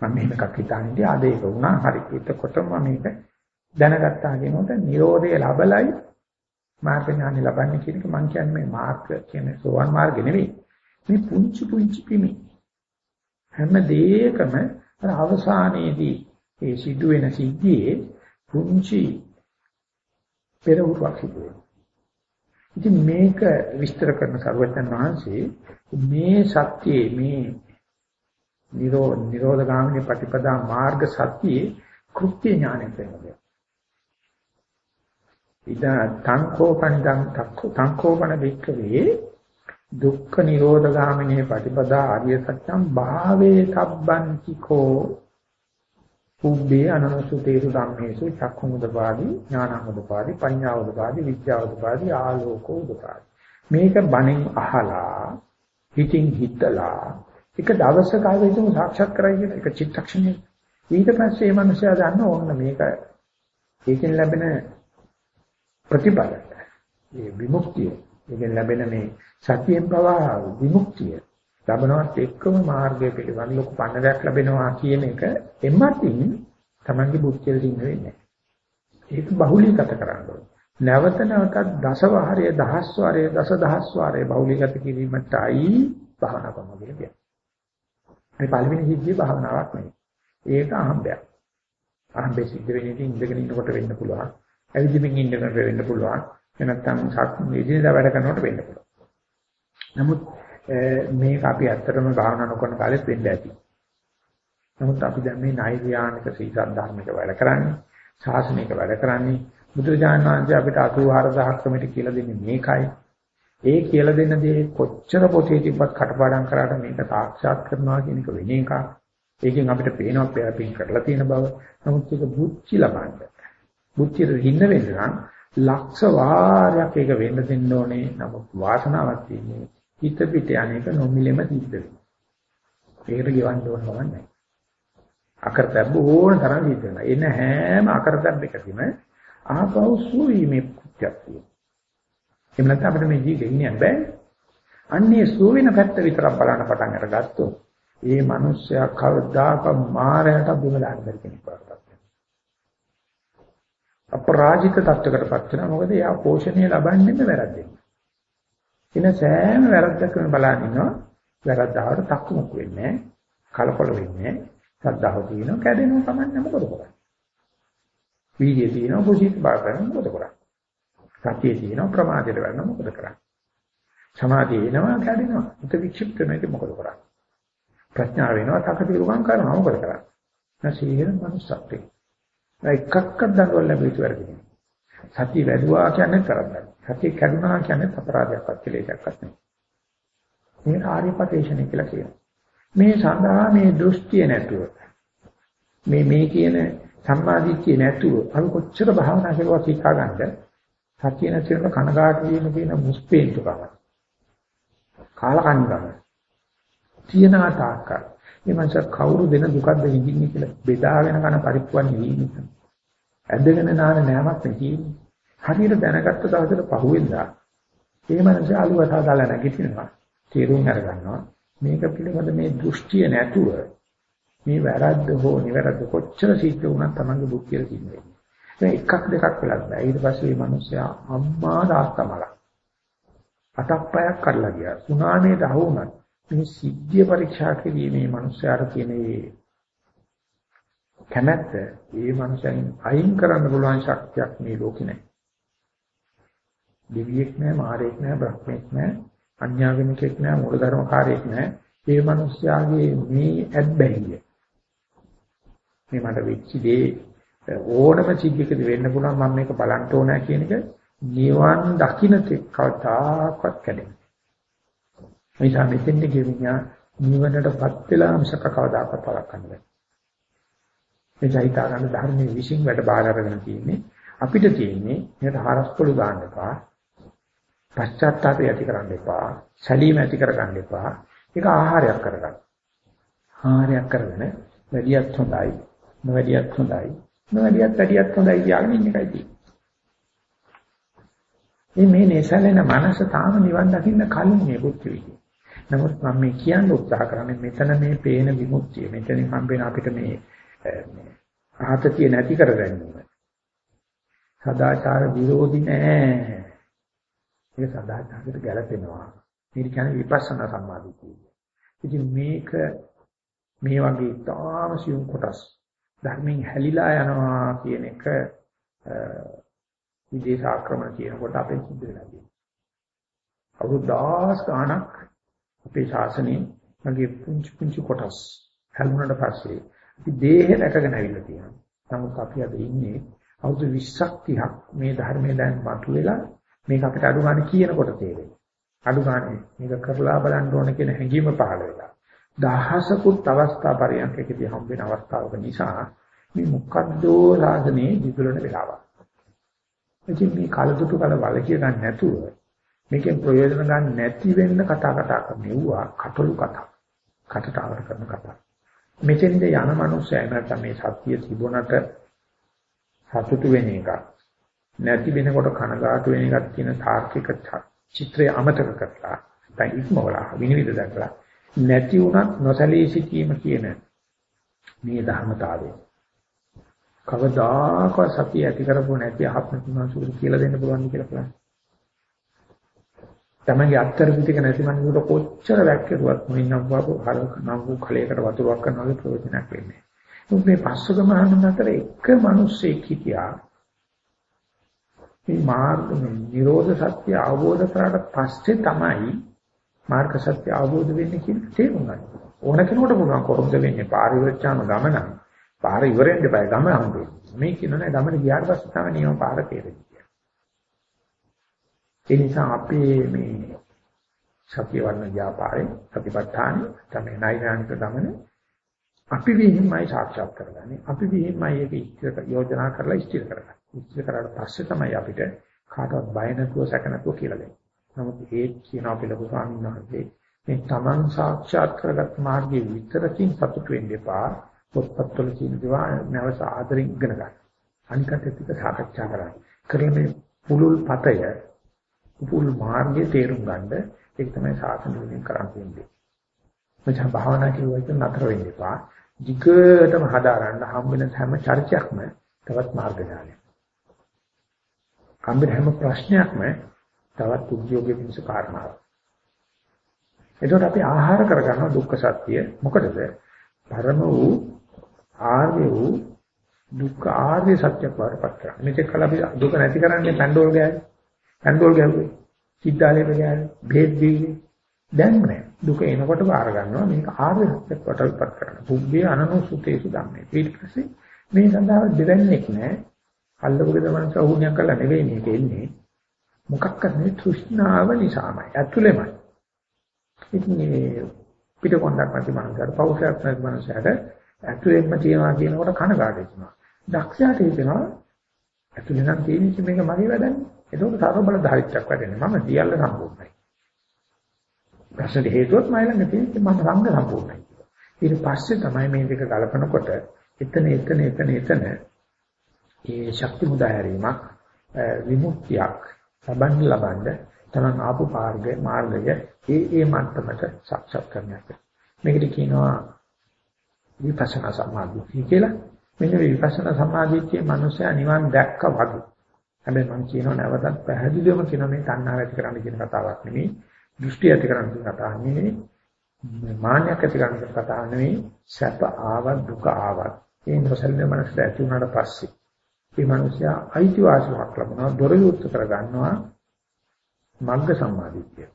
මම මෙහෙම එකක් හිතන්නේ ආද ඒක වුණා හරි. එතකොටම මේක දැනගත්තා කියනකොට Nirodhe ලැබලයි මාර්ග ඥානෙ ලබන්නේ කියන එක මම කියන්නේ මේ මාර්ග කියන්නේ සෝවන් මාර්ගෙ නෙවෙයි. මේ පුංචි පුංචි පිමි. හැම දෙයකම අර අවසානයේදී ඒ සිදුවෙන සිද්ධියේ පුංචි පෙරහුරක් සිදු වෙනවා ඉතින් මේක විස්තර කරන සර්වඥන් වහන්සේ මේ සත්‍යයේ මේ නිරෝ නිරෝධගාමිනී ප්‍රතිපදා මාර්ග සත්‍යයේ කෘත්‍ය ඥානය වෙනවා. ඉදා තංකෝපනිදං තංකෝපන වික්කවේ දුක්ඛ නිරෝධගාමිනී ප්‍රතිපදා ආර්ය සත්‍යම් භාවේ තබ්බන්තිකෝ උබ්බේ අනනුසුතේසු ධම්මේසු චක්ඛුමුදපාදි ඥානමුදපාදි පඤ්ඤාවුදපාදි විද්‍යාවුදපාදි ආලෝකෝදපාදි මේක බණෙන් අහලා හිතින් හිතලා එක දවසක ආයෙත් සාක්ෂාත් කරයි කියන එක චිත්තක්ෂණය. ඊට පස්සේ මේ මනුස්සයා දන්න ඕන්න මේක ඒකෙන් ලැබෙන ප්‍රතිඵල. මේ විමුක්තිය. ඒකෙන් ලැබෙන මේ සතියෙන් පවා විමුක්තිය. ලබනවත් එක්කම මාර්ගය පිළිබඳ ලොකු පන්නරයක් ලැබෙනවා කියන එක එමත්ින් Tamange බුද්ධිය දින්න වෙන්නේ. ඒක බහුලීගත කරන්න ඕනේ. නැවත නැවතත් දසවහරය දහස් වාරය දස දහස් වාරය බහුලීගත කිරීමටයි භාවනා කරනවා කියන්නේ. මේ පළවෙනි සිද්ධිය භාවනාවක් නෙවෙයි. ඒක අහඹයක්. අහඹේ සිද්ධ වෙන්නේ ඉඳගෙන ඉන්නකොට වෙන්න පුළුවන්. ඇවිදින්මින් ඉන්නකොට වෙන්න පුළුවන්. එනත්තම් සත් නිදිලා වැඩ කරනකොට වෙන්න පුළුවන්. නමුත් මේක අපි ඇත්තටම භාවනා නොකරන කාලෙත් වෙන්න ඇති. නමුත් අපි දැන් මේ නෛර්යානික සීසත් ධර්මික වැඩ කරන්නේ, ශාසනික වැඩ කරන්නේ බුදුරජාණන් වහන්සේ අපිට 84000 ක්‍රමයට කියලා දෙන්නේ මේකයි. ඒ කියලා දෙන දේ කොච්චර පොතේ තිබ්බත් කටපාඩම් කරාට මේක සාක්ෂාත් කරනවා කියන එක වෙන එකක්. ඒකෙන් අපිට පේනවා පෙරපින් කරලා තියෙන බව. නමුත් ඒක බුද්ධි ලබන්න. බුද්ධියට හින්න වෙන්න නම් ලක්ෂ වාරයක් ඒක වෙන්න දෙන්න ඕනේ. නමුත් වාසනාවක් තියෙන්නේ හිත පිට අනේක නොමිලෙම සිද්ධ වෙනවා. ඒකට ගෙවන්න ඕන ගමන් නැහැ. අකරතැබ්බ ඕන තරම් සිද්ධ වෙනවා. එන හැම අකරතැබ්බකදීම ආපහු සුවීමේ කුච්චක් තියෙනවා. එහෙම නැත්නම් අපිට මේ ජීවිතේ ඉන්න බෑ. අන්නේ සුවින පැත්ත විතරක් බලන්න පටන් අරගත්තොත් ඒ මිනිස්සයා කවදාකවත් මායයට දුම දාන්න බැරි කෙනෙක් වඩපත් අපරාජිත තත්ත්වයකටපත් වෙනවා. මොකද එයා පෝෂණය ලබන්නේම වැරද්දෙන්. එන සෑම වැරද්දකම බලන් ඉන්නවා. වැරද්දාවට තක්මුක් වෙන්නේ කලකොල වෙන්නේ සද්ධාව තියෙනවා කැඩෙනවා තමයි මොකද කරන්නේ. වීර්යය තියෙනවා කුසීත බාරන මොකද කරන්නේ. සතිය තියෙනවා ප්‍රමාදයට වෙන්න මොකද කරන්නේ. සමාධිය එනවා කැඩෙනවා. හිත වික්ෂිප්ත වෙන්නේ මොකද කරන්නේ. ප්‍රඥාව වෙනවා තකතිරුකම් කරනවා මොකද කරන්නේ. නැසීහෙන මනුස්සත්වේ. එකක්වත් දඬුවම් ලැබෙයිතු වැඩිනේ. සතිය වැඩුවා කියන්නේ කරන්නේ. සතිය කැඩුනා කියන්නේ අපරාධයක්වත් කෙලෙසක්වත් නෙවෙයි. මේ ආර්යපතේශන කියලා කියනවා. මේ සඳහා මේ දෘෂ්ටිය නැතුව මේ මේ කියන සම්මාදිට්ඨිය නැතුව අපි කොච්චර භාවනා කරුවා කීකා ගන්නද සතිය නැතිවෙන කනගාටු වීම කියන මුස්පේන්තුකම කාලකන්නිකම තියනා තාක්කල් මේ මනස කවුරු දෙන දුකක්ද විඳින්නේ කියලා බෙදාගෙන කන පරිප්පුවන් නෙවෙයි ඇදගෙන නාන නෑමක් නෙවෙයි හරියට දැනගත්ත දවසට පහුවෙන්දා ඒ මනස අලුවතා දාලා නැගිටිනවා තීරුම් අරගන්නවා මේක පිළිබඳ මේ දෘෂ්ටිය නැතුව මේ වැරද්ද හෝ නිවැරද්ද කොච්චර සිද්ධ වුණත් Tamange බුද්ධිය තියෙන්නේ. දැන් එකක් දෙකක් වෙලක් බෑ. ඊට පස්සේ මේ මිනිස්සයා අම්මා දාත්තමල. අටක් පයක් කරලා ගියා. සුනාමේට අහුණත් මේ සිද්ධිය පරීක්ෂා කිරීමේ මිනිස්සයාට තියෙන කැමැත්ත ඒ මනුස්සයන් අයින් කරන්න පුළුවන් ශක්තියක් මේ ලෝකේ නැහැ. දෙවියෙක් නැහැ, මාරයෙක් නැහැ, බ්‍රහ්මෙක් නැහැ, අන්‍යාගමිකෙක් නැහැ, මූලධර්මකාරයෙක් නැහැ. මේ මිනිස්යාගේ මේ ඇබ්බැහිය. මේ මට වෙච්ච දේ ඕනම සිද්ධියකදී වෙන්න පුළුවන් මම මේක බලන්න ඕනෑ කියන එක නිවන් දකින්න කවදාකවත් කැඩෙන්නේ. මේ සම්පෙන්න ගෙවිඥා නිවනටපත් වෙලා මිසක කවදාකවත් වළක්වන්න බැහැ. මේ ජෛතා ගන්න ධර්මයේ විශ්ින් වැඩ බාර අරගෙන තියෙන්නේ අපිට තියෙන්නේ මේකට හරස්කොළු දාන්න එපා. පශ්චාත්තාපය ඇති කරන්න එපා. සැලීම ඇති කරගන්න එපා. ඒක ආහාරයක් කරගන්න. ආහාරයක් කරගෙන වැඩියත් හොඳයි. නොවැඩියත් හොඳයි. නොවැඩියත් වැඩියත් හොඳයි කියලාගෙන ඉන්න එකයි තියෙන්නේ. මේ මේ නැසලෙන මනස තාම නිවන් දකින්න කලින් මේ බුද්ධ විදිය. නමුත් මම මේ කියන්න උත්සාහ කරන්නේ මෙතන මේ පේන විමුක්තිය. මෙතනින් හම්බෙන අපිට මේ ආතතිය නැති කර ගැනීම. සදාචාර විරෝධි නෑ. ඒක සදාචාරයට ගැලපෙනවා. මේක කියන්නේ විපස්සනා සම්මාදිටිය. ඉතින් මේක මේ වගේ තාම සියුම් කොටස් ධර්මයෙන් හැලිලා යනවා කියන එක විදේශ ආක්‍රමණ කියනකොට අපෙන් සිද්ධ වෙලා තියෙනවා. අවුරුද්දාස් ගාණක් අපේ ශාසනයේ මගේ පුංචි පුංචි කොටස් හැලුණාට පස්සේ අපි දේහය දැකගෙන ඇවිල්ලා තියෙනවා. නමුත් අපි අද ඉන්නේ අවුරුදු 20ක් 30ක් මේ ධර්මයේ දැන් මතුවෙලා මේක අපිට අඩු ගන්න කියනකොට තේරෙනවා. අඩු ගන්න මේක කරලා බලන්න ඕන කියන හැඟීම පහළ වෙලා. දහසකුත් අවස්ථා පරියන්කකදී හම්බෙන අවස්ථාවක නිසා මේ මොකද්ද සාධනේ දිගුලන වෙලාවක්. ඉතින් මේ කලදුතු කල වලකිය ගන්න නැතුව මේකෙන් ප්‍රයෝජන ගන්න නැති වෙන්න කතා කතා කරනවා කටළු කතා. කටට කරන කතා. මෙතෙන්ද යන මනුස්සය නැත්නම් මේ සත්‍ය තිබුණට සතුටු වෙන එක නැති වෙනකොට කනගාටු වෙන එකක් කියන තාර්කික චිත්‍රය අමතක කරලා දැන් ඉක්මවලා විනිවිද දැකලා නැති වුණත් නොසලී සිටීම කියන මේ ධර්මතාවය කවදාකවත් සතිය ඇති කරපො නැති ආත්ම තුනසුරු කියලා දෙන්න පුළුවන් කියලා බලන්න. තමන්ගේ අත්තර පිටික නැති මනුස්සයට කොච්චර වැක්කරුවත් මොින්නම් වාපු හර නම් වූ කලයකට වතුරක් කරනවාගේ ප්‍රයෝජනයක් වෙන්නේ. මේ පස්සක මහණන් අතර එක මිනිස්සෙක් හිටියා. මේ මාර්ග නිරෝධ සත්‍ය අවබෝධ කරාට පස්සේ තමයි මාර්ග සත්‍ය අවබෝධ වෙන්නේ කියන තේරුම් ගන්න. ඕන කෙනෙකුට පුළුවන් කොහොමද වෙන්නේ පාර ඉවරච්චාම ගමන. පාර ඉවරෙන්න බෑ ගම හම්බෙන්නේ. මේ කියනනේ ගමන ගියාට පස්සේ තමයි නියම පාර තේරෙන්නේ. ඒ නිසා අපි මේ සත්‍ය වර්ණ ව්‍යාපාරේ ප්‍රතිපත්තාන තමයි නෛර්යානික ගමන අපි විහිම්මයි සාක්ෂාත් කරගන්නේ. අපි විහිම්මයි ඒක ඉස්තර යෝජනා කරලා ඉස්තර කරගන්නේ. ඉස්තර කරාට පස්සේ තමයි අපිට කාටවත් බය නැතුව සැක නැතුව කියලා දෙන්නේ. නමුත් ඒ කියන අපේ ලොකු ස්වාමීන් වහන්සේ මේ Taman සාක්ෂාත් කරගත් මාර්ගයේ විතරකින් සතුට වෙන්න එපා. පොත්පත්වල කියන දේවා නැවස ආදරෙන් ඉගෙන ගන්න. අනිකට එක්ක සාකච්ඡා කරන්න. කරලා මේ පුලුල් පතය පුලුල් මාර්ගයේ තේරුම් ගන්න ඒක තමයි සාසන විදිහින් කරන් තියෙන්නේ. මචං භාවනා කියුවා කියන නතර වෙන්න එපා. ධිකටම හදාරන්න හම් වෙන හැම චර්චයක්ම තවත් මාර්ග ඥානයක්. හම්බෙන හැම ප්‍රශ්නයක්ම තවත් උද්‍යෝගයේ පිණිස කාරණාවක්. එතකොට අපි ආහාර කරගන්නවා දුක්ඛ සත්‍ය. මොකටද? පරම වූ ආර්ය වූ දුක්ඛ ආර්ය සත්‍ය වරපත් කරන්නේ. මේක කල අපි දුක නැති කරන්නේ පැන්ඩෝල් ගෑනේ. පැන්ඩෝල් ගැහුවේ. සිද්ධාලේ ගෑනේ. භේද දීලේ. දැන් නෑ. දුක එනකොට බාර ගන්නවා මේක ආර්ය සත්‍ය වරපත් කරනවා. බුද්ධිය අනනුසුතේසු ධම්මේ. ඊට පස්සේ මේ සඳහා දෙවන්නේක් නෑ. අල්ලපුගේ මනස වුණයක් කළා නෙවෙයි මේක එන්නේ. මොකක්ද මේ තෘෂ්ණාව නිසාමයි. ඇතුළෙමයි. ඉතින් මේ පිටකොන්දක් නැති මනසට පෞෂයක් නැති මනසට ඇතුළෙන්ම තියනවා කියනකොට කනගාටු වෙනවා. දක්ෂයාට හිතෙනවා ඇතුළේ නම් තියෙන්නේ මේක මගේ වැඩන්නේ. ඒකෝට තරබ බල ධාරිත්‍යක් වැඩන්නේ. මම සියල්ල සම්පූර්ණයි. ප්‍රශ්නේ හේතුවත් මම ළඟ තියෙන්නේ මම රංග සම්පූර්ණයි. ඊට පස්සේ තමයි මේ දෙක ගලපනකොට එතන එතන එතන එතන ඒ ශක්ති මුදාහැරීමක් විමුක්තියක් ලබන්න ලබන්න තමන් ආපු මාර්ගය මාර්ගය ඒ ඒ මට්ටමට සාක්ෂාත් කරගන්න. මේකට කියනවා විපස්සනා සමාධිය කියලා. මෙන්න විපස්සනා සමාධියේ මනුස්සයා නිවන් දැක්ක වගේ. හැබැයි මම කියනවා නැවතත් පැහැදිලිවම කියන මේ තණ්හාව ඇති කරන්න කියන කතාවක් නෙමෙයි. දෘෂ්ටි ඇති කරන්න කියන කතාවක් නෙමෙයි. මාන්නයක් ඇති කරන්න කියන කතාවක් නෙමෙයි. සැප ආවත් දුක ආවත් ඒ නොසලින මනසට ඇති වුණාට පස්සේ මේ මිනිසයා අයිතිවාසිකමක් ලබනවා දොර යුක්ත කරගන්නවා මග්ග සම්මාදිට්ඨිය.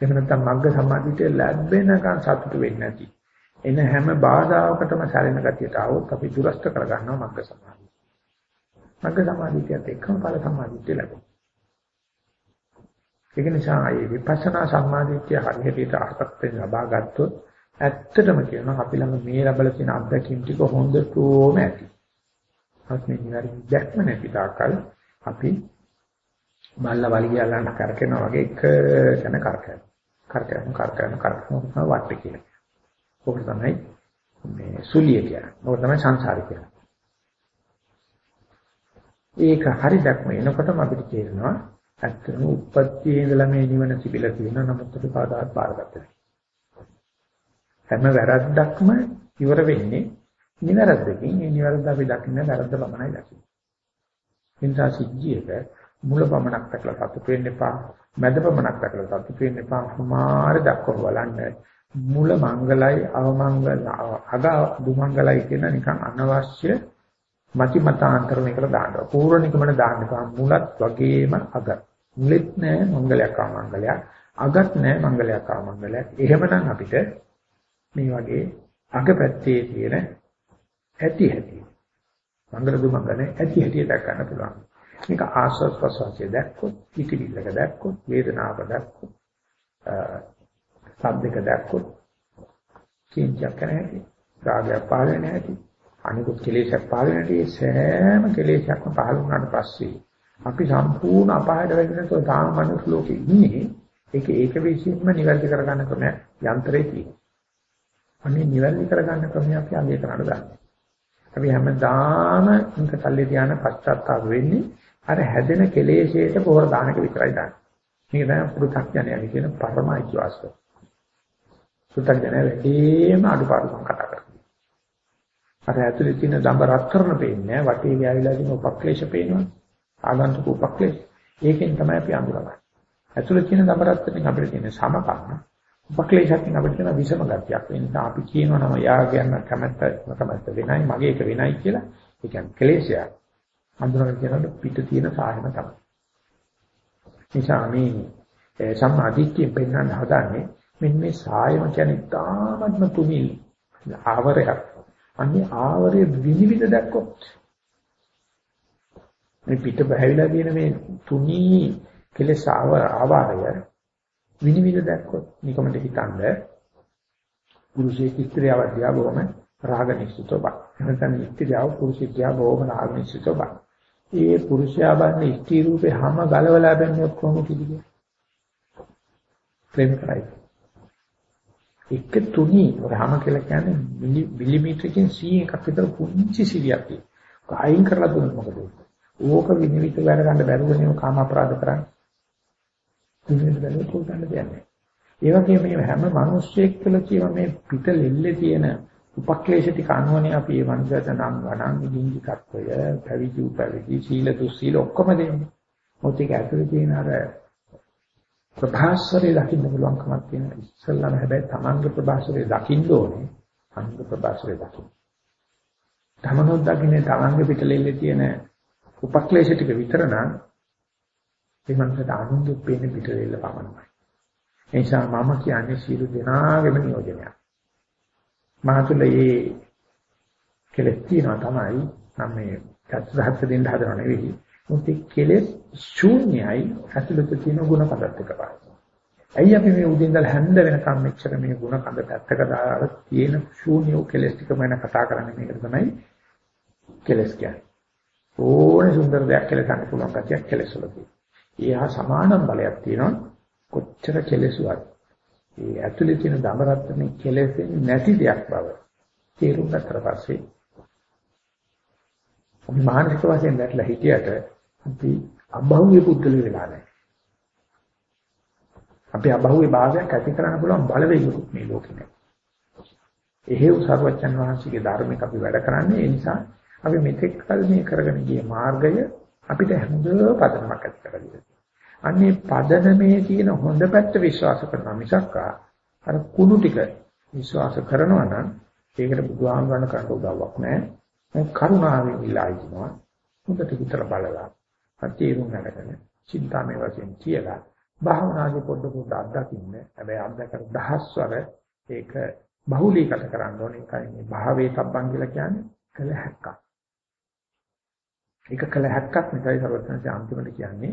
එහෙම නැත්නම් මග්ග සම්මාදිට්ඨිය ලැබෙනකන් සතුට වෙන්නේ නැති. එන හැම බාධාවකටම සැලෙන ගතියට આવොත් අපි දුරස්ත කරගන්නවා මග්ග සම්මාදිට්ඨිය. මග්ග සම්මාදිට්ඨියත් එක්කම ඵල සම්මාදිට්ඨිය ලැබෙනවා. ඒක නිසා මේ විපස්සනා සම්මාදිට්ඨිය හරියට අර්ථයෙන් ලබා ගත්තොත් ඇත්තටම කියනවා අපි ළඟ මේ ලැබලා තියෙන අත්දැකීම් ටික හොඳටම ඇති. ආත්මේ නිවැරදි දැක්ම නැති තාකල් අපි බල්ලා වලිගය අල්ලන්න කරකිනවා වගේ එක තැන කරකැවෙන. කරකැවෙන කරකැවෙන කරකැවෙන වට්ටි කියලා. ඕක තමයි මේ සුලිය කියන්නේ. ඕක තමයි සංසාරය කියන්නේ. ඒක හරි දැක්ම එනකොටම අපිට තේරෙනවා ඇත්තම උපත්යේ ඉඳලා මේ නිවන තිබිලා තියෙන නමුත් අපි පාදාත් බාරගත්තා. හැම වැරද්දක්ම ඉවර වෙන්නේ නිවැරද්දකින් මේ නිවැරද්ද අපි දකින්න වැරද්ද පමණයි දකින්නේ. ඒ නිසා සිද්ධියක මුල පමණක් දැකලා සතුට වෙන්න එපා. මැද පමණක් දැකලා සතුට වෙන්න එපා. සමාර දක්ව බලන්න. මුල මංගලයි අවමංගල අග දුමංගලයි කියන නිකන් අනවශ්‍ය මති මතාන්තර මේකට දානවා. පූර්ණිකමන දාන්න එපා. මුලත් වගේම අග. මුලෙත් නෑ මංගලයක් ආමංගලයක්. අගත් නෑ මංගලයක් ආමංගලයක්. එහෙමනම් අපිට මේ වගේ අග පැත්තේ තියෙන ඇති ඇති මංගල දුමංගල ඇති ඇති දක් ගන්න පුළුවන්. මේක ආස්වාස් ප්‍රසවාසය දැක්කොත්, පිටිවිල්ලක දැක්කොත්, වේදනාව දැක්කොත්, සද්දක දැක්කොත්, කිංචක් නැහැටි, රාගය පාලනය නැහැටි, අනිකුත් කෙලෙසක් පාලනය නැහැටි සෑම කෙලෙසක්ම පහළ වුණාට පස්සේ අපි සම්පූර්ණ අපායට වැටෙනතෝ තාම මනුස්ස ලෝකෙ ඉන්නේ ඒක ඒක විශ්ීම නිවැරදි කරගන්න ක්‍රමය යන්ත්‍රයේ තියෙනවා. අනේ නිවැරදි කරගන්න ක්‍රමය අපි අගය කරන්න ගන්නවා. අපි හැමදාම මේක තල්ලේ ධාන පශ්චාත්තාප වෙන්නේ අර හැදෙන කෙලෙෂයට පොහොර දානක විතරයි දාන්නේ. මේක තමයි පුරුතඥයනි කියන පරම අයිතිවාසිකම. පුරුතඥය වැඩිම අඩුපාඩුකම් කතා කරන්නේ. අර ඇතුලේ තියෙන දඹ රත්තරන පේන්නේ වටේ ගෑවිලා තියෙන උපක්ලේශ පේනවා. ආගන්තුක උපක්ලේශ. ඒකෙන් තමයි අපි අඳුරගන්නේ. ඇතුලේ තියෙන දඹ රත්තරන් අපිට තියෙන සමකම්ම උපක්ලේශයෙන් අපිට තියෙන විෂම ගතියක්. ඒ නිසා අපි කියනවා නම් යා කියන කැමැත්ත කැමැත්ත වෙනයි මගේ එක වෙනයි කියලා. ඒ කියන්නේ ක්ලේශය. අඳුරගෙන කියනකොට පිට තියෙන සාහන තමයි. නිසා මේ සම්මාදිට්ඨියෙන් පෙන්වන්න හදන්නේ මෙන්න මේ සායම කියන්නේ තාමත්ම තුනිල් ආවරයක්. අන්නේ ආවරයේ විනිවිද දැක්කොත් මේ පිට බහැවිලා තියෙන මේ තුනී කෙලෙස් ආවාරය විනිවිද දැක්කොත් නිකමට හිතනද පුරුෂයෙක් ස්ත්‍රියව දිහා බොහොම රාග නිශ්චිතව බා. එතන ස්ත්‍රියව පුරුෂයෙක් දිහා බොහොම රාග නිශ්චිතව බා. ඒ පුරුෂයා බන්නේ ස්ත්‍රී රූපේ හැම ගලවලා බැන්නේ කොහොමද කිව්වේ? ප්‍රේම කරයි. එක තුනි රාම කියලා කියන්නේ මිලිමීටරකින් 100 එකක් විතර පුංචි සිලියක් තියෙනවා. අයින් කරලා දුන්නොත් මොකද වෙන්නේ? ඕක විනිවිද වැඩ ගන්න බැරුව නේ කාම අපරාධ කරන්නේ. විනිවිද බැලුවොත් උල් ගන්න දෙයක් නැහැ. ඒ වගේම මේ හැම මිනිස්සෙක් තුළ තියෙන මේ පිට ලෙල්ලේ තියෙන උපක්ලේශ ටික අනුවනේ අපි මේ මනසට නම් ගණන් ඉදින්දිකත්වය, පැවිදි උපැවිදි, සීල දුස්සීල ඔක්කොම දෙන්නේ. මොකද ඒක ඇතුලේ තියෙන අර ප්‍රභාස්වරේ දකින්න පුළුවන්කමක් තියෙන ඉස්සල්ලාම හැබැයි තමන්ගේ ප්‍රභාස්වරේ දකින්න ඕනේ. අංග ප්‍රභාස්වරේ දකින්න. තමනොත් දකින්නේ තමන්ගේ පිටලෙල්ලේ තියෙන උපක්ලේශ ටික විතර නම් ඒ මනසට අනුන්ගේ පේන පිටලෙල්ල පමණයි. ඒ නිසා මම කියන්නේ සියලු දෙනාගේම නියෝජනයක්. මාතුලේ කෙලෙස් තියෙනවා තමයි මම මේ චතුරාර්ය දෙන්න හදනව නෙවෙයි. මුත් කෙලෙස් ශූන්‍යයි ඇතුළත තියෙන ගුණ පදත් එක පායි. ඇයි අපි මේ උදින්දල් හැන්ද වෙනකම් මෙච්චර මේ ගුණ කඳ පැත්තක දාලා තියෙන ශූන්‍ය කෙලෙස් ටික මම කතා කරන්නේ මේකට තමයි කෙලෙස් කියන්නේ. ඕනේ සුන්දර දෙයක් කියලා ගන්න පුළුවන් කතියක් කෙලෙස් වල තියෙනවා. ඒහා සමාන බලයක් තියෙනවා කොච්චර කෙලෙසුවත්. ඒ ඇතුළේ තියෙන ධමරත්නේ කෙලෙසෙන් නැති දෙයක් බව තේරුම් ගත්තට පස්සේ අපි මානසික වශයෙන් දැක්ලා හිටියට අපි අභෞවිය පුද්ගල වෙලා නැහැ. අපි අභෞවිය භාවයක් ඇති කරන්න පුළුවන් බලවේගයක් මේ ලෝකේ නැහැ. එහෙව් සර්වචන් වහන්සේගේ ධර්මික අපි වැඩ කරන්නේ ඒ නිසා අපි මෙතෙක් කල මේ කරගෙන ගිය මාර්ගය අපිට හොඳ පදනමක් ඇති කරගන්නවා. අන්නේ පදනමේ තියෙන හොඳ පැත්ත විශ්වාස කරනවා මිසක් අර කුණු ටික විශ්වාස කරනවා නම් ඒකට බුදුහාමුදුරණ කරට උදව්වක් නැහැ. මේ කරුණාවෙන් ඉල්ලා ඉන්නවා. හොඳට විතර බලලා අතීරුම් නැගෙන චින්තාමේ වශයෙන් කියලා භාවනාදී පොඩ පොඩ අත්දකින්න. හැබැයි අත්දකර දහස්වර ඒක බහුලීගත කරන්න ඕනේ. ඒකයි මේ භාවයේ තබ්බන් කියලා කියන්නේ කළ හැක්කක්. ඒක කළ හැක්කක් නිසායි සර්වඥාන්සේ අන්තිමට කියන්නේ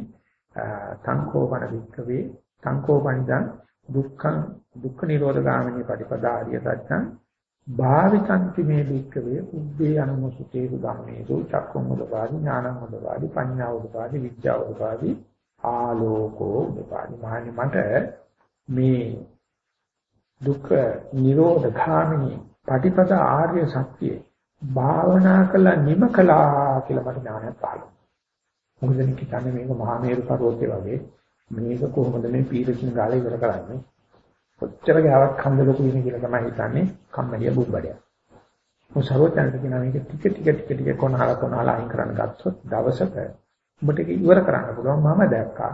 සංකෝපන වික්කවේ සංකෝපනිදං දුක්ඛං දුක්ඛ නිරෝධ ගාමිනී පටිපදා ආර්ය සත්‍යං භාවිතන්ති මේ වික්කවේ උද්දේ අනුමසුතේසු ධම්මේසු චක්ඛුම් උදපාදි ඥානං උදපාදි පඤ්ඤා උදපාදි විද්‍යා උදපාදි ආලෝකෝ උදපාදි. මහනි මට මේ දුක්ඛ නිරෝධ ගාමිනී පටිපදා ආර්ය සත්‍යයේ භාවනා කළ නිම කළා කියලා මට ඥානයක් පහළ මොකද මේ කියන්නේ මේක මහා මේරු පර්වතය වගේ. මේක කොහොමද මේ පීරකින් ගාලා ඉවර කරන්නේ? කොච්චර ගාවක් කන්ද ලොකු වෙන කියලා තමයි හිතන්නේ. කම්මැලිය බුබ්බඩයක් මොකද සර්වඥාන්ත කියන මේක ටික ටික ටික ටික කොනහල කොනහල අයින් කරන්න ගත්තොත් දවසක ඔබට ඒක ඉවර කරන්න පුළුවන් මම දැක්කා.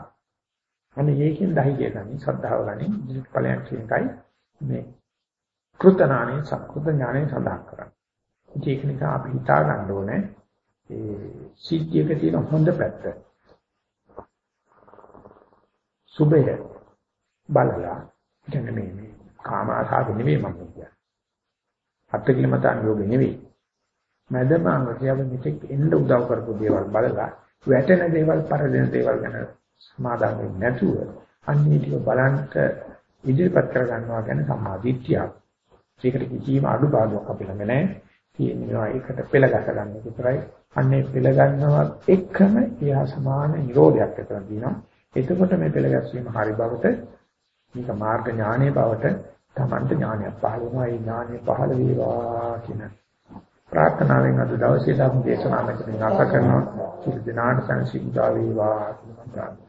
අනේ ඒකෙන් දහිය ගනි ශ්‍රද්ධාව ගනි ඵලයන් කියන එකයි මේ කෘතනානේ සක්කෘත ඥානේ සඳහන් කරන්නේ. ඒක නිසා අපි හිතා ගන්න ඕනේ ඒ සිද්ධියක තියෙන හොඳ පැත්ත. සුබය බලලා කියන්නේ මේ මේ කාම ආසාව නෙවෙයි මම කියන්නේ. අත්කිලමතාන් යෝග නෙවෙයි. මදමාංග කියව මෙතෙක් එන්න උදව් කරපු දේවල් බලලා වැටෙන දේවල් පරදෙන දේවල් ගැන සමාදම් වෙන්නේ නැතුව අන්නේ ටික බලන්ට ඉදිරිපත් කර ගන්නවා කියන්නේ සම්මාදිට්ඨියක්. ඒකට කිසිම අඩුපාඩුවක් අපි ළඟ නැහැ. තියෙනවා ඒකට පෙළ ගැස ගන්න විතරයි. අන්නේ පෙළ ගන්නවත් එක්කම එයා සමාන නිරෝධයක් ඇතන දිනවා. එතකොට මේ පෙළ ගැස්වීම හරි බවට මේක මාර්ග ඥානයේ බවට තමන්ට ඥානයක් පහළ වෙනවා. ඒ ඥානය පහළ වේවා කියන ප්‍රාර්ථනාවෙන් අද දවසේ ධර්ම දේශනාව මෙතනින් අස කරනවා. සිල් දිනාට සංසිද්ධා වේවා කියන ප්‍රාර්ථනාව.